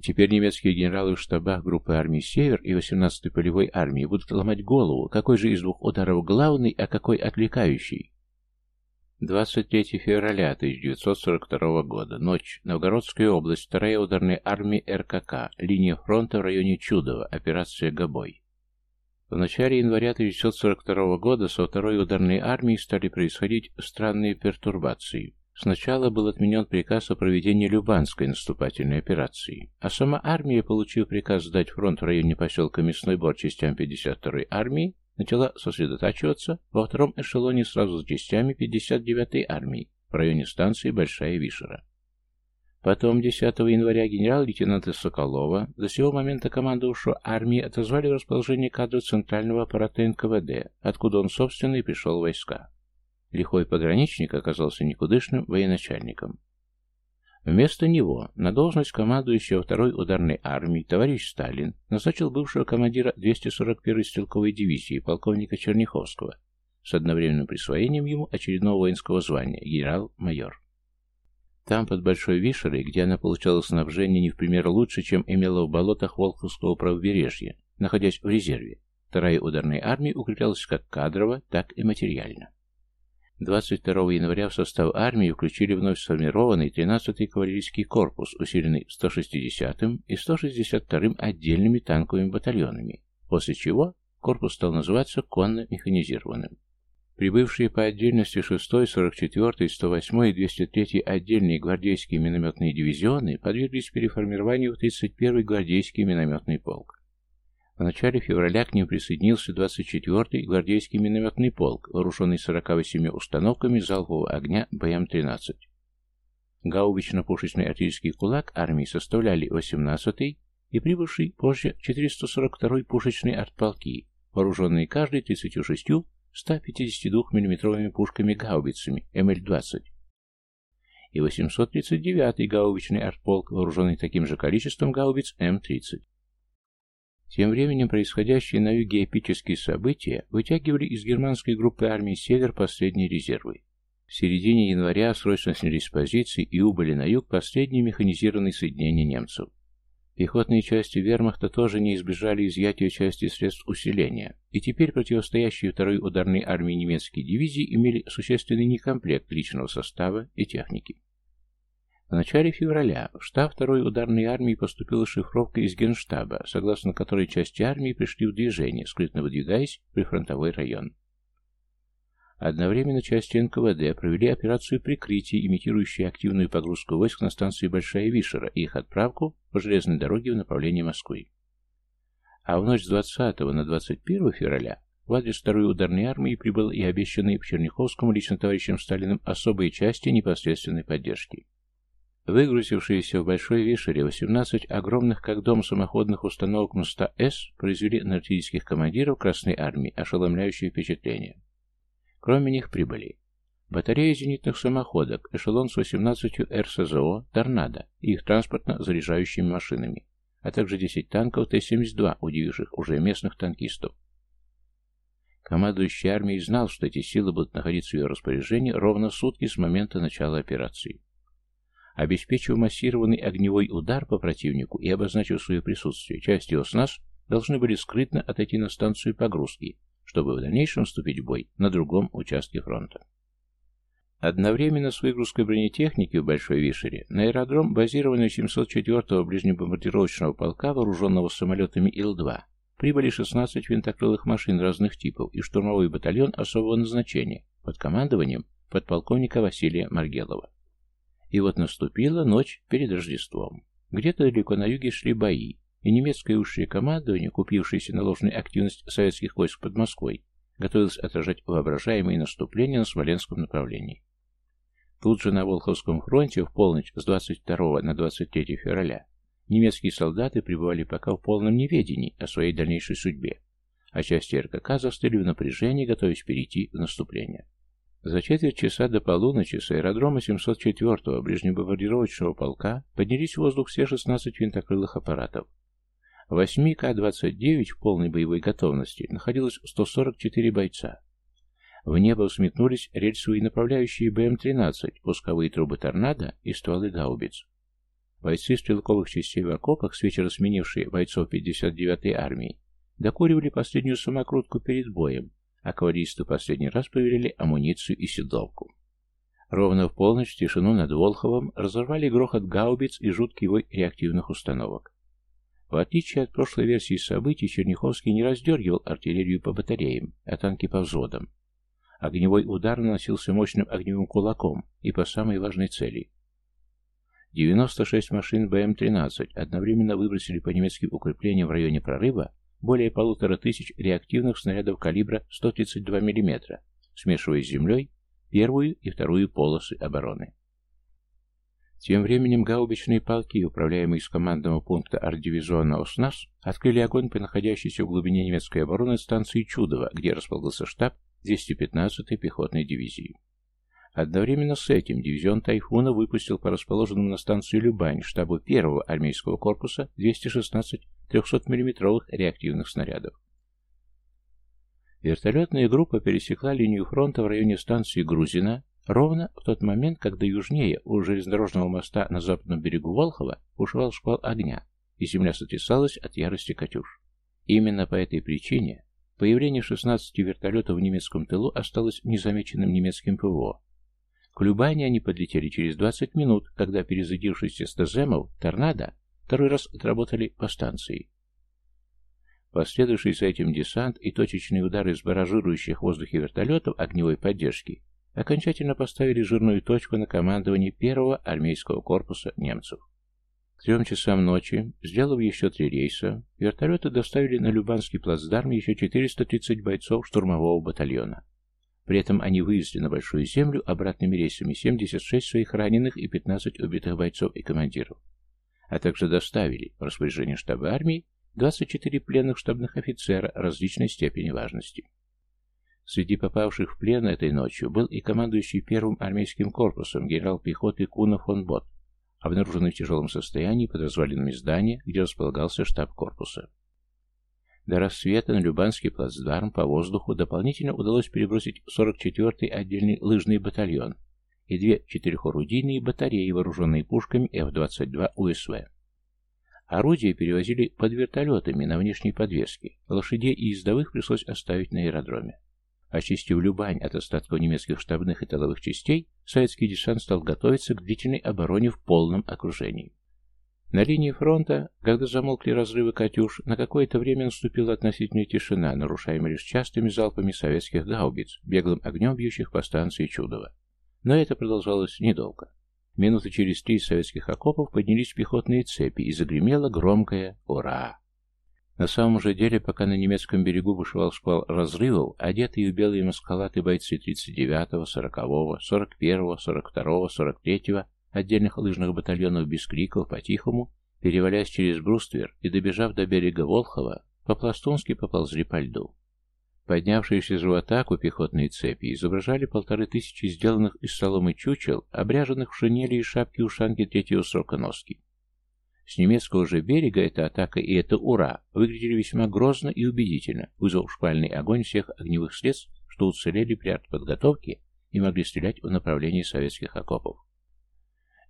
Теперь немецкие генералы в штабах группы армий «Север» и 18-й полевой армии будут ломать голову, какой же из двух ударов главный, а какой отвлекающий. 23 февраля 1942 года. Ночь. Новгородская область. Вторая ударная армия РКК. Линия фронта в районе Чудово. Операция «Габой». В начале января 1942 года со второй ударной армией стали происходить странные пертурбации. Сначала был отменен приказ о проведении Любанской наступательной операции, а сама армия, получив приказ сдать фронт в районе поселка Мясной Бор частям 52-й армии, начала сосредотачиваться во втором эшелоне сразу с частями 59-й армии в районе станции Большая Вишера. Потом, 10 января, генерал-лейтенанта Соколова, до сего момента командовавшего армии, отозвали в расположение кадров Центрального аппарата НКВД, откуда он, собственно, и пришел в войска. Лихой пограничник оказался никудышным военачальником. Вместо него на должность командующего второй ударной армией товарищ Сталин назначил бывшего командира 241-й стрелковой дивизии полковника Черняховского с одновременным присвоением ему очередного воинского звания генерал-майор. Там, под Большой Вишерой, где она получала снабжение не в пример лучше, чем имела в болотах Волховского правобережья, находясь в резерве, вторая ударная армия укреплялась как кадрово, так и материально. 22 января в состав армии включили вновь сформированный 13-й кавалерийский корпус, усиленный 160-м и 162-м отдельными танковыми батальонами, после чего корпус стал называться конно-механизированным. Прибывшие по отдельности 6-й, 44-й, 108-й и 203-й отдельные гвардейские минометные дивизионы подверглись переформированию в 31-й гвардейский минометный полк. В начале февраля к ним присоединился 24-й гвардейский минометный полк, вооруженный 48 установками залпового огня БМ-13. Гаубично-пушечный артиллерийский кулак армии составляли 18-й и прибывший позже 442-й пушечный артполки, вооруженные каждой 36 152 миллиметровыми пушками-гаубицами МЛ-20 и 839-й гаубичный артполк, вооруженный таким же количеством гаубиц М-30. Тем временем происходящие на юге эпические события вытягивали из германской группы армии «Север» последние резервы. В середине января срочно снялись с позиций и убыли на юг последние механизированные соединения немцев. Пехотные части вермахта тоже не избежали изъятия части средств усиления, и теперь противостоящие второй ударной армии немецкие дивизии имели существенный некомплект личного состава и техники. В начале февраля в штаб второй ударной армии поступила шифровка из Генштаба, согласно которой части армии пришли в движение, скрытно выдвигаясь в прифронтовой район. Одновременно части НКВД провели операцию прикрытия, имитирующую активную погрузку войск на станции Большая Вишера и их отправку по железной дороге в направлении Москвы. А в ночь с 20 на 21 февраля в адрес второй ударной армии прибыл и обещанный в Черняховском лично товарищем Сталиным особые части непосредственной поддержки. Выгрузившиеся в Большой Вишере 18 огромных как дом самоходных установок МСТА-С произвели на артиллерийских командиров Красной Армии ошеломляющее впечатление. Кроме них прибыли батарея зенитных самоходок, эшелон с 18 РСЗО «Торнадо» и их транспортно-заряжающими машинами, а также 10 танков Т-72, удививших уже местных танкистов. Командующий армией знал, что эти силы будут находиться в ее распоряжении ровно сутки с момента начала операции. Обеспечив массированный огневой удар по противнику и обозначив свое присутствие, части ОСНАС должны были скрытно отойти на станцию погрузки, чтобы в дальнейшем вступить в бой на другом участке фронта. Одновременно с выгрузкой бронетехники в Большой Вишере на аэродром базированный 704-го ближнебомбардировочного полка, вооруженного самолетами Ил-2, прибыли 16 винтокрылых машин разных типов и штурмовой батальон особого назначения под командованием подполковника Василия Маргелова. И вот наступила ночь перед Рождеством. Где-то далеко на юге шли бои, и немецкое высшее командование, купившееся на ложную активность советских войск под Москвой, готовилось отражать воображаемые наступления на Смоленском направлении. Тут же на Волховском фронте в полночь с 22 на 23 февраля немецкие солдаты пребывали пока в полном неведении о своей дальнейшей судьбе, а части РКК застыли в напряжении, готовясь перейти в наступление. За четверть часа до полуночи с аэродрома 704-го ближнебомбардировочного полка поднялись в воздух все 16 винтокрылых аппаратов. В 8 К-29 в полной боевой готовности находилось 144 бойца. В небо взметнулись рельсовые направляющие БМ-13, пусковые трубы «Торнадо» и стволы гаубиц. Бойцы стрелковых частей в окопах, с вечера сменившие бойцов 59-й армии, докуривали последнюю самокрутку перед боем, а кавалеристы последний раз проверили амуницию и седовку. Ровно в полночь тишину над Волховом разорвали грохот гаубиц и жуткий вой реактивных установок. В отличие от прошлой версии событий, Черняховский не раздергивал артиллерию по батареям, а танки по взводам. Огневой удар наносился мощным огневым кулаком и по самой важной цели. 96 машин БМ-13 одновременно выбросили по немецким укреплениям в районе прорыва более полутора тысяч реактивных снарядов калибра 132 мм, смешивая с землей первую и вторую полосы обороны. Тем временем гаубичные полки, управляемые из командного пункта арт-дивизиона ОСНАС, открыли огонь по находящейся в глубине немецкой обороны станции Чудово, где располагался штаб 215-й пехотной дивизии. Одновременно с этим дивизион «Тайфуна» выпустил по расположенному на станции Любань штабу первого армейского корпуса 216 300-мм реактивных снарядов. Вертолетная группа пересекла линию фронта в районе станции Грузина ровно в тот момент, когда южнее у железнодорожного моста на западном берегу Волхова бушевал шквал огня, и земля сотрясалась от ярости «Катюш». Именно по этой причине появление 16 вертолетов в немецком тылу осталось незамеченным немецким ПВО, к Любани они подлетели через 20 минут, когда перезадившийся стаземов «Торнадо» второй раз отработали по станции. Последующий за этим десант и точечные удары из баражирующих в воздухе вертолетов огневой поддержки окончательно поставили жирную точку на командовании первого армейского корпуса немцев. К трем часам ночи, сделав еще три рейса, вертолеты доставили на Любанский плацдарм еще 430 бойцов штурмового батальона. При этом они вывезли на Большую Землю обратными рейсами 76 своих раненых и 15 убитых бойцов и командиров, а также доставили в распоряжение штаба армии 24 пленных штабных офицера различной степени важности. Среди попавших в плен этой ночью был и командующий первым армейским корпусом генерал пехоты Куна фон Бот, обнаруженный в тяжелом состоянии под развалинами здания, где располагался штаб корпуса. До рассвета на Любанский плацдарм по воздуху дополнительно удалось перебросить 44-й отдельный лыжный батальон и две четырехорудийные батареи, вооруженные пушками F-22 УСВ. Орудия перевозили под вертолетами на внешней подвеске. Лошадей и ездовых пришлось оставить на аэродроме. Очистив Любань от остатков немецких штабных и тыловых частей, советский десант стал готовиться к длительной обороне в полном окружении. На линии фронта, когда замолкли разрывы «Катюш», на какое-то время наступила относительная тишина, нарушаемая лишь частыми залпами советских гаубиц, беглым огнем бьющих по станции Чудово. Но это продолжалось недолго. Минуты через три из советских окопов поднялись пехотные цепи, и загремело громкое «Ура!». На самом же деле, пока на немецком берегу бушевал шквал разрывов, одетые в белые маскалаты бойцы 39-го, 40-го, 41-го, 42-го, 43-го отдельных лыжных батальонов без криков, по-тихому, перевалясь через бруствер и добежав до берега Волхова, по-пластунски поползли по льду. Поднявшиеся в атаку пехотные цепи изображали полторы тысячи сделанных из соломы чучел, обряженных в шинели и шапки-ушанки третьего срока носки. С немецкого же берега эта атака и это «Ура» выглядели весьма грозно и убедительно, вызвав шквальный огонь всех огневых средств, что уцелели при артподготовке и могли стрелять в направлении советских окопов.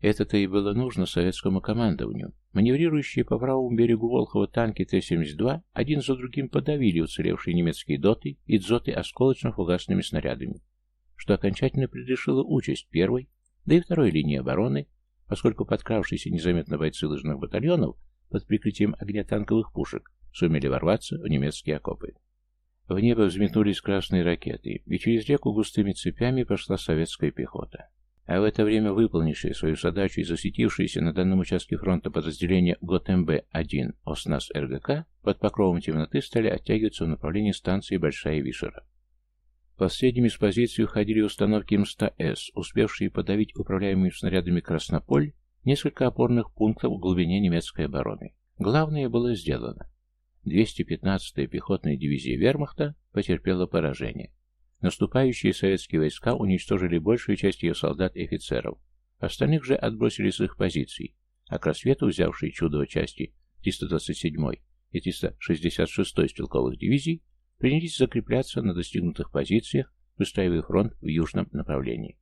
Это-то и было нужно советскому командованию. Маневрирующие по правому берегу Волхова танки Т-72 один за другим подавили уцелевшие немецкие доты и дзоты осколочно-фугасными снарядами, что окончательно предрешило участь первой, да и второй линии обороны, поскольку подкравшиеся незаметно бойцы лыжных батальонов под прикрытием огня танковых пушек сумели ворваться в немецкие окопы. В небо взметнулись красные ракеты, и через реку густыми цепями пошла советская пехота. А в это время выполнившие свою задачу и засветившиеся на данном участке фронта подразделения ГОТМБ-1 ОСНАС РГК под покровом темноты стали оттягиваться в направлении станции Большая Вишера. Последними с позиции уходили установки М100С, успевшие подавить управляемыми снарядами Краснополь несколько опорных пунктов в глубине немецкой обороны. Главное было сделано. 215-я пехотная дивизия вермахта потерпела поражение. Наступающие советские войска уничтожили большую часть ее солдат и офицеров. Остальных же отбросили с их позиций, а к рассвету взявшие чудово части 327-й и 366-й стрелковых дивизий принялись закрепляться на достигнутых позициях, выстраивая фронт в южном направлении.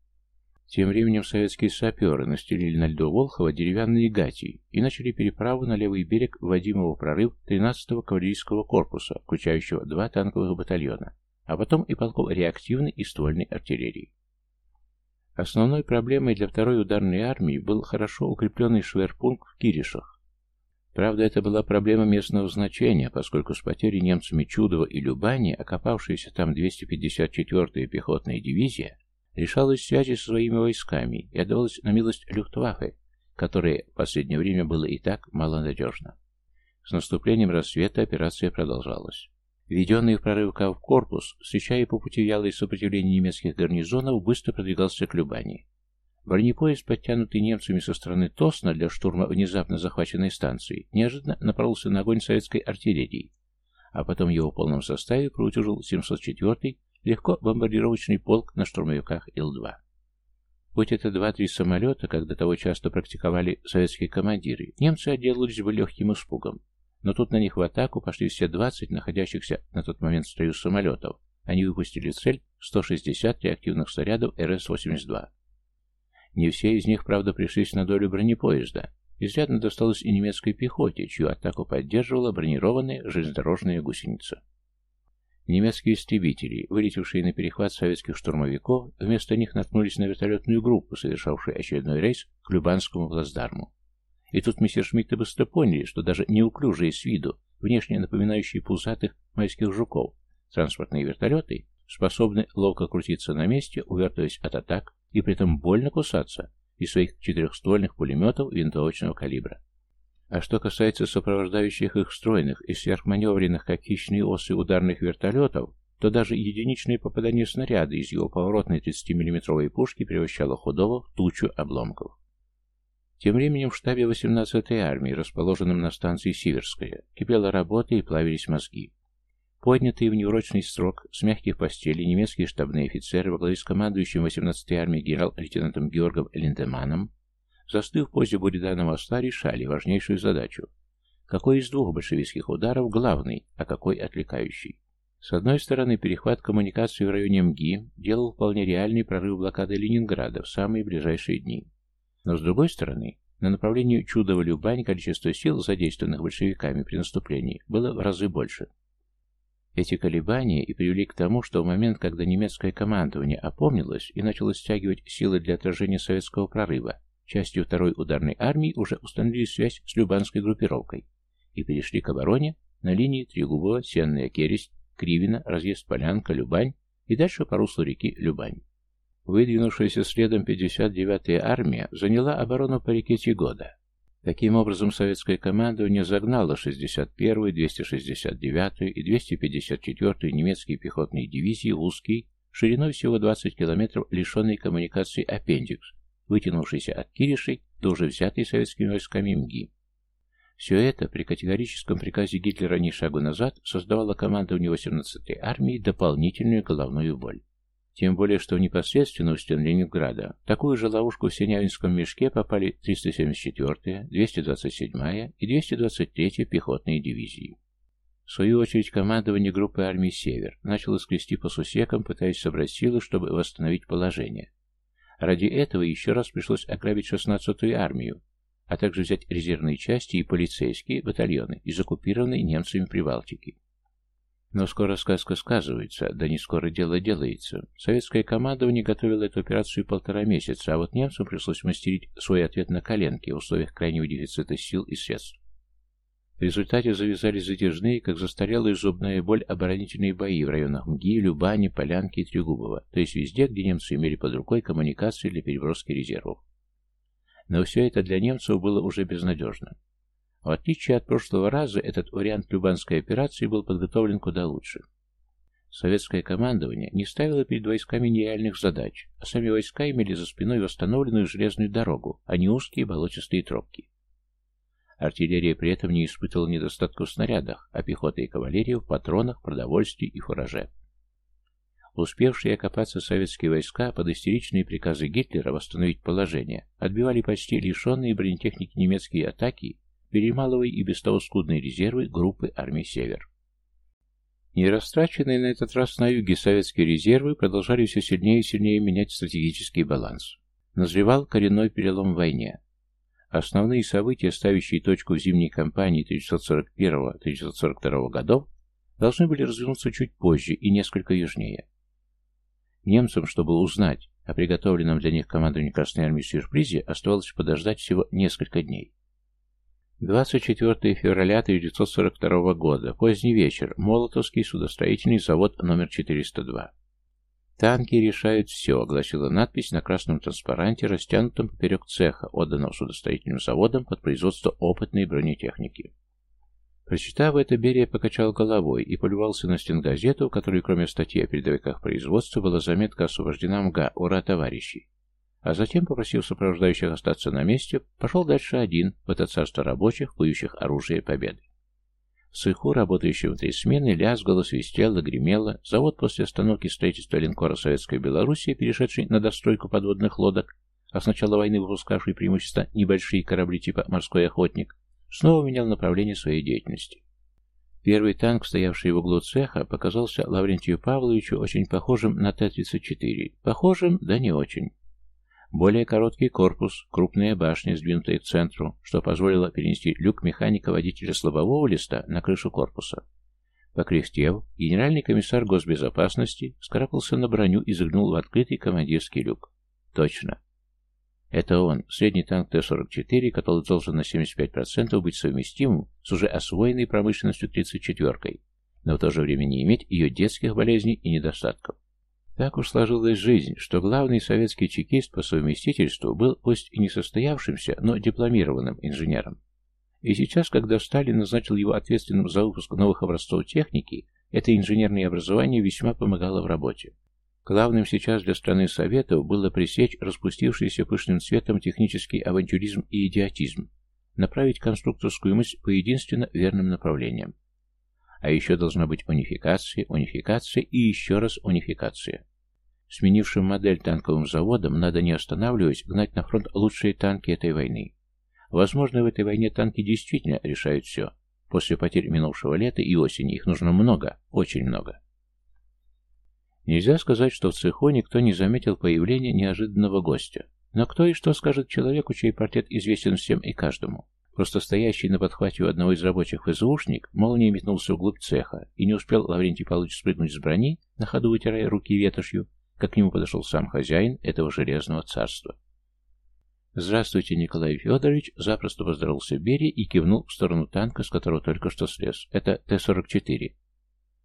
Тем временем советские саперы настелили на льду Волхова деревянные гати и начали переправу на левый берег вводимого прорыв 13-го кавалерийского корпуса, включающего два танковых батальона, а потом и полков реактивной и ствольной артиллерии. Основной проблемой для второй ударной армии был хорошо укрепленный шверпункт в Киришах. Правда, это была проблема местного значения, поскольку с потерей немцами Чудова и Любани, окопавшаяся там 254-я пехотная дивизия, решалась связи со своими войсками и отдавалась на милость Люфтваффе, которое в последнее время было и так малонадежно. С наступлением рассвета операция продолжалась. Введенный в прорыв в корпус, встречая по пути вялое сопротивление немецких гарнизонов, быстро продвигался к Любани. Бронепоезд, подтянутый немцами со стороны Тосна для штурма внезапно захваченной станции, неожиданно напоролся на огонь советской артиллерии, а потом его в полном составе проутюжил 704-й легко бомбардировочный полк на штурмовиках Ил-2. Хоть это два-три самолета, до того часто практиковали советские командиры, немцы отделались бы легким испугом, но тут на них в атаку пошли все 20 находящихся на тот момент в строю самолетов. Они выпустили цель 160 реактивных снарядов РС-82. Не все из них, правда, пришлись на долю бронепоезда. Изрядно досталось и немецкой пехоте, чью атаку поддерживала бронированная железнодорожная гусеница. Немецкие истребители, вылетевшие на перехват советских штурмовиков, вместо них наткнулись на вертолетную группу, совершавшую очередной рейс к Любанскому плацдарму. И тут месье Шмидты быстро поняли, что даже неуклюжие с виду, внешне напоминающие пузатых майских жуков, транспортные вертолеты способны ловко крутиться на месте, увертываясь от атак, и при этом больно кусаться из своих четырехствольных пулеметов винтовочного калибра. А что касается сопровождающих их стройных и сверхманевренных, как хищные осы ударных вертолетов, то даже единичные попадания снаряда из его поворотной 30-мм пушки превращало худого в тучу обломков. Тем временем в штабе 18-й армии, расположенном на станции Сиверская, кипела работа и плавились мозги. Поднятые в неурочный срок с мягких постелей немецкие штабные офицеры во главе с командующим 18-й армией генерал-лейтенантом Георгом Линдеманом, застыв в позе буриданного осла, решали важнейшую задачу. Какой из двух большевистских ударов главный, а какой отвлекающий? С одной стороны, перехват коммуникации в районе МГИ делал вполне реальный прорыв блокады Ленинграда в самые ближайшие дни. Но с другой стороны, на направлении Чудово-Любань количество сил, задействованных большевиками при наступлении, было в разы больше. Эти колебания и привели к тому, что в момент, когда немецкое командование опомнилось и начало стягивать силы для отражения советского прорыва, частью второй ударной армии уже установили связь с Любанской группировкой и перешли к обороне на линии Трегубова, Сенная Кересть, Кривина, Разъезд Полянка, Любань и дальше по руслу реки Любань. Выдвинувшаяся следом 59-я армия заняла оборону по реке Тигода. Таким образом, советское командование загнало 61-ю, 269-ю и 254-ю немецкие пехотные дивизии в узкий, шириной всего 20 километров, лишенный коммуникации аппендикс, вытянувшийся от Киришей до уже взятой советскими войсками МГИ. Все это при категорическом приказе Гитлера ни шагу назад создавало командованию 18-й армии дополнительную головную боль. Тем более, что в непосредственно у стен Ленинграда такую же ловушку в Синявинском мешке попали 374-я, 227-я и 223-я пехотные дивизии. В свою очередь, командование группы армий «Север» начало скрести по сусекам, пытаясь собрать силы, чтобы восстановить положение. Ради этого еще раз пришлось ограбить 16-ю армию, а также взять резервные части и полицейские батальоны из оккупированной немцами Прибалтики. Но скоро сказка сказывается, да не скоро дело делается. Советское командование готовило эту операцию полтора месяца, а вот немцам пришлось мастерить свой ответ на коленке в условиях крайнего дефицита сил и средств. В результате завязались затяжные, как застарелая зубная боль, оборонительные бои в районах МГИ, Любани, Полянки и Трегубова, то есть везде, где немцы имели под рукой коммуникации для переброски резервов. Но все это для немцев было уже безнадежно. В отличие от прошлого раза, этот вариант Любанской операции был подготовлен куда лучше. Советское командование не ставило перед войсками нереальных задач, а сами войска имели за спиной восстановленную железную дорогу, а не узкие болотистые тропки. Артиллерия при этом не испытывала недостатка в снарядах, а пехота и кавалерия в патронах, продовольствии и фураже. Успевшие окопаться советские войска под истеричные приказы Гитлера восстановить положение отбивали почти лишенные бронетехники немецкие атаки, перемалывая и без того скудные резервы группы армий «Север». Нерастраченные на этот раз на юге советские резервы продолжали все сильнее и сильнее менять стратегический баланс. Назревал коренной перелом в войне. Основные события, ставящие точку в зимней кампании 1941-1942 годов, должны были развернуться чуть позже и несколько южнее. Немцам, чтобы узнать о приготовленном для них командовании Красной Армии сюрпризе, оставалось подождать всего несколько дней. 24 февраля 1942 года, поздний вечер, Молотовский судостроительный завод номер 402. «Танки решают все», — огласила надпись на красном транспаранте, растянутом поперек цеха, отданного судостроительным заводом под производство опытной бронетехники. Прочитав это, Берия покачал головой и полювался на стенгазету, в которой, кроме статьи о передовиках производства, была заметка освобождена МГА «Ура, товарищи!» А затем, попросив сопровождающих остаться на месте, пошел дальше один, в это царство рабочих, кующих оружие победы. В цеху, работающем в три смены, лязгало, свистело, гремело. Завод после остановки строительства линкора Советской Белоруссии, перешедший на достройку подводных лодок, а с начала войны выпускавший преимущественно небольшие корабли типа «Морской охотник», снова менял направление своей деятельности. Первый танк, стоявший в углу цеха, показался Лаврентию Павловичу очень похожим на Т-34. Похожим, да не очень. Более короткий корпус, крупная башня, сдвинутая к центру, что позволило перенести люк механика-водителя слабового листа на крышу корпуса. Покряхтев, генеральный комиссар госбезопасности скарабкался на броню и загнул в открытый командирский люк. Точно. Это он, средний танк Т-44, который должен на 75% быть совместимым с уже освоенной промышленностью 34-кой, но в то же время не иметь ее детских болезней и недостатков. Так уж сложилась жизнь, что главный советский чекист по совместительству был пусть и не состоявшимся, но дипломированным инженером. И сейчас, когда Сталин назначил его ответственным за выпуск новых образцов техники, это инженерное образование весьма помогало в работе. Главным сейчас для страны Советов было пресечь распустившийся пышным цветом технический авантюризм и идиотизм, направить конструкторскую мысль по единственно верным направлениям. А еще должна быть унификация, унификация и еще раз унификация. Сменившим модель танковым заводом надо не останавливаясь гнать на фронт лучшие танки этой войны. Возможно, в этой войне танки действительно решают все. После потерь минувшего лета и осени их нужно много, очень много. Нельзя сказать, что в цеху никто не заметил появления неожиданного гостя. Но кто и что скажет человеку, чей портрет известен всем и каждому? Просто стоящий на подхвате у одного из рабочих ФСУшник молнией метнулся вглубь цеха, и не успел Лаврентий Павлович спрыгнуть с брони, на ходу вытирая руки ветошью, как к нему подошел сам хозяин этого железного царства. «Здравствуйте, Николай Федорович!» запросто поздоровался Берия и кивнул в сторону танка, с которого только что слез. «Это Т-44».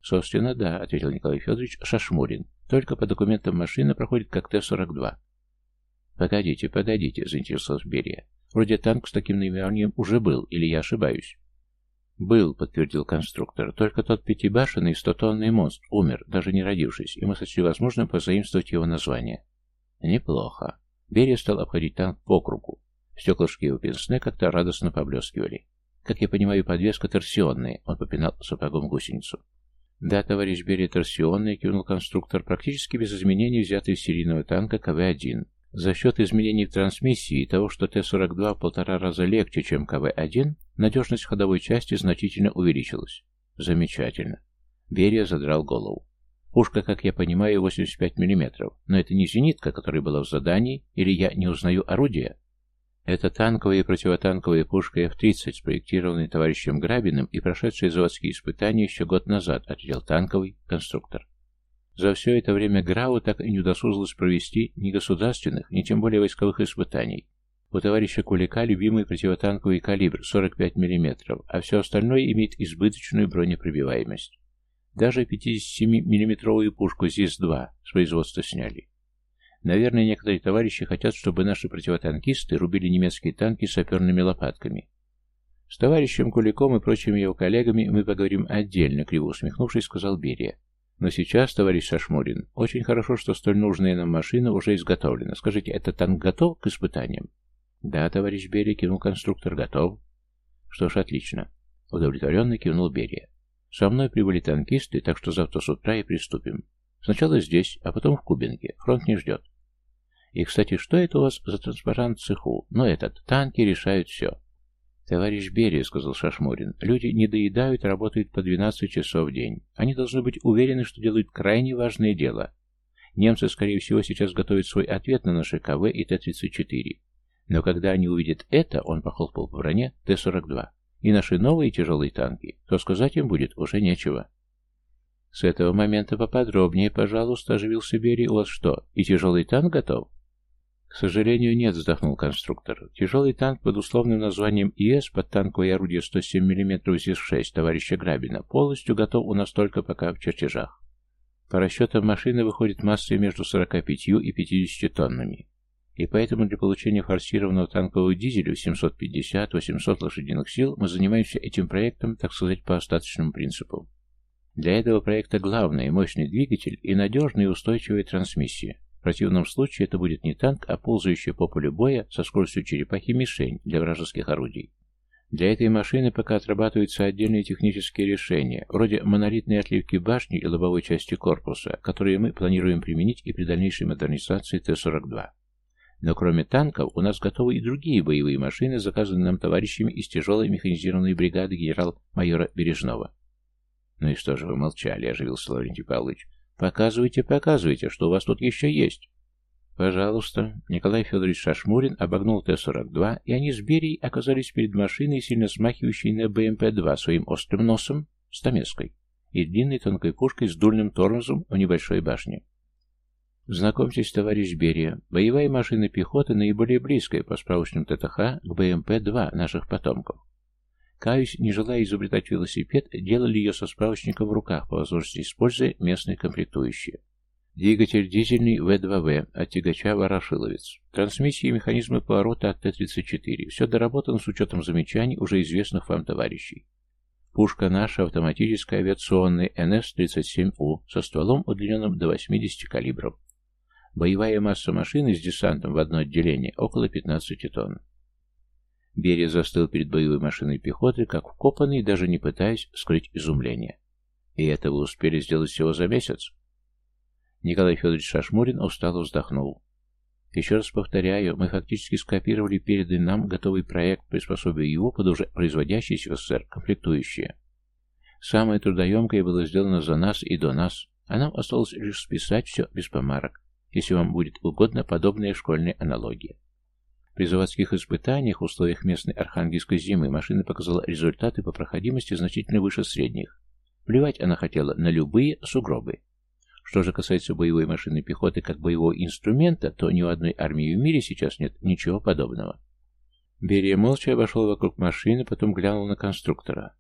«Собственно, да», — ответил Николай Федорович Шашмурин. «Только по документам машина проходит как Т-42». «Погодите, погодите», — заинтересовался Берия. Вроде танк с таким наименованием уже был, или я ошибаюсь? «Был», — подтвердил конструктор. «Только тот пятибашенный стотонный монстр умер, даже не родившись, и мы сочли возможным позаимствовать его название». «Неплохо». Берия стал обходить танк по кругу. Стеклышки его пенсне как-то радостно поблескивали. «Как я понимаю, подвеска торсионная», — он попинал сапогом гусеницу. «Да, товарищ Берия, торсионная», — кивнул конструктор, практически без изменений взятый из серийного танка КВ-1. За счет изменений в трансмиссии и того, что Т-42 в полтора раза легче, чем КВ-1, надежность ходовой части значительно увеличилась. Замечательно. Берия задрал голову. Пушка, как я понимаю, 85 мм, но это не зенитка, которая была в задании, или я не узнаю орудия? Это танковая и противотанковая пушка F-30, спроектированная товарищем Грабиным и прошедшая заводские испытания еще год назад, ответил танковый конструктор. За все это время ГРАУ так и не удосужилось провести ни государственных, ни тем более войсковых испытаний. У товарища Кулика любимый противотанковый калибр 45 мм, а все остальное имеет избыточную бронепробиваемость. Даже 57-миллиметровую пушку ЗИС-2 с производства сняли. Наверное, некоторые товарищи хотят, чтобы наши противотанкисты рубили немецкие танки саперными лопатками. С товарищем Куликом и прочими его коллегами мы поговорим отдельно, криво усмехнувшись, сказал Берия. Но сейчас, товарищ Шашмурин, очень хорошо, что столь нужная нам машина уже изготовлена. Скажите, этот танк готов к испытаниям? Да, товарищ Берия, кивнул конструктор, готов. Что ж, отлично. Удовлетворенно кивнул Берия. Со мной прибыли танкисты, так что завтра с утра и приступим. Сначала здесь, а потом в Кубинке. Фронт не ждет. И, кстати, что это у вас за транспарант цеху? Ну, этот, танки решают все. «Товарищ Берия», — сказал Шашмурин, — «люди не доедают, работают по 12 часов в день. Они должны быть уверены, что делают крайне важное дело. Немцы, скорее всего, сейчас готовят свой ответ на наши КВ и Т-34. Но когда они увидят это, он похлопал по броне Т-42, и наши новые тяжелые танки, то сказать им будет уже нечего». «С этого момента поподробнее, пожалуйста», — оживился Берия. «У вас что, и тяжелый танк готов?» «К сожалению, нет», — вздохнул конструктор. «Тяжелый танк под условным названием ИС под танковое орудие 107 мм ЗИС-6 товарища Грабина полностью готов у нас только пока в чертежах. По расчетам машины выходит массой между 45 и 50 тоннами. И поэтому для получения форсированного танкового дизеля в 750-800 лошадиных сил мы занимаемся этим проектом, так сказать, по остаточному принципу. Для этого проекта главное – мощный двигатель и надежная и устойчивая трансмиссия. В противном случае это будет не танк, а ползающая по полю боя со скоростью черепахи мишень для вражеских орудий. Для этой машины пока отрабатываются отдельные технические решения, вроде монолитной отливки башни и лобовой части корпуса, которые мы планируем применить и при дальнейшей модернизации Т-42. Но кроме танков, у нас готовы и другие боевые машины, заказанные нам товарищами из тяжелой механизированной бригады генерал-майора Бережного. «Ну и что же вы молчали?» – оживился Лаврентий Павлович. Показывайте, показывайте, что у вас тут еще есть. Пожалуйста. Николай Федорович Шашмурин обогнул Т-42, и они с Берией оказались перед машиной, сильно смахивающей на БМП-2 своим острым носом, стамеской, и длинной тонкой пушкой с дульным тормозом в небольшой башне. Знакомьтесь, товарищ Берия, боевая машина пехоты наиболее близкая по справочным ТТХ к БМП-2 наших потомков. Каюсь, не желая изобретать велосипед, делали ее со справочником в руках, по возможности используя местные комплектующие. Двигатель дизельный В2В от тягача Ворошиловец. Трансмиссии и механизмы поворота от Т-34. Все доработано с учетом замечаний уже известных вам товарищей. Пушка наша автоматическая авиационная НС-37У со стволом удлиненным до 80 калибров. Боевая масса машины с десантом в одно отделение около 15 тонн. Берия застыл перед боевой машиной пехоты, как вкопанный, даже не пытаясь скрыть изумление. И это вы успели сделать всего за месяц? Николай Федорович Шашмурин устало вздохнул. Еще раз повторяю, мы фактически скопировали переданный нам готовый проект, приспособив его под уже производящиеся в СССР комплектующие. Самое трудоемкое было сделано за нас и до нас, а нам осталось лишь списать все без помарок, если вам будет угодно подобная школьная аналогия. При заводских испытаниях в условиях местной архангельской зимы машина показала результаты по проходимости значительно выше средних. Плевать она хотела на любые сугробы. Что же касается боевой машины пехоты как боевого инструмента, то ни у одной армии в мире сейчас нет ничего подобного. Берия молча обошел вокруг машины, потом глянул на конструктора.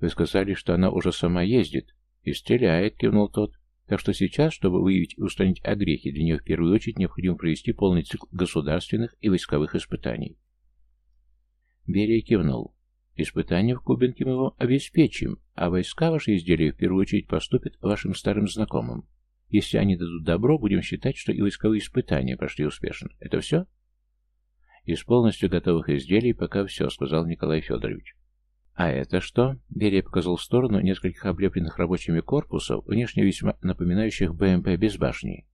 «Вы сказали, что она уже сама ездит?» «И стреляет», — кивнул тот. Так что сейчас, чтобы выявить и устранить огрехи, для нее в первую очередь необходимо провести полный цикл государственных и войсковых испытаний. Берия кивнул. Испытания в Кубинке мы вам обеспечим, а войска ваши изделия в первую очередь поступят вашим старым знакомым. Если они дадут добро, будем считать, что и войсковые испытания прошли успешно. Это все? Из полностью готовых изделий пока все, сказал Николай Федорович. «А это что?» Берия показал в сторону нескольких облепленных рабочими корпусов, внешне весьма напоминающих БМП без башни.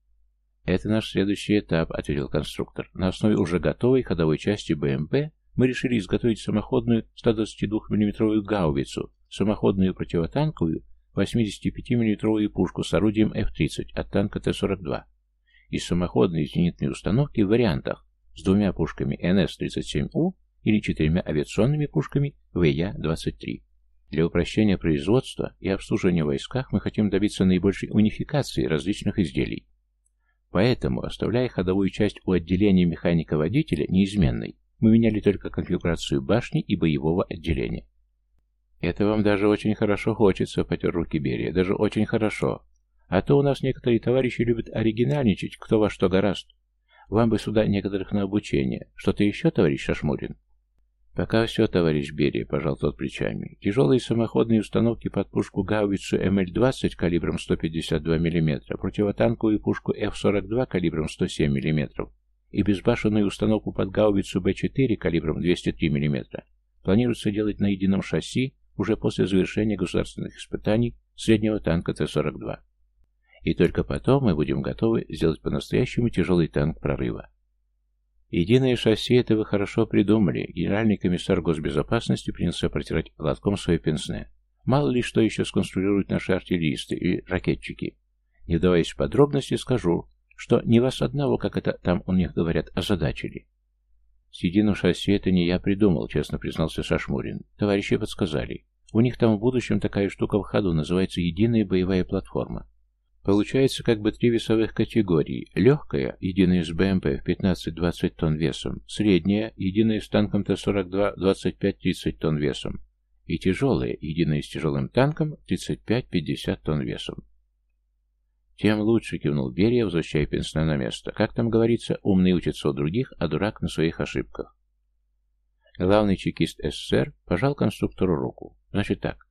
«Это наш следующий этап», — ответил конструктор. «На основе уже готовой ходовой части БМП мы решили изготовить самоходную 122 миллиметровую гаубицу, самоходную противотанковую 85 миллиметровую пушку с орудием F-30 от танка Т-42 и самоходные зенитные установки в вариантах с двумя пушками НС-37У или четырьмя авиационными пушками ВЯ-23. Для упрощения производства и обслуживания в войсках мы хотим добиться наибольшей унификации различных изделий. Поэтому, оставляя ходовую часть у отделения механика-водителя неизменной, мы меняли только конфигурацию башни и боевого отделения. «Это вам даже очень хорошо хочется», — потер руки Берия, — «даже очень хорошо. А то у нас некоторые товарищи любят оригинальничать, кто во что гораст. Вам бы сюда некоторых на обучение. Что-то еще, товарищ Шашмурин?» «Пока все, товарищ Берия», — пожал тот плечами. «Тяжелые самоходные установки под пушку гаубицу МЛ-20 калибром 152 мм, противотанковую пушку Ф-42 калибром 107 мм и безбашенную установку под гаубицу Б-4 калибром 203 мм планируется делать на едином шасси уже после завершения государственных испытаний среднего танка Т-42. И только потом мы будем готовы сделать по-настоящему тяжелый танк прорыва. Единое шасси это вы хорошо придумали. Генеральный комиссар госбезопасности принялся протирать лотком свое пенсне. Мало ли что еще сконструируют наши артиллеристы и ракетчики. Не вдаваясь в подробности, скажу, что не вас одного, как это там у них говорят, озадачили. Единым шасси это не я придумал, честно признался Шашмурин. Товарищи подсказали. У них там в будущем такая штука в ходу, называется единая боевая платформа. Получается как бы три весовых категории. Легкая, единая с БМП в 15-20 тонн весом, средняя, единая с танком Т-42 25-30 тонн весом, и тяжелая, единая с тяжелым танком 35-50 тонн весом. Тем лучше, кивнул Берия, возвращая Пенсна на место. Как там говорится, умный учится у других, а дурак на своих ошибках. Главный чекист СССР пожал конструктору руку. Значит так,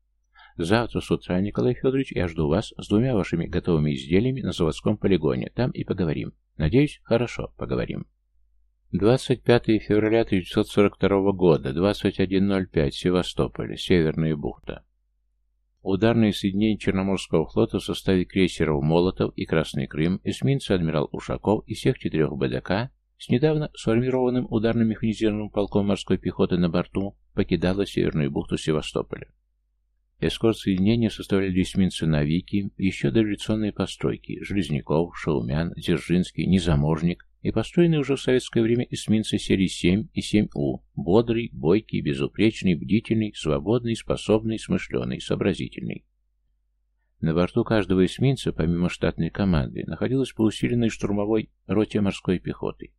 Завтра с утра, Николай Федорович, я жду вас с двумя вашими готовыми изделиями на заводском полигоне. Там и поговорим. Надеюсь, хорошо поговорим. 25 февраля 1942 года, 21.05, Севастополь, Северная бухта. Ударные соединения Черноморского флота в составе крейсеров «Молотов» и «Красный Крым», эсминца «Адмирал Ушаков» и всех четырех БДК с недавно сформированным ударным механизированным полком морской пехоты на борту покидала Северную бухту Севастополя. Эскорт соединения составляли эсминцы «Навики», еще дореволюционные постройки – Железняков, Шаумян, Дзержинский, Незаможник и построенные уже в советское время эсминцы серии 7 и 7У – бодрый, бойкий, безупречный, бдительный, свободный, способный, смышленый, сообразительный. На борту каждого эсминца, помимо штатной команды, находилась по усиленной штурмовой роте морской пехоты.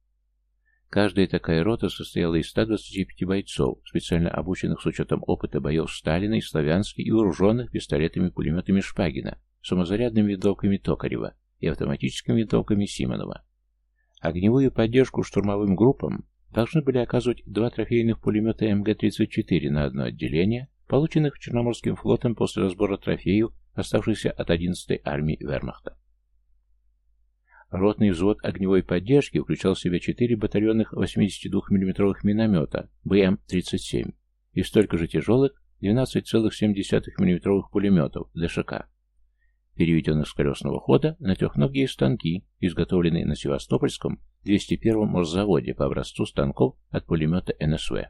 Каждая такая рота состояла из 125 бойцов, специально обученных с учетом опыта боев Сталина Славянской и вооруженных пистолетами-пулеметами Шпагина, самозарядными винтовками Токарева и автоматическими винтовками Симонова. Огневую поддержку штурмовым группам должны были оказывать два трофейных пулемета МГ-34 на одно отделение, полученных Черноморским флотом после разбора трофеев, оставшихся от 11-й армии Вермахта. Ротный взвод огневой поддержки включал в себя 4 батальонных 82 мм миномета БМ-37 и столько же тяжелых 12,7 мм пулеметов ДШК, переведенных с колесного хода на трехногие станки, изготовленные на Севастопольском 201-м морзаводе по образцу станков от пулемета НСВ.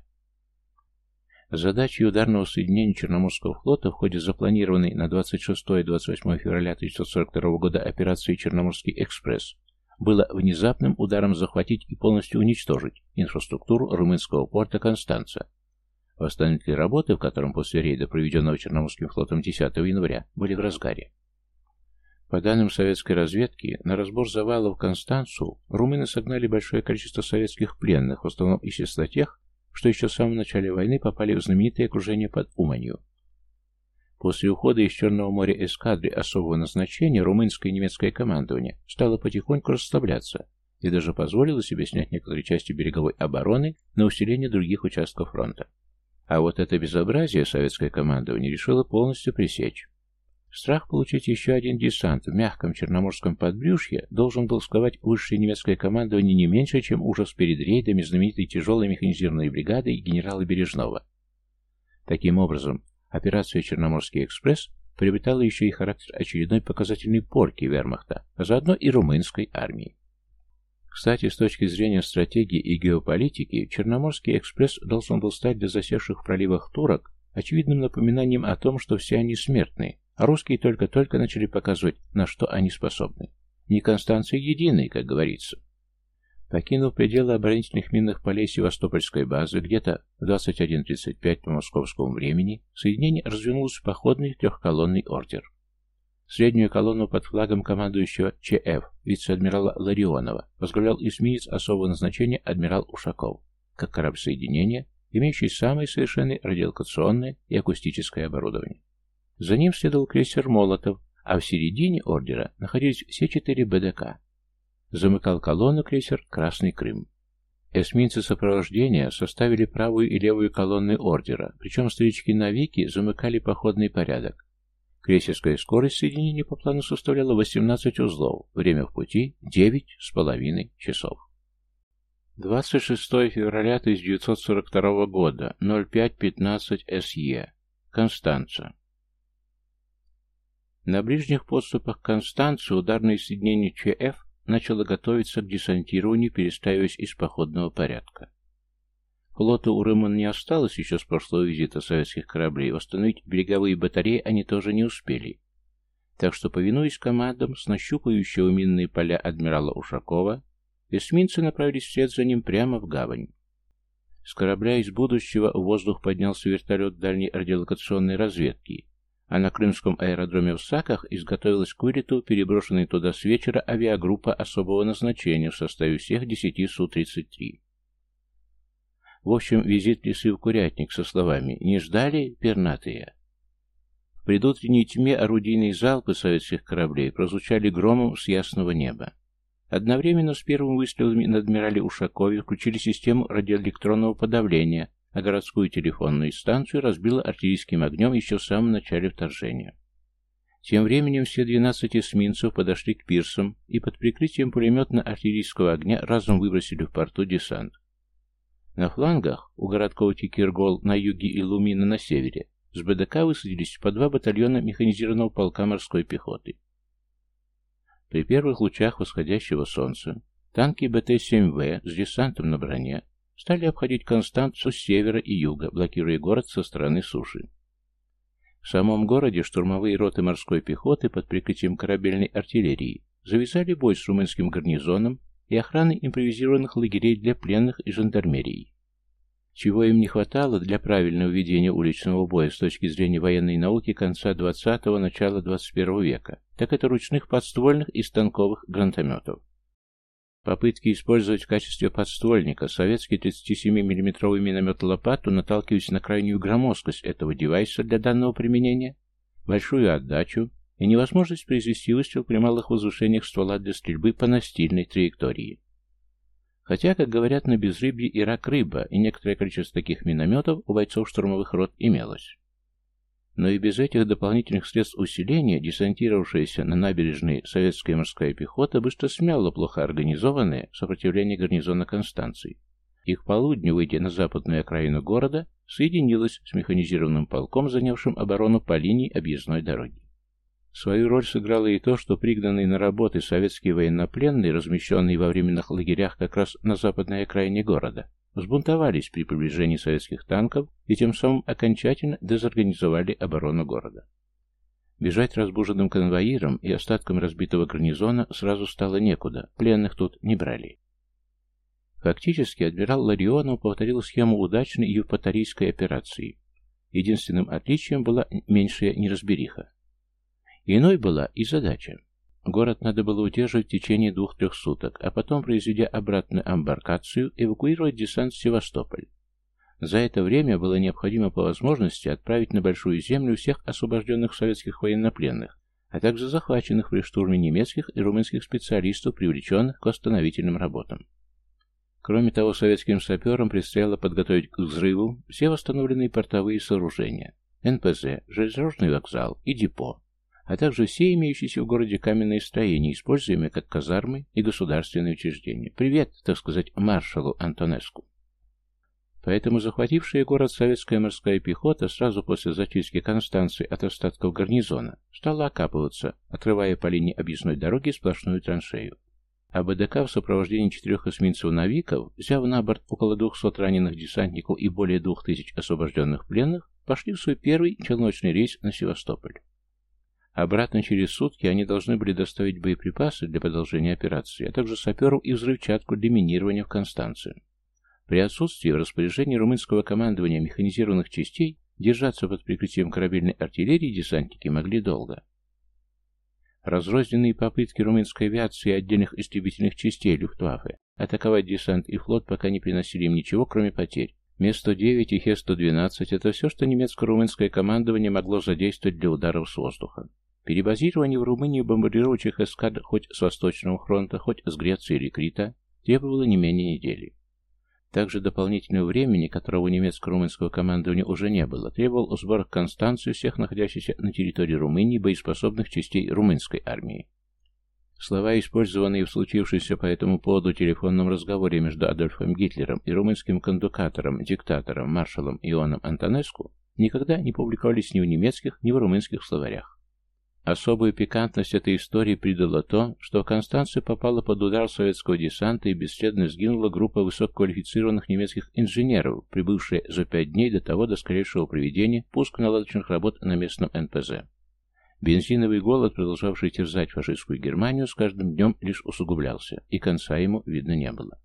Задачей ударного соединения Черноморского флота в ходе запланированной на 26-28 февраля 1942 года операции «Черноморский экспресс» было внезапным ударом захватить и полностью уничтожить инфраструктуру румынского порта Констанца. Восстановительные работы, в котором после рейда, проведенного Черноморским флотом 10 января, были в разгаре. По данным советской разведки, на разбор завалов Констанцу румыны согнали большое количество советских пленных, в основном из числа тех, что еще в самом начале войны попали в знаменитое окружение под Уманью. После ухода из Черного моря эскадры особого назначения румынское и немецкое командование стало потихоньку расслабляться и даже позволило себе снять некоторые части береговой обороны на усиление других участков фронта. А вот это безобразие советское командование решило полностью пресечь. Страх получить еще один десант в мягком черноморском подбрюшье должен был сковать высшее немецкое командование не меньше, чем ужас перед рейдами знаменитой тяжелой механизированной бригады генерала Бережного. Таким образом, операция «Черноморский экспресс» приобретала еще и характер очередной показательной порки вермахта, а заодно и румынской армии. Кстати, с точки зрения стратегии и геополитики, Черноморский экспресс должен был стать для засевших в проливах турок очевидным напоминанием о том, что все они смертны, русские только-только начали показывать, на что они способны. Не Констанция единый, как говорится. Покинув пределы оборонительных минных полей Севастопольской базы, где-то в 21.35 по московскому времени, соединение развернулось в походный трехколонный ордер. Среднюю колонну под флагом командующего ЧФ, вице-адмирала Ларионова, возглавлял эсминец особого назначения адмирал Ушаков, как корабль соединения, имеющий самое совершенное радиолокационное и акустическое оборудование. За ним следовал крейсер «Молотов», а в середине ордера находились все четыре БДК. Замыкал колонну крейсер «Красный Крым». Эсминцы сопровождения составили правую и левую колонны ордера, причем старички-навики замыкали походный порядок. Крейсерская скорость соединения по плану составляла 18 узлов, время в пути 9 с половиной часов. 26 февраля 1942 года, 05.15 СЕ. Констанца. На ближних подступах к Констанции ударное соединение ЧФ начало готовиться к десантированию, перестаиваясь из походного порядка. Флота у Рыман не осталось еще с прошлого визита советских кораблей, восстановить береговые батареи они тоже не успели. Так что, повинуясь командам с нащупающего минные поля адмирала Ушакова, эсминцы направились вслед за ним прямо в гавань. С корабля из будущего в воздух поднялся вертолет дальней радиолокационной разведки, а на крымском аэродроме в Саках изготовилась к вылету переброшенная туда с вечера авиагруппа особого назначения в составе всех 10 Су-33. В общем, визит лисы в курятник со словами «Не ждали, пернатые?» В предутренней тьме орудийные залпы советских кораблей прозвучали громом с ясного неба. Одновременно с первым выстрелами на адмирале Ушакове включили систему радиоэлектронного подавления, а городскую телефонную станцию разбило артиллерийским огнем еще в самом начале вторжения. Тем временем все 12 эсминцев подошли к пирсам и под прикрытием пулеметно-артиллерийского огня разом выбросили в порту десант. На флангах, у городков Тикиргол на юге и Лумина на севере, с БДК высадились по два батальона механизированного полка морской пехоты. При первых лучах восходящего солнца танки БТ-7В с десантом на броне стали обходить Констанцию с севера и юга, блокируя город со стороны суши. В самом городе штурмовые роты морской пехоты под прикрытием корабельной артиллерии завязали бой с румынским гарнизоном и охраной импровизированных лагерей для пленных и жандармерии. Чего им не хватало для правильного ведения уличного боя с точки зрения военной науки конца 20-го, начала 21 века, так это ручных подствольных и станковых гранатометов. Попытки использовать в качестве подствольника советский 37 миллиметровый миномет «Лопату» наталкиваются на крайнюю громоздкость этого девайса для данного применения, большую отдачу и невозможность произвести выстрел при малых возвышениях ствола для стрельбы по настильной траектории. Хотя, как говорят на безрыбье, и рак рыба, и некоторое количество таких минометов у бойцов штурмовых рот имелось. Но и без этих дополнительных средств усиления десантировавшаяся на набережной советская морская пехота быстро смяла плохо организованное сопротивление гарнизона Констанции. И к полудню, выйдя на западную окраину города, соединилась с механизированным полком, занявшим оборону по линии объездной дороги. Свою роль сыграло и то, что пригнанные на работы советские военнопленные, размещенные во временных лагерях как раз на западной окраине города, взбунтовались при приближении советских танков и тем самым окончательно дезорганизовали оборону города. Бежать разбуженным конвоирам и остаткам разбитого гарнизона сразу стало некуда, пленных тут не брали. Фактически адмирал Ларионов повторил схему удачной евпаторийской операции. Единственным отличием была меньшая неразбериха. Иной была и задача. Город надо было удерживать в течение двух-трех суток, а потом, произведя обратную амбаркацию, эвакуировать десант в Севастополь. За это время было необходимо по возможности отправить на Большую Землю всех освобожденных советских военнопленных, а также захваченных при штурме немецких и румынских специалистов, привлеченных к восстановительным работам. Кроме того, советским саперам предстояло подготовить к взрыву все восстановленные портовые сооружения, НПЗ, железнодорожный вокзал и депо, а также все имеющиеся в городе каменные строения, используемые как казармы и государственные учреждения. Привет, так сказать, маршалу Антонеску. Поэтому захватившая город советская морская пехота сразу после зачистки Констанции от остатков гарнизона стала окапываться, отрывая по линии объездной дороги сплошную траншею. А БДК в сопровождении четырех эсминцев-навиков, взяв на борт около 200 раненых десантников и более 2000 освобожденных пленных, пошли в свой первый челночный рейс на Севастополь. Обратно через сутки они должны были доставить боеприпасы для продолжения операции, а также саперов и взрывчатку для минирования в Констанцию. При отсутствии в распоряжении румынского командования механизированных частей держаться под прикрытием корабельной артиллерии десантники могли долго. Разрозненные попытки румынской авиации и отдельных истребительных частей Люфтваффе атаковать десант и флот пока не приносили им ничего, кроме потерь. Ме-109 и Хе-112 – это все, что немецко-румынское командование могло задействовать для ударов с воздуха. Перебазирование в Румынии бомбардировочных эскадр хоть с Восточного фронта, хоть с Греции или Крита требовало не менее недели. Также дополнительного времени, которого у немецко-румынского командования уже не было, требовал сбор в Констанцию всех находящихся на территории Румынии боеспособных частей румынской армии. Слова, использованные в случившемся по этому поводу телефонном разговоре между Адольфом Гитлером и румынским кондукатором, диктатором, маршалом Ионом Антонеску, никогда не публиковались ни в немецких, ни в румынских словарях. Особую пикантность этой истории придало то, что в Констанцию попала под удар советского десанта и бесследно сгинула группа высококвалифицированных немецких инженеров, прибывшая за пять дней до того до скорейшего проведения пуск наладочных работ на местном НПЗ. Бензиновый голод, продолжавший терзать фашистскую Германию, с каждым днем лишь усугублялся, и конца ему видно не было.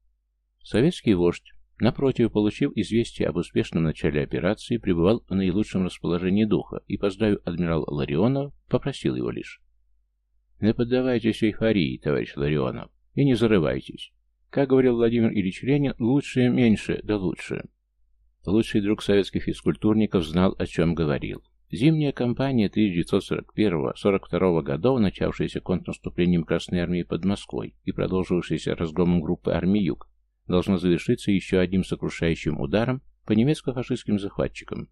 Советский вождь, Напротив, получив известие об успешном начале операции, пребывал в наилучшем расположении духа и, поздравив адмирала Ларионова, попросил его лишь. «Не поддавайтесь эйфории, товарищ Ларионов, и не зарывайтесь. Как говорил Владимир Ильич Ленин, лучше меньше, да лучше». Лучший друг советских физкультурников знал, о чем говорил. Зимняя кампания 1941-42 годов, начавшаяся контрнаступлением Красной Армии под Москвой и продолжившаяся разгромом группы армий Юг, должно завершиться еще одним сокрушающим ударом по немецко-фашистским захватчикам.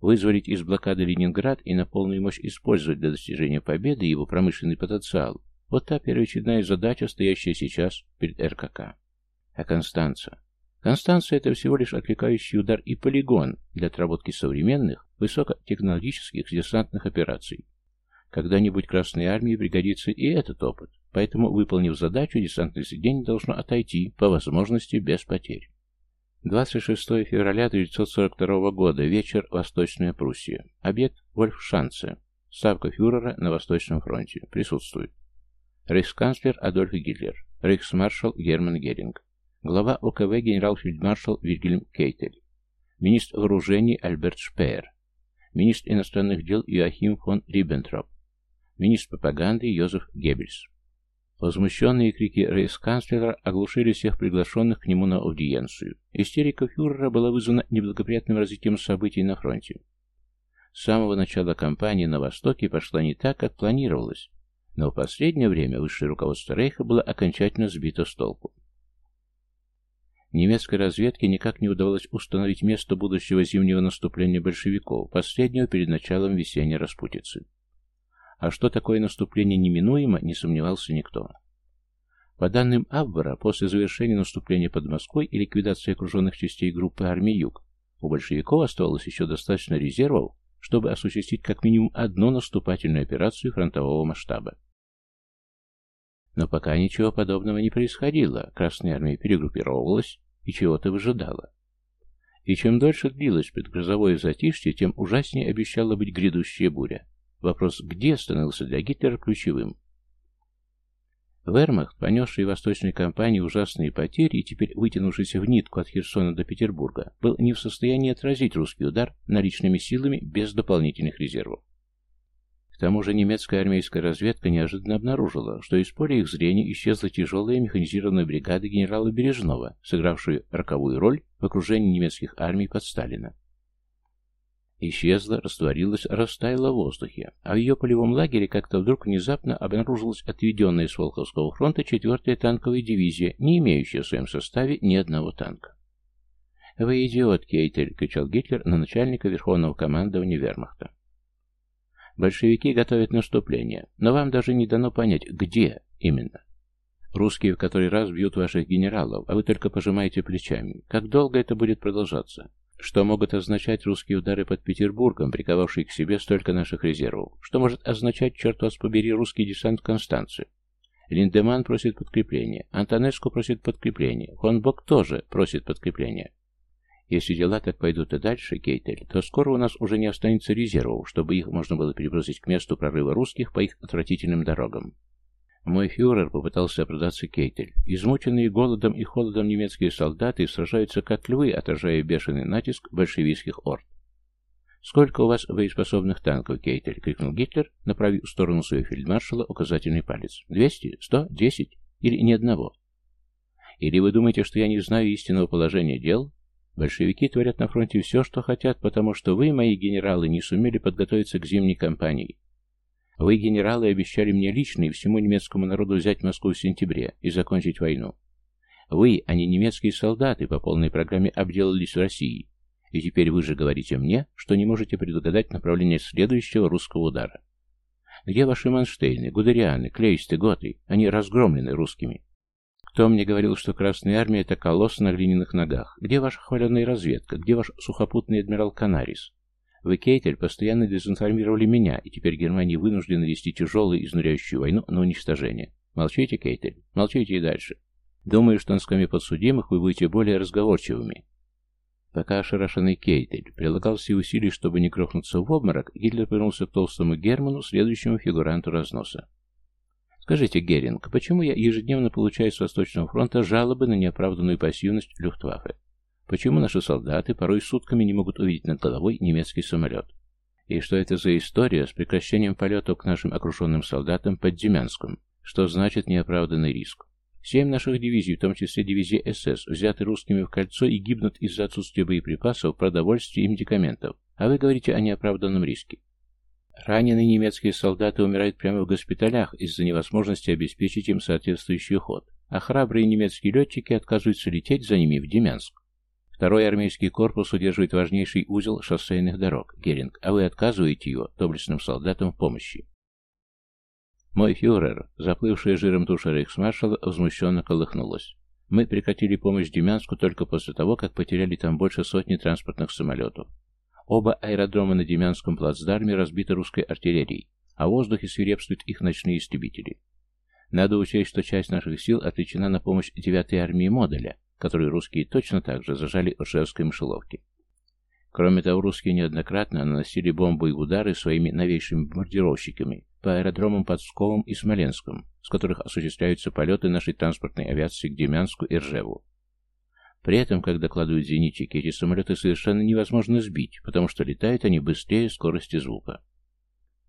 Вызволить из блокады Ленинград и на полную мощь использовать для достижения победы его промышленный потенциал – вот та первоочередная задача, стоящая сейчас перед РКК. А Констанция? Констанция – это всего лишь отвлекающий удар и полигон для отработки современных, высокотехнологических десантных операций. Когда-нибудь Красной Армии пригодится и этот опыт. Поэтому, выполнив задачу, десантное соединение должно отойти, по возможности, без потерь. 26 февраля 1942 года. Вечер. Восточная Пруссия. Объект Вольфшанце. Ставка фюрера на Восточном фронте. Присутствует. Рейхсканцлер Адольф Гитлер. Рейхсмаршал Герман Геринг. Глава ОКВ генерал-фельдмаршал Вильгельм Кейтель. Министр вооружений Альберт Шпеер. Министр иностранных дел Иоахим фон Риббентроп. Министр пропаганды Йозеф Геббельс. Возмущенные крики рейхсканцлера оглушили всех приглашенных к нему на аудиенцию. Истерика фюрера была вызвана неблагоприятным развитием событий на фронте. С самого начала кампании на Востоке пошла не так, как планировалось, но в последнее время высшее руководство Рейха было окончательно сбито с толку. Немецкой разведке никак не удавалось установить место будущего зимнего наступления большевиков, последнего перед началом весенней распутицы. А что такое наступление неминуемо, не сомневался никто. По данным Абвара, после завершения наступления под Москвой и ликвидации окруженных частей группы армии Юг, у большевиков оставалось еще достаточно резервов, чтобы осуществить как минимум одну наступательную операцию фронтового масштаба. Но пока ничего подобного не происходило, Красная Армия перегруппировалась и чего-то выжидала. И чем дольше длилось предгрозовое затишье, тем ужаснее обещала быть грядущая буря. Вопрос «где» становился для Гитлера ключевым. Вермахт, понесший восточной кампании ужасные потери и теперь вытянувшийся в нитку от Херсона до Петербурга, был не в состоянии отразить русский удар наличными силами без дополнительных резервов. К тому же немецкая армейская разведка неожиданно обнаружила, что из поля их зрения исчезла тяжелая механизированная бригада генерала Бережного, сыгравшая роковую роль в окружении немецких армий под Сталина. Исчезла, растворилась, растаяла в воздухе, а в ее полевом лагере как-то вдруг внезапно обнаружилась отведенная с Волховского фронта 4-я танковая дивизия, не имеющая в своем составе ни одного танка. «Вы идиот, Кейтель!» — кричал Гитлер на начальника Верховного командования Вермахта. «Большевики готовят наступление, но вам даже не дано понять, где именно. Русские в который раз бьют ваших генералов, а вы только пожимаете плечами. Как долго это будет продолжаться? Что могут означать русские удары под Петербургом, приковавшие к себе столько наших резервов? Что может означать, черт вас побери, русский десант Констанции? Линдеман просит подкрепления, Антонеску просит подкрепления, фон Бок тоже просит подкрепления. Если дела так пойдут и дальше, Кейтель, то скоро у нас уже не останется резервов, чтобы их можно было перебросить к месту прорыва русских по их отвратительным дорогам. Мой фюрер попытался оправдаться Кейтель. Измученные голодом и холодом немецкие солдаты сражаются как львы, отражая бешеный натиск большевистских орд. «Сколько у вас боеспособных танков, Кейтель?» — крикнул Гитлер, направив в сторону своего фельдмаршала указательный палец. «Двести? Сто? Десять? Или ни одного?» «Или вы думаете, что я не знаю истинного положения дел?» Большевики творят на фронте все, что хотят, потому что вы, мои генералы, не сумели подготовиться к зимней кампании. Вы, генералы, обещали мне лично и всему немецкому народу взять Москву в сентябре и закончить войну. Вы, а не немецкие солдаты, по полной программе обделались в России. И теперь вы же говорите мне, что не можете предугадать направление следующего русского удара. Где ваши Манштейны, Гудерианы, Клейсты, Готы? Они разгромлены русскими. Кто мне говорил, что Красная Армия — это колосс на глиняных ногах? Где ваша хваленная разведка? Где ваш сухопутный адмирал Канарис? Вы, Кейтель, постоянно дезинформировали меня, и теперь Германия вынуждена вести тяжелую изнуряющую войну на уничтожение. Молчите, Кейтель, молчите и дальше. Думаю, что на скамье подсудимых вы будете более разговорчивыми. Пока ошарашенный Кейтель прилагал все усилия, чтобы не грохнуться в обморок, Гитлер повернулся к толстому Герману, следующему фигуранту разноса. «Скажите, Геринг, почему я ежедневно получаю с Восточного фронта жалобы на неоправданную пассивность Люфтваффе? Почему наши солдаты порой сутками не могут увидеть над головой немецкий самолет? И что это за история с прекращением полетов к нашим окруженным солдатам под Демянском? Что значит неоправданный риск? Семь наших дивизий, в том числе дивизия СС, взяты русскими в кольцо и гибнут из-за отсутствия боеприпасов, продовольствия и медикаментов. А вы говорите о неоправданном риске. Раненые немецкие солдаты умирают прямо в госпиталях из-за невозможности обеспечить им соответствующий уход, а храбрые немецкие летчики отказываются лететь за ними в Демянск. Второй армейский корпус удерживает важнейший узел шоссейных дорог, Геринг, а вы отказываете его доблестным солдатам в помощи. Мой фюрер, заплывшая жиром туша рейхсмаршала, возмущенно колыхнулась. Мы прекратили помощь Демянску только после того, как потеряли там больше сотни транспортных самолетов. Оба аэродрома на Демянском плацдарме разбиты русской артиллерией, а в воздухе свирепствуют их ночные истребители. Надо учесть, что часть наших сил отвлечена на помощь 9-й армии Модуля, которую русские точно так же зажали в Ржевской мышеловке. Кроме того, русские неоднократно наносили бомбы и удары своими новейшими бомбардировщиками по аэродромам под Псковом и Смоленском, с которых осуществляются полеты нашей транспортной авиации к Демянску и Ржеву. При этом, как докладывают зенитчики, эти самолеты совершенно невозможно сбить, потому что летают они быстрее скорости звука.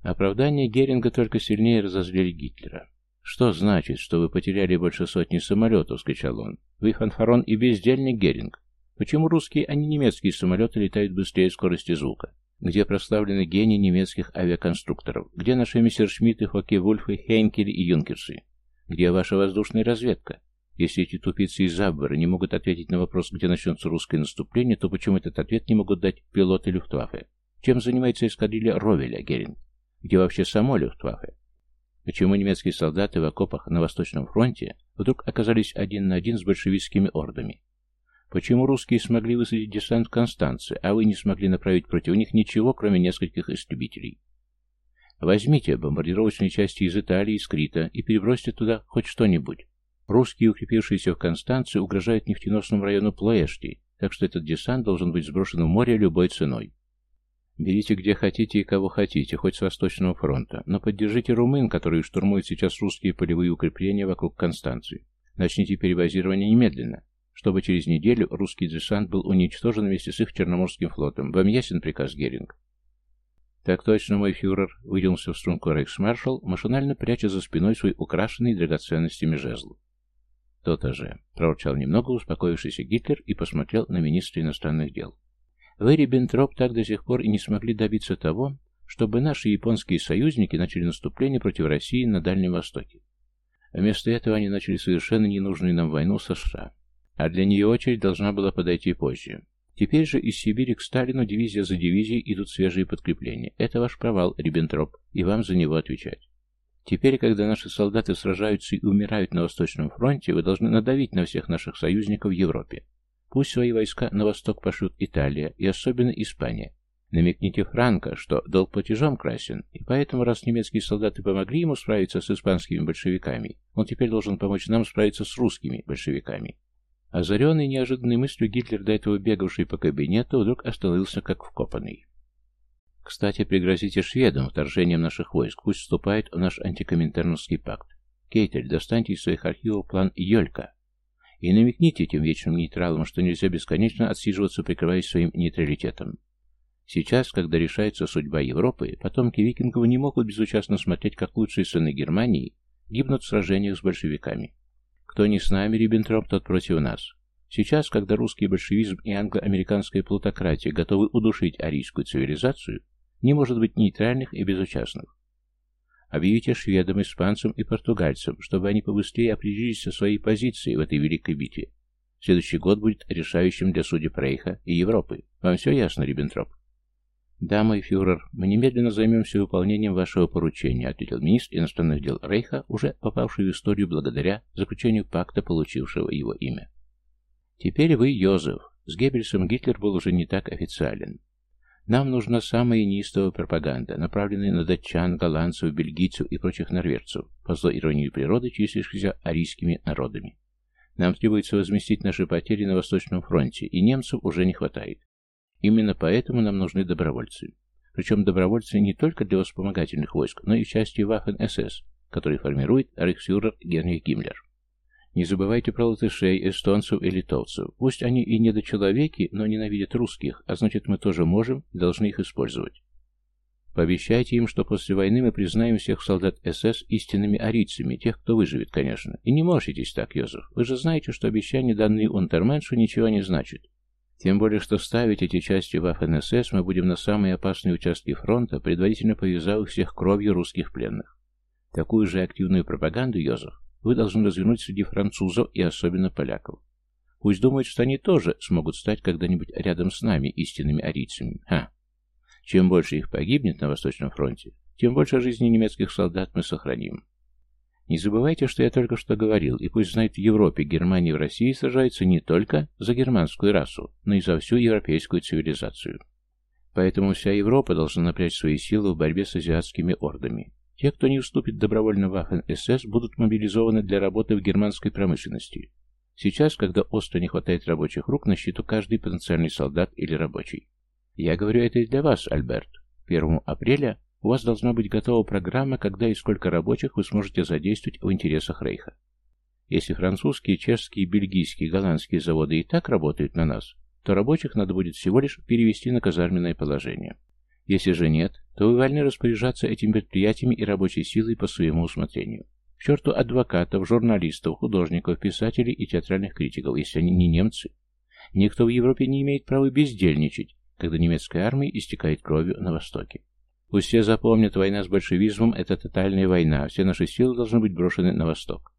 Оправдания Геринга только сильнее разозлили Гитлера. «Что значит, что вы потеряли больше сотни самолетов?» — скричал он. «Вы фанфарон и бездельник Геринг. Почему русские, а не немецкие самолеты летают быстрее скорости звука? Где прославлены гении немецких авиаконструкторов? Где наши мессершмитты, Фоке-Вульфы, Хейнкели и Юнкерсы? Где ваша воздушная разведка? Если эти тупицы из Абвера не могут ответить на вопрос, где начнется русское наступление, то почему этот ответ не могут дать пилоты Люфтваффе? Чем занимается эскадрилья Ровеля, Геринг? Где вообще само Люфтваффе? Почему немецкие солдаты в окопах на Восточном фронте вдруг оказались один на один с большевистскими ордами? Почему русские смогли высадить десант в Констанции, а вы не смогли направить против них ничего, кроме нескольких истребителей? Возьмите бомбардировочные части из Италии, из Крита, и перебросьте туда хоть что-нибудь. Русские, укрепившиеся в Констанции, угрожают нефтеносному району Плоэшти, так что этот десант должен быть сброшен в море любой ценой. Берите где хотите и кого хотите, хоть с Восточного фронта, но поддержите румын, которые штурмуют сейчас русские полевые укрепления вокруг Констанции. Начните перебазирование немедленно чтобы через неделю русский десант был уничтожен вместе с их Черноморским флотом. Вам ясен приказ Геринг? Так точно, мой фюрер, выделился в струнку рейхсмаршал, машинально пряча за спиной свой украшенный драгоценностями жезл. То-то же, проворчал немного успокоившийся Гитлер и посмотрел на министра иностранных дел. Вы, Риббентроп, так до сих пор и не смогли добиться того, чтобы наши японские союзники начали наступление против России на Дальнем Востоке. Вместо этого они начали совершенно ненужную нам войну со США а для нее очередь должна была подойти позже. Теперь же из Сибири к Сталину дивизия за дивизией идут свежие подкрепления. Это ваш провал, Риббентроп, и вам за него отвечать. Теперь, когда наши солдаты сражаются и умирают на Восточном фронте, вы должны надавить на всех наших союзников в Европе. Пусть свои войска на восток пошлют Италия и особенно Испания. Намекните Франко, что долг платежом красен, и поэтому, раз немецкие солдаты помогли ему справиться с испанскими большевиками, он теперь должен помочь нам справиться с русскими большевиками. Озаренный неожиданной мыслью Гитлер, до этого бегавший по кабинету, вдруг остановился как вкопанный. «Кстати, пригрозите шведам вторжением наших войск, пусть вступает в наш антикоминтерновский пакт. Кейтель, достаньте из своих архивов план Йолька и намекните этим вечным нейтралам, что нельзя бесконечно отсиживаться, прикрываясь своим нейтралитетом. Сейчас, когда решается судьба Европы, потомки викингов не могут безучастно смотреть, как лучшие сыны Германии гибнут в сражениях с большевиками. Кто не с нами, Риббентроп, тот против нас. Сейчас, когда русский большевизм и англо-американская плутократия готовы удушить арийскую цивилизацию, не может быть нейтральных и безучастных. Объявите шведам, испанцам и португальцам, чтобы они побыстрее определились со своей позицией в этой великой битве. Следующий год будет решающим для судеб Рейха и Европы. Вам все ясно, Риббентроп?» «Да, мой фюрер, мы немедленно займемся выполнением вашего поручения», ответил министр иностранных дел Рейха, уже попавший в историю благодаря заключению пакта, получившего его имя. «Теперь вы, Йозеф. С Геббельсом Гитлер был уже не так официален. Нам нужна самая неистовая пропаганда, направленная на датчан, голландцев, бельгийцев и прочих норвежцев, по злой иронии природы, числящихся арийскими народами. Нам требуется возместить наши потери на Восточном фронте, и немцев уже не хватает. Именно поэтому нам нужны добровольцы. Причем добровольцы не только для вспомогательных войск, но и части Waffen-СС, который формирует рейхсфюрер Генрих Гиммлер. Не забывайте про латышей, эстонцев и литовцев. Пусть они и недочеловеки, но ненавидят русских, а значит мы тоже можем и должны их использовать. Пообещайте им, что после войны мы признаем всех солдат СС истинными арийцами, тех, кто выживет, конечно. И не морщитесь так, Йозеф. Вы же знаете, что обещание, данные Унтерменшу, ничего не значит. Тем более, что ставить эти части в ФНСС мы будем на самые опасные участки фронта, предварительно повязав всех кровью русских пленных. Такую же активную пропаганду, Йозеф, вы должны развернуть среди французов и особенно поляков. Пусть думают, что они тоже смогут стать когда-нибудь рядом с нами, истинными арийцами. Ха! Чем больше их погибнет на Восточном фронте, тем больше жизни немецких солдат мы сохраним. Не забывайте, что я только что говорил, и пусть знает в Европе, Германии в России сражаются не только за германскую расу, но и за всю европейскую цивилизацию. Поэтому вся Европа должна напрячь свои силы в борьбе с азиатскими ордами. Те, кто не уступит добровольно в АФН-СС, будут мобилизованы для работы в германской промышленности. Сейчас, когда остро не хватает рабочих рук, на счету каждый потенциальный солдат или рабочий. Я говорю это и для вас, Альберт. 1 апреля у вас должна быть готова программа, когда и сколько рабочих вы сможете задействовать в интересах Рейха. Если французские, чешские, бельгийские, голландские заводы и так работают на нас, то рабочих надо будет всего лишь перевести на казарменное положение. Если же нет, то вы вольны распоряжаться этими предприятиями и рабочей силой по своему усмотрению. К черту адвокатов, журналистов, художников, писателей и театральных критиков, если они не немцы. Никто в Европе не имеет права бездельничать, когда немецкая армия истекает кровью на Востоке. Пусть все запомнят, война с большевизмом – это тотальная война, все наши силы должны быть брошены на восток.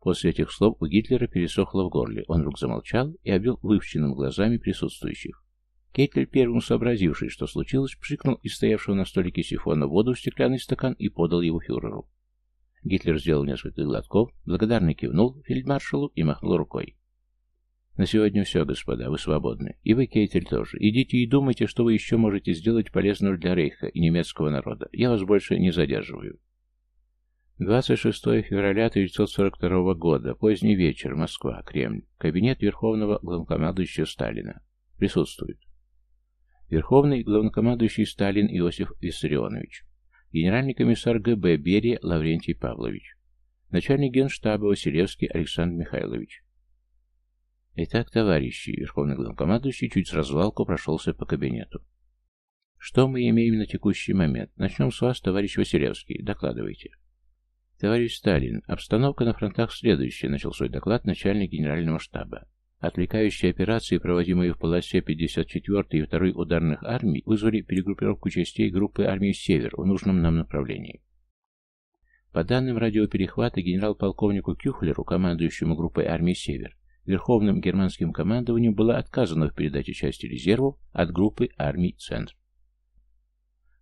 После этих слов у Гитлера пересохло в горле, он вдруг замолчал и обвел выпущенным глазами присутствующих. Кейтель, первым сообразивший, что случилось, пшикнул из стоявшего на столике сифона воду в стеклянный стакан и подал его фюреру. Гитлер сделал несколько глотков, благодарно кивнул фельдмаршалу и махнул рукой. На сегодня все, господа, вы свободны. И вы, Кейтель, тоже. Идите и думайте, что вы еще можете сделать полезного для Рейха и немецкого народа. Я вас больше не задерживаю. 26 февраля 1942 года. Поздний вечер. Москва. Кремль. Кабинет Верховного Главнокомандующего Сталина. Присутствует. Верховный Главнокомандующий Сталин Иосиф Виссарионович. Генеральный комиссар ГБ Берия Лаврентий Павлович. Начальник генштаба Василевский Александр Михайлович. Итак, товарищи, Верховный Главнокомандующий чуть с развалку прошелся по кабинету. Что мы имеем на текущий момент? Начнем с вас, товарищ Василевский. Докладывайте. Товарищ Сталин, обстановка на фронтах следующая, начал свой доклад начальник генерального штаба. Отвлекающие операции, проводимые в полосе 54-й и 2-й ударных армий, вызвали перегруппировку частей группы армии «Север» в нужном нам направлении. По данным радиоперехвата генерал-полковнику Кюхлеру, командующему группой армии «Север», Верховным германским командованием было отказано в передаче части резервов от группы армий «Центр».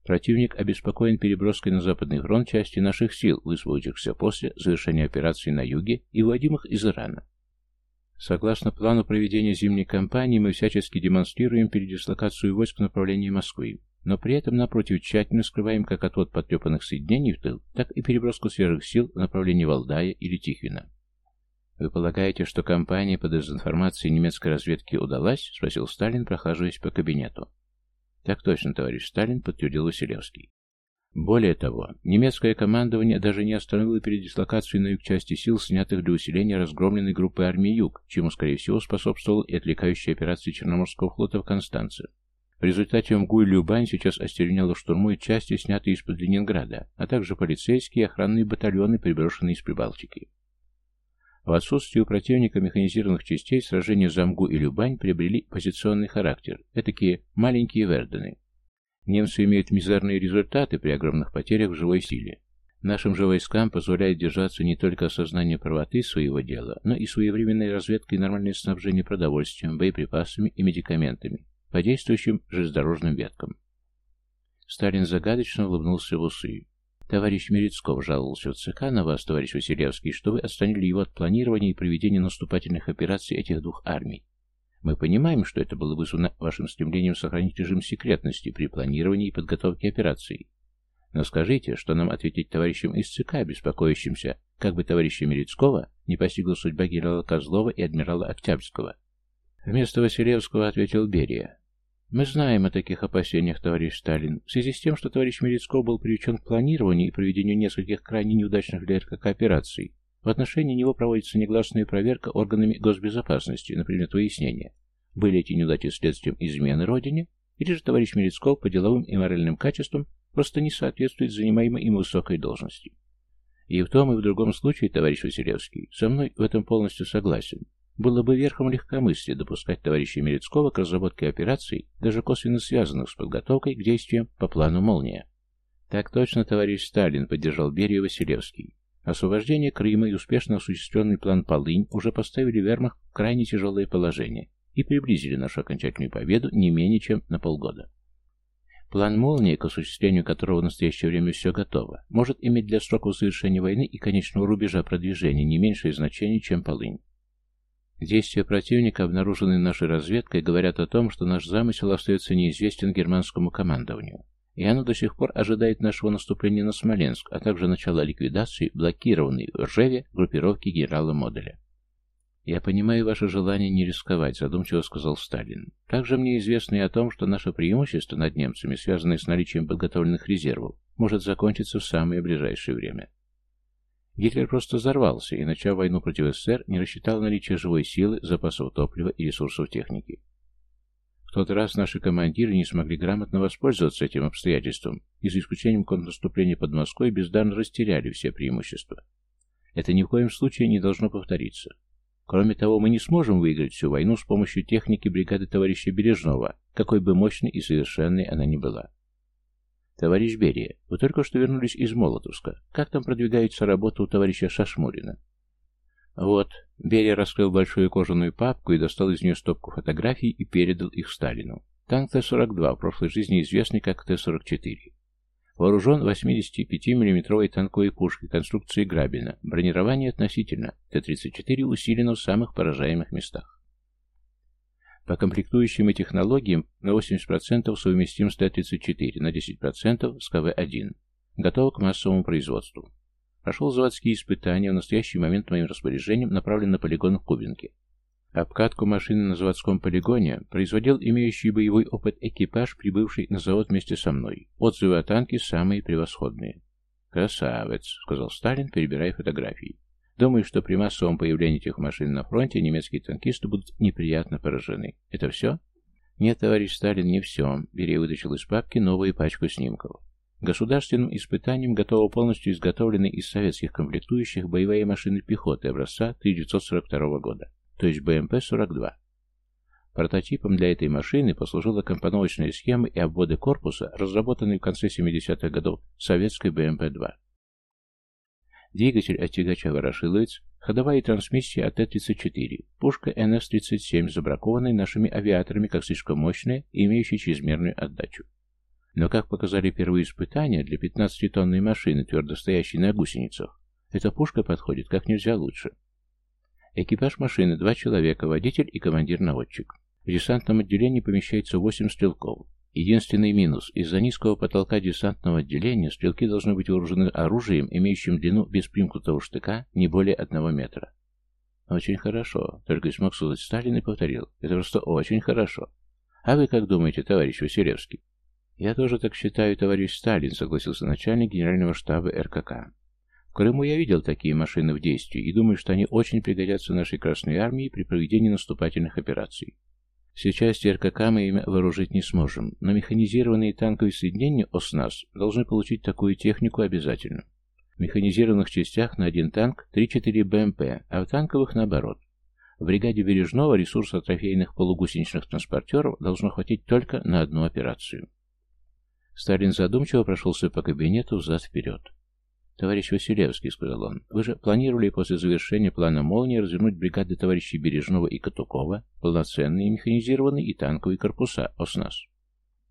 Противник обеспокоен переброской на Западный фронт части наших сил, высвободившихся после завершения операции на юге и вводимых из Ирана. Согласно плану проведения зимней кампании, мы всячески демонстрируем передислокацию войск в направлении Москвы, но при этом, напротив, тщательно скрываем как отвод потрепанных соединений в тыл, так и переброску свежих сил в направлении Валдая или Тихвина. «Вы полагаете, что кампания по дезинформации немецкой разведки удалась?» — спросил Сталин, прохаживаясь по кабинету. «Так точно, товарищ Сталин», — подтвердил Василевский. Более того, немецкое командование даже не остановило передислокацию на юг части сил, снятых для усиления разгромленной группы армии Юг, чему, скорее всего, способствовал и отвлекающая операция Черноморского флота в Констанце. В результате МГУ и Любань сейчас остервенело штурмуют части, снятые из-под Ленинграда, а также полицейские и охранные батальоны, переброшенные из Прибалтики. В отсутствие у противника механизированных частей сражения за Мгу и Любань приобрели позиционный характер, такие маленькие Вердены. Немцы имеют мизерные результаты при огромных потерях в живой силе. Нашим же войскам позволяет держаться не только осознание правоты своего дела, но и своевременной разведка и нормальное снабжение продовольствием, боеприпасами и медикаментами по действующим железнодорожным веткам. Сталин загадочно улыбнулся в усы. Товарищ Мерецков жаловался в ЦК на вас, товарищ Василевский, что вы отстранили его от планирования и проведения наступательных операций этих двух армий. Мы понимаем, что это было вызвано вашим стремлением сохранить режим секретности при планировании и подготовке операций. Но скажите, что нам ответить товарищам из ЦК, беспокоящимся, как бы товарища Мерецкого не постигла судьба генерала Козлова и адмирала Октябрьского? Вместо Василевского ответил Берия. Мы знаем о таких опасениях, товарищ Сталин. В связи с тем, что товарищ Мерецков был привлечен к планированию и проведению нескольких крайне неудачных для РКК операций, в отношении него проводится негласная проверка органами госбезопасности на предмет выяснения, были эти неудачи следствием измены Родине, или же товарищ Мерецков по деловым и моральным качествам просто не соответствует занимаемой им высокой должности. И в том, и в другом случае, товарищ Василевский, со мной в этом полностью согласен. Было бы верхом легкомыслия допускать товарища Мерецкого к разработке операций, даже косвенно связанных с подготовкой к действиям по плану «Молния». Так точно товарищ Сталин поддержал Берия Василевский. Освобождение Крыма и успешно осуществленный план «Полынь» уже поставили вермахт в крайне тяжелое положение и приблизили нашу окончательную победу не менее чем на полгода. План «Молнии», к осуществлению которого в настоящее время все готово, может иметь для сроков завершения войны и конечного рубежа продвижения не меньшее значение, чем «Полынь». Действия противника, обнаруженные нашей разведкой, говорят о том, что наш замысел остается неизвестен германскому командованию, и оно до сих пор ожидает нашего наступления на Смоленск, а также начала ликвидации блокированной в Ржеве группировки генерала Моделя. «Я понимаю ваше желание не рисковать», — задумчиво сказал Сталин. «Также мне известно и о том, что наше преимущество над немцами, связанное с наличием подготовленных резервов, может закончиться в самое ближайшее время». Гитлер просто взорвался и, начав войну против СССР, не рассчитал наличие живой силы, запасов топлива и ресурсов техники. В тот раз наши командиры не смогли грамотно воспользоваться этим обстоятельством и, за исключением контрнаступления под Москвой, бездарно растеряли все преимущества. Это ни в коем случае не должно повториться. Кроме того, мы не сможем выиграть всю войну с помощью техники бригады товарища Бережного, какой бы мощной и совершенной она ни была. Товарищ Берия, вы только что вернулись из Молотовска. Как там продвигается работа у товарища Шашмурина? Вот, Берия раскрыл большую кожаную папку и достал из нее стопку фотографий и передал их Сталину. Танк Т-42, в прошлой жизни известный как Т-44. Вооружен 85 миллиметровой танковой пушкой конструкции Грабина. Бронирование относительно. Т-34 усилено в самых поражаемых местах. По комплектующим и технологиям на 80% совместим с Т-34, на 10% с КВ-1. Готов к массовому производству. Прошел заводские испытания, в настоящий момент моим распоряжением направлен на полигон в Кубинке. Обкатку машины на заводском полигоне производил имеющий боевой опыт экипаж, прибывший на завод вместе со мной. Отзывы о танке самые превосходные. «Красавец», — сказал Сталин, перебирая фотографии. «Думаю, что при массовом появлении этих машин на фронте немецкие танкисты будут неприятно поражены. Это все?» «Нет, товарищ Сталин, не все». Берия вытащил из папки новую пачку снимков. Государственным испытанием готова полностью изготовленная из советских комплектующих боевая машина пехоты образца 1942 года то есть БМП-42. Прототипом для этой машины послужила компоновочная схема и обводы корпуса, разработанные в конце 70-х годов советской БМП-2. Двигатель от тягача «Ворошиловец», ходовая трансмиссия от Т-34, пушка НС-37, забракованная нашими авиаторами как слишком мощная и имеющая чрезмерную отдачу. Но, как показали первые испытания, для 15-тонной машины, твердо стоящей на гусеницах, эта пушка подходит как нельзя лучше. Экипаж машины – два человека, водитель и командир-наводчик. В десантном отделении помещается 8 стрелков. Единственный минус – из-за низкого потолка десантного отделения стрелки должны быть вооружены оружием, имеющим длину без примкнутого штыка не более одного метра. Очень хорошо, только и смог сказать Сталин и повторил. Это просто очень хорошо. А вы как думаете, товарищ Василевский? Я тоже так считаю, товарищ Сталин, согласился начальник генерального штаба РКК. Крыму я видел такие машины в действии и думаю, что они очень пригодятся нашей Красной Армии при проведении наступательных операций. Сейчас РКК мы ими вооружить не сможем, но механизированные танковые соединения ОСНАС должны получить такую технику обязательно. В механизированных частях на один танк 3-4 БМП, а в танковых наоборот. В бригаде Бережного ресурса трофейных полугусеничных транспортеров должно хватить только на одну операцию. Сталин задумчиво прошелся по кабинету взад-вперед. «Товарищ Василевский», — сказал он, — «вы же планировали после завершения плана «Молнии» развернуть бригады товарищей Бережного и Катукова, полноценные механизированные и танковые корпуса ОСНАС».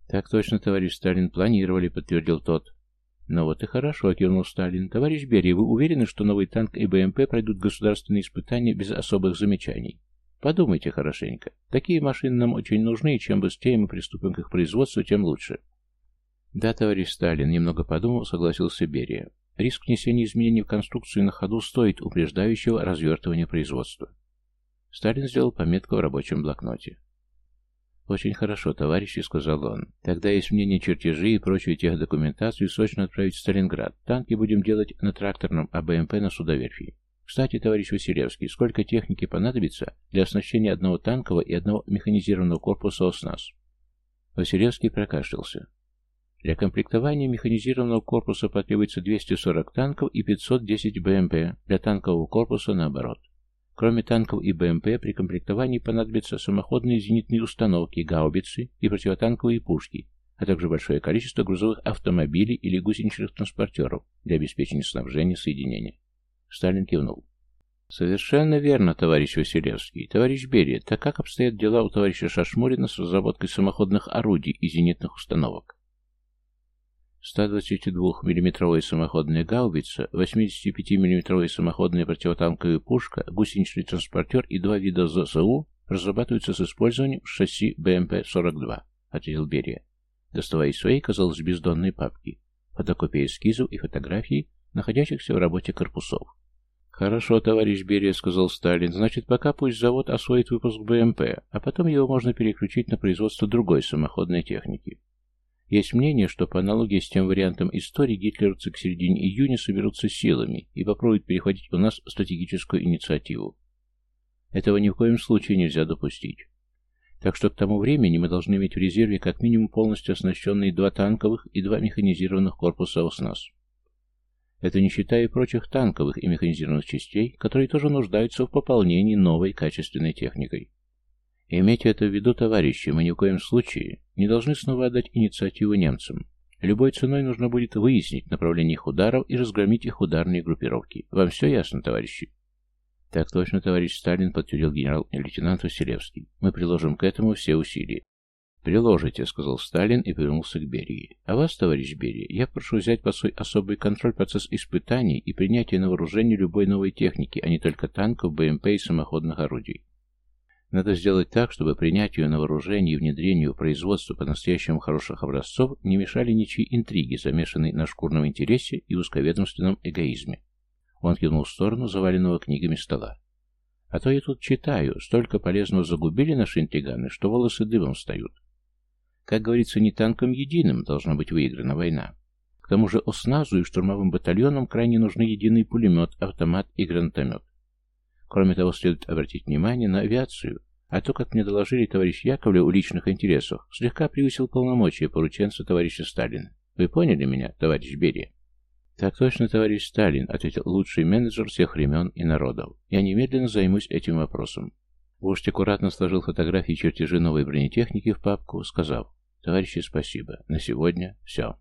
«Так точно, товарищ Сталин, планировали», — подтвердил тот. «Ну вот и хорошо», — кивнул Сталин. «Товарищ Берия, вы уверены, что новый танк и БМП пройдут государственные испытания без особых замечаний? Подумайте хорошенько. Такие машины нам очень нужны, и чем быстрее мы приступим к их производству, тем лучше». «Да, товарищ Сталин», — немного подумал, согласился Берия. Риск внесения изменений в конструкцию на ходу стоит упреждающего развертывания производства. Сталин сделал пометку в рабочем блокноте. «Очень хорошо, товарищи», — сказал он. «Тогда есть мнение чертежи и прочую техдокументацию срочно отправить в Сталинград. Танки будем делать на тракторном, а БМП на судоверфи. Кстати, товарищ Василевский, сколько техники понадобится для оснащения одного танкового и одного механизированного корпуса ОСНАС?» Василевский прокашлялся. Для комплектования механизированного корпуса потребуется 240 танков и 510 БМП, для танкового корпуса наоборот. Кроме танков и БМП, при комплектовании понадобятся самоходные зенитные установки, гаубицы и противотанковые пушки, а также большое количество грузовых автомобилей или гусеничных транспортеров для обеспечения снабжения соединения. Сталин кивнул. «Совершенно верно, товарищ Василевский. Товарищ Берия, так как обстоят дела у товарища Шашмурина с разработкой самоходных орудий и зенитных установок?» 122 миллиметровая самоходная гаубица, 85 миллиметровая самоходная противотанковая пушка, гусеничный транспортер и два вида ЗСУ разрабатываются с использованием шасси БМП-42, ответил Берия, доставая из своей, казалось, бездонной папки, фотокопии эскизов и фотографий, находящихся в работе корпусов. «Хорошо, товарищ Берия», — сказал Сталин. «Значит, пока пусть завод освоит выпуск БМП, а потом его можно переключить на производство другой самоходной техники. Есть мнение, что по аналогии с тем вариантом истории гитлеровцы к середине июня соберутся силами и попробуют перехватить у нас стратегическую инициативу. Этого ни в коем случае нельзя допустить. Так что к тому времени мы должны иметь в резерве как минимум полностью оснащенные два танковых и два механизированных корпуса ОСНАС. Это не считая прочих танковых и механизированных частей, которые тоже нуждаются в пополнении новой качественной техникой. Имейте это в виду, товарищи, мы ни в коем случае не должны снова отдать инициативу немцам. Любой ценой нужно будет выяснить направление их ударов и разгромить их ударные группировки. Вам все ясно, товарищи? Так точно, товарищ Сталин, подтвердил генерал-лейтенант Василевский. Мы приложим к этому все усилия. «Приложите», — сказал Сталин и повернулся к Берии. «А вас, товарищ Берия, я прошу взять под свой особый контроль процесс испытаний и принятия на вооружение любой новой техники, а не только танков, БМП и самоходных орудий. Надо сделать так, чтобы принятию на вооружение и внедрению производства по-настоящему хороших образцов не мешали ничьи интриги, замешанные на шкурном интересе и узковедомственном эгоизме. Он кинул в сторону заваленного книгами стола. А то я тут читаю, столько полезного загубили наши интриганы, что волосы дыбом встают. Как говорится, не танком единым должна быть выиграна война. К тому же ОСНАЗу и штурмовым батальонам крайне нужны единый пулемет, автомат и гранатомет. Кроме того, следует обратить внимание на авиацию, а то, как мне доложили товарищ Яковлев в личных интересах, слегка превысил полномочия порученца товарища Сталина. Вы поняли меня, товарищ Берия? «Так точно, товарищ Сталин», — ответил лучший менеджер всех времен и народов. «Я немедленно займусь этим вопросом». Вождь аккуратно сложил фотографии и чертежи новой бронетехники в папку, сказав, «Товарищи, спасибо. На сегодня все».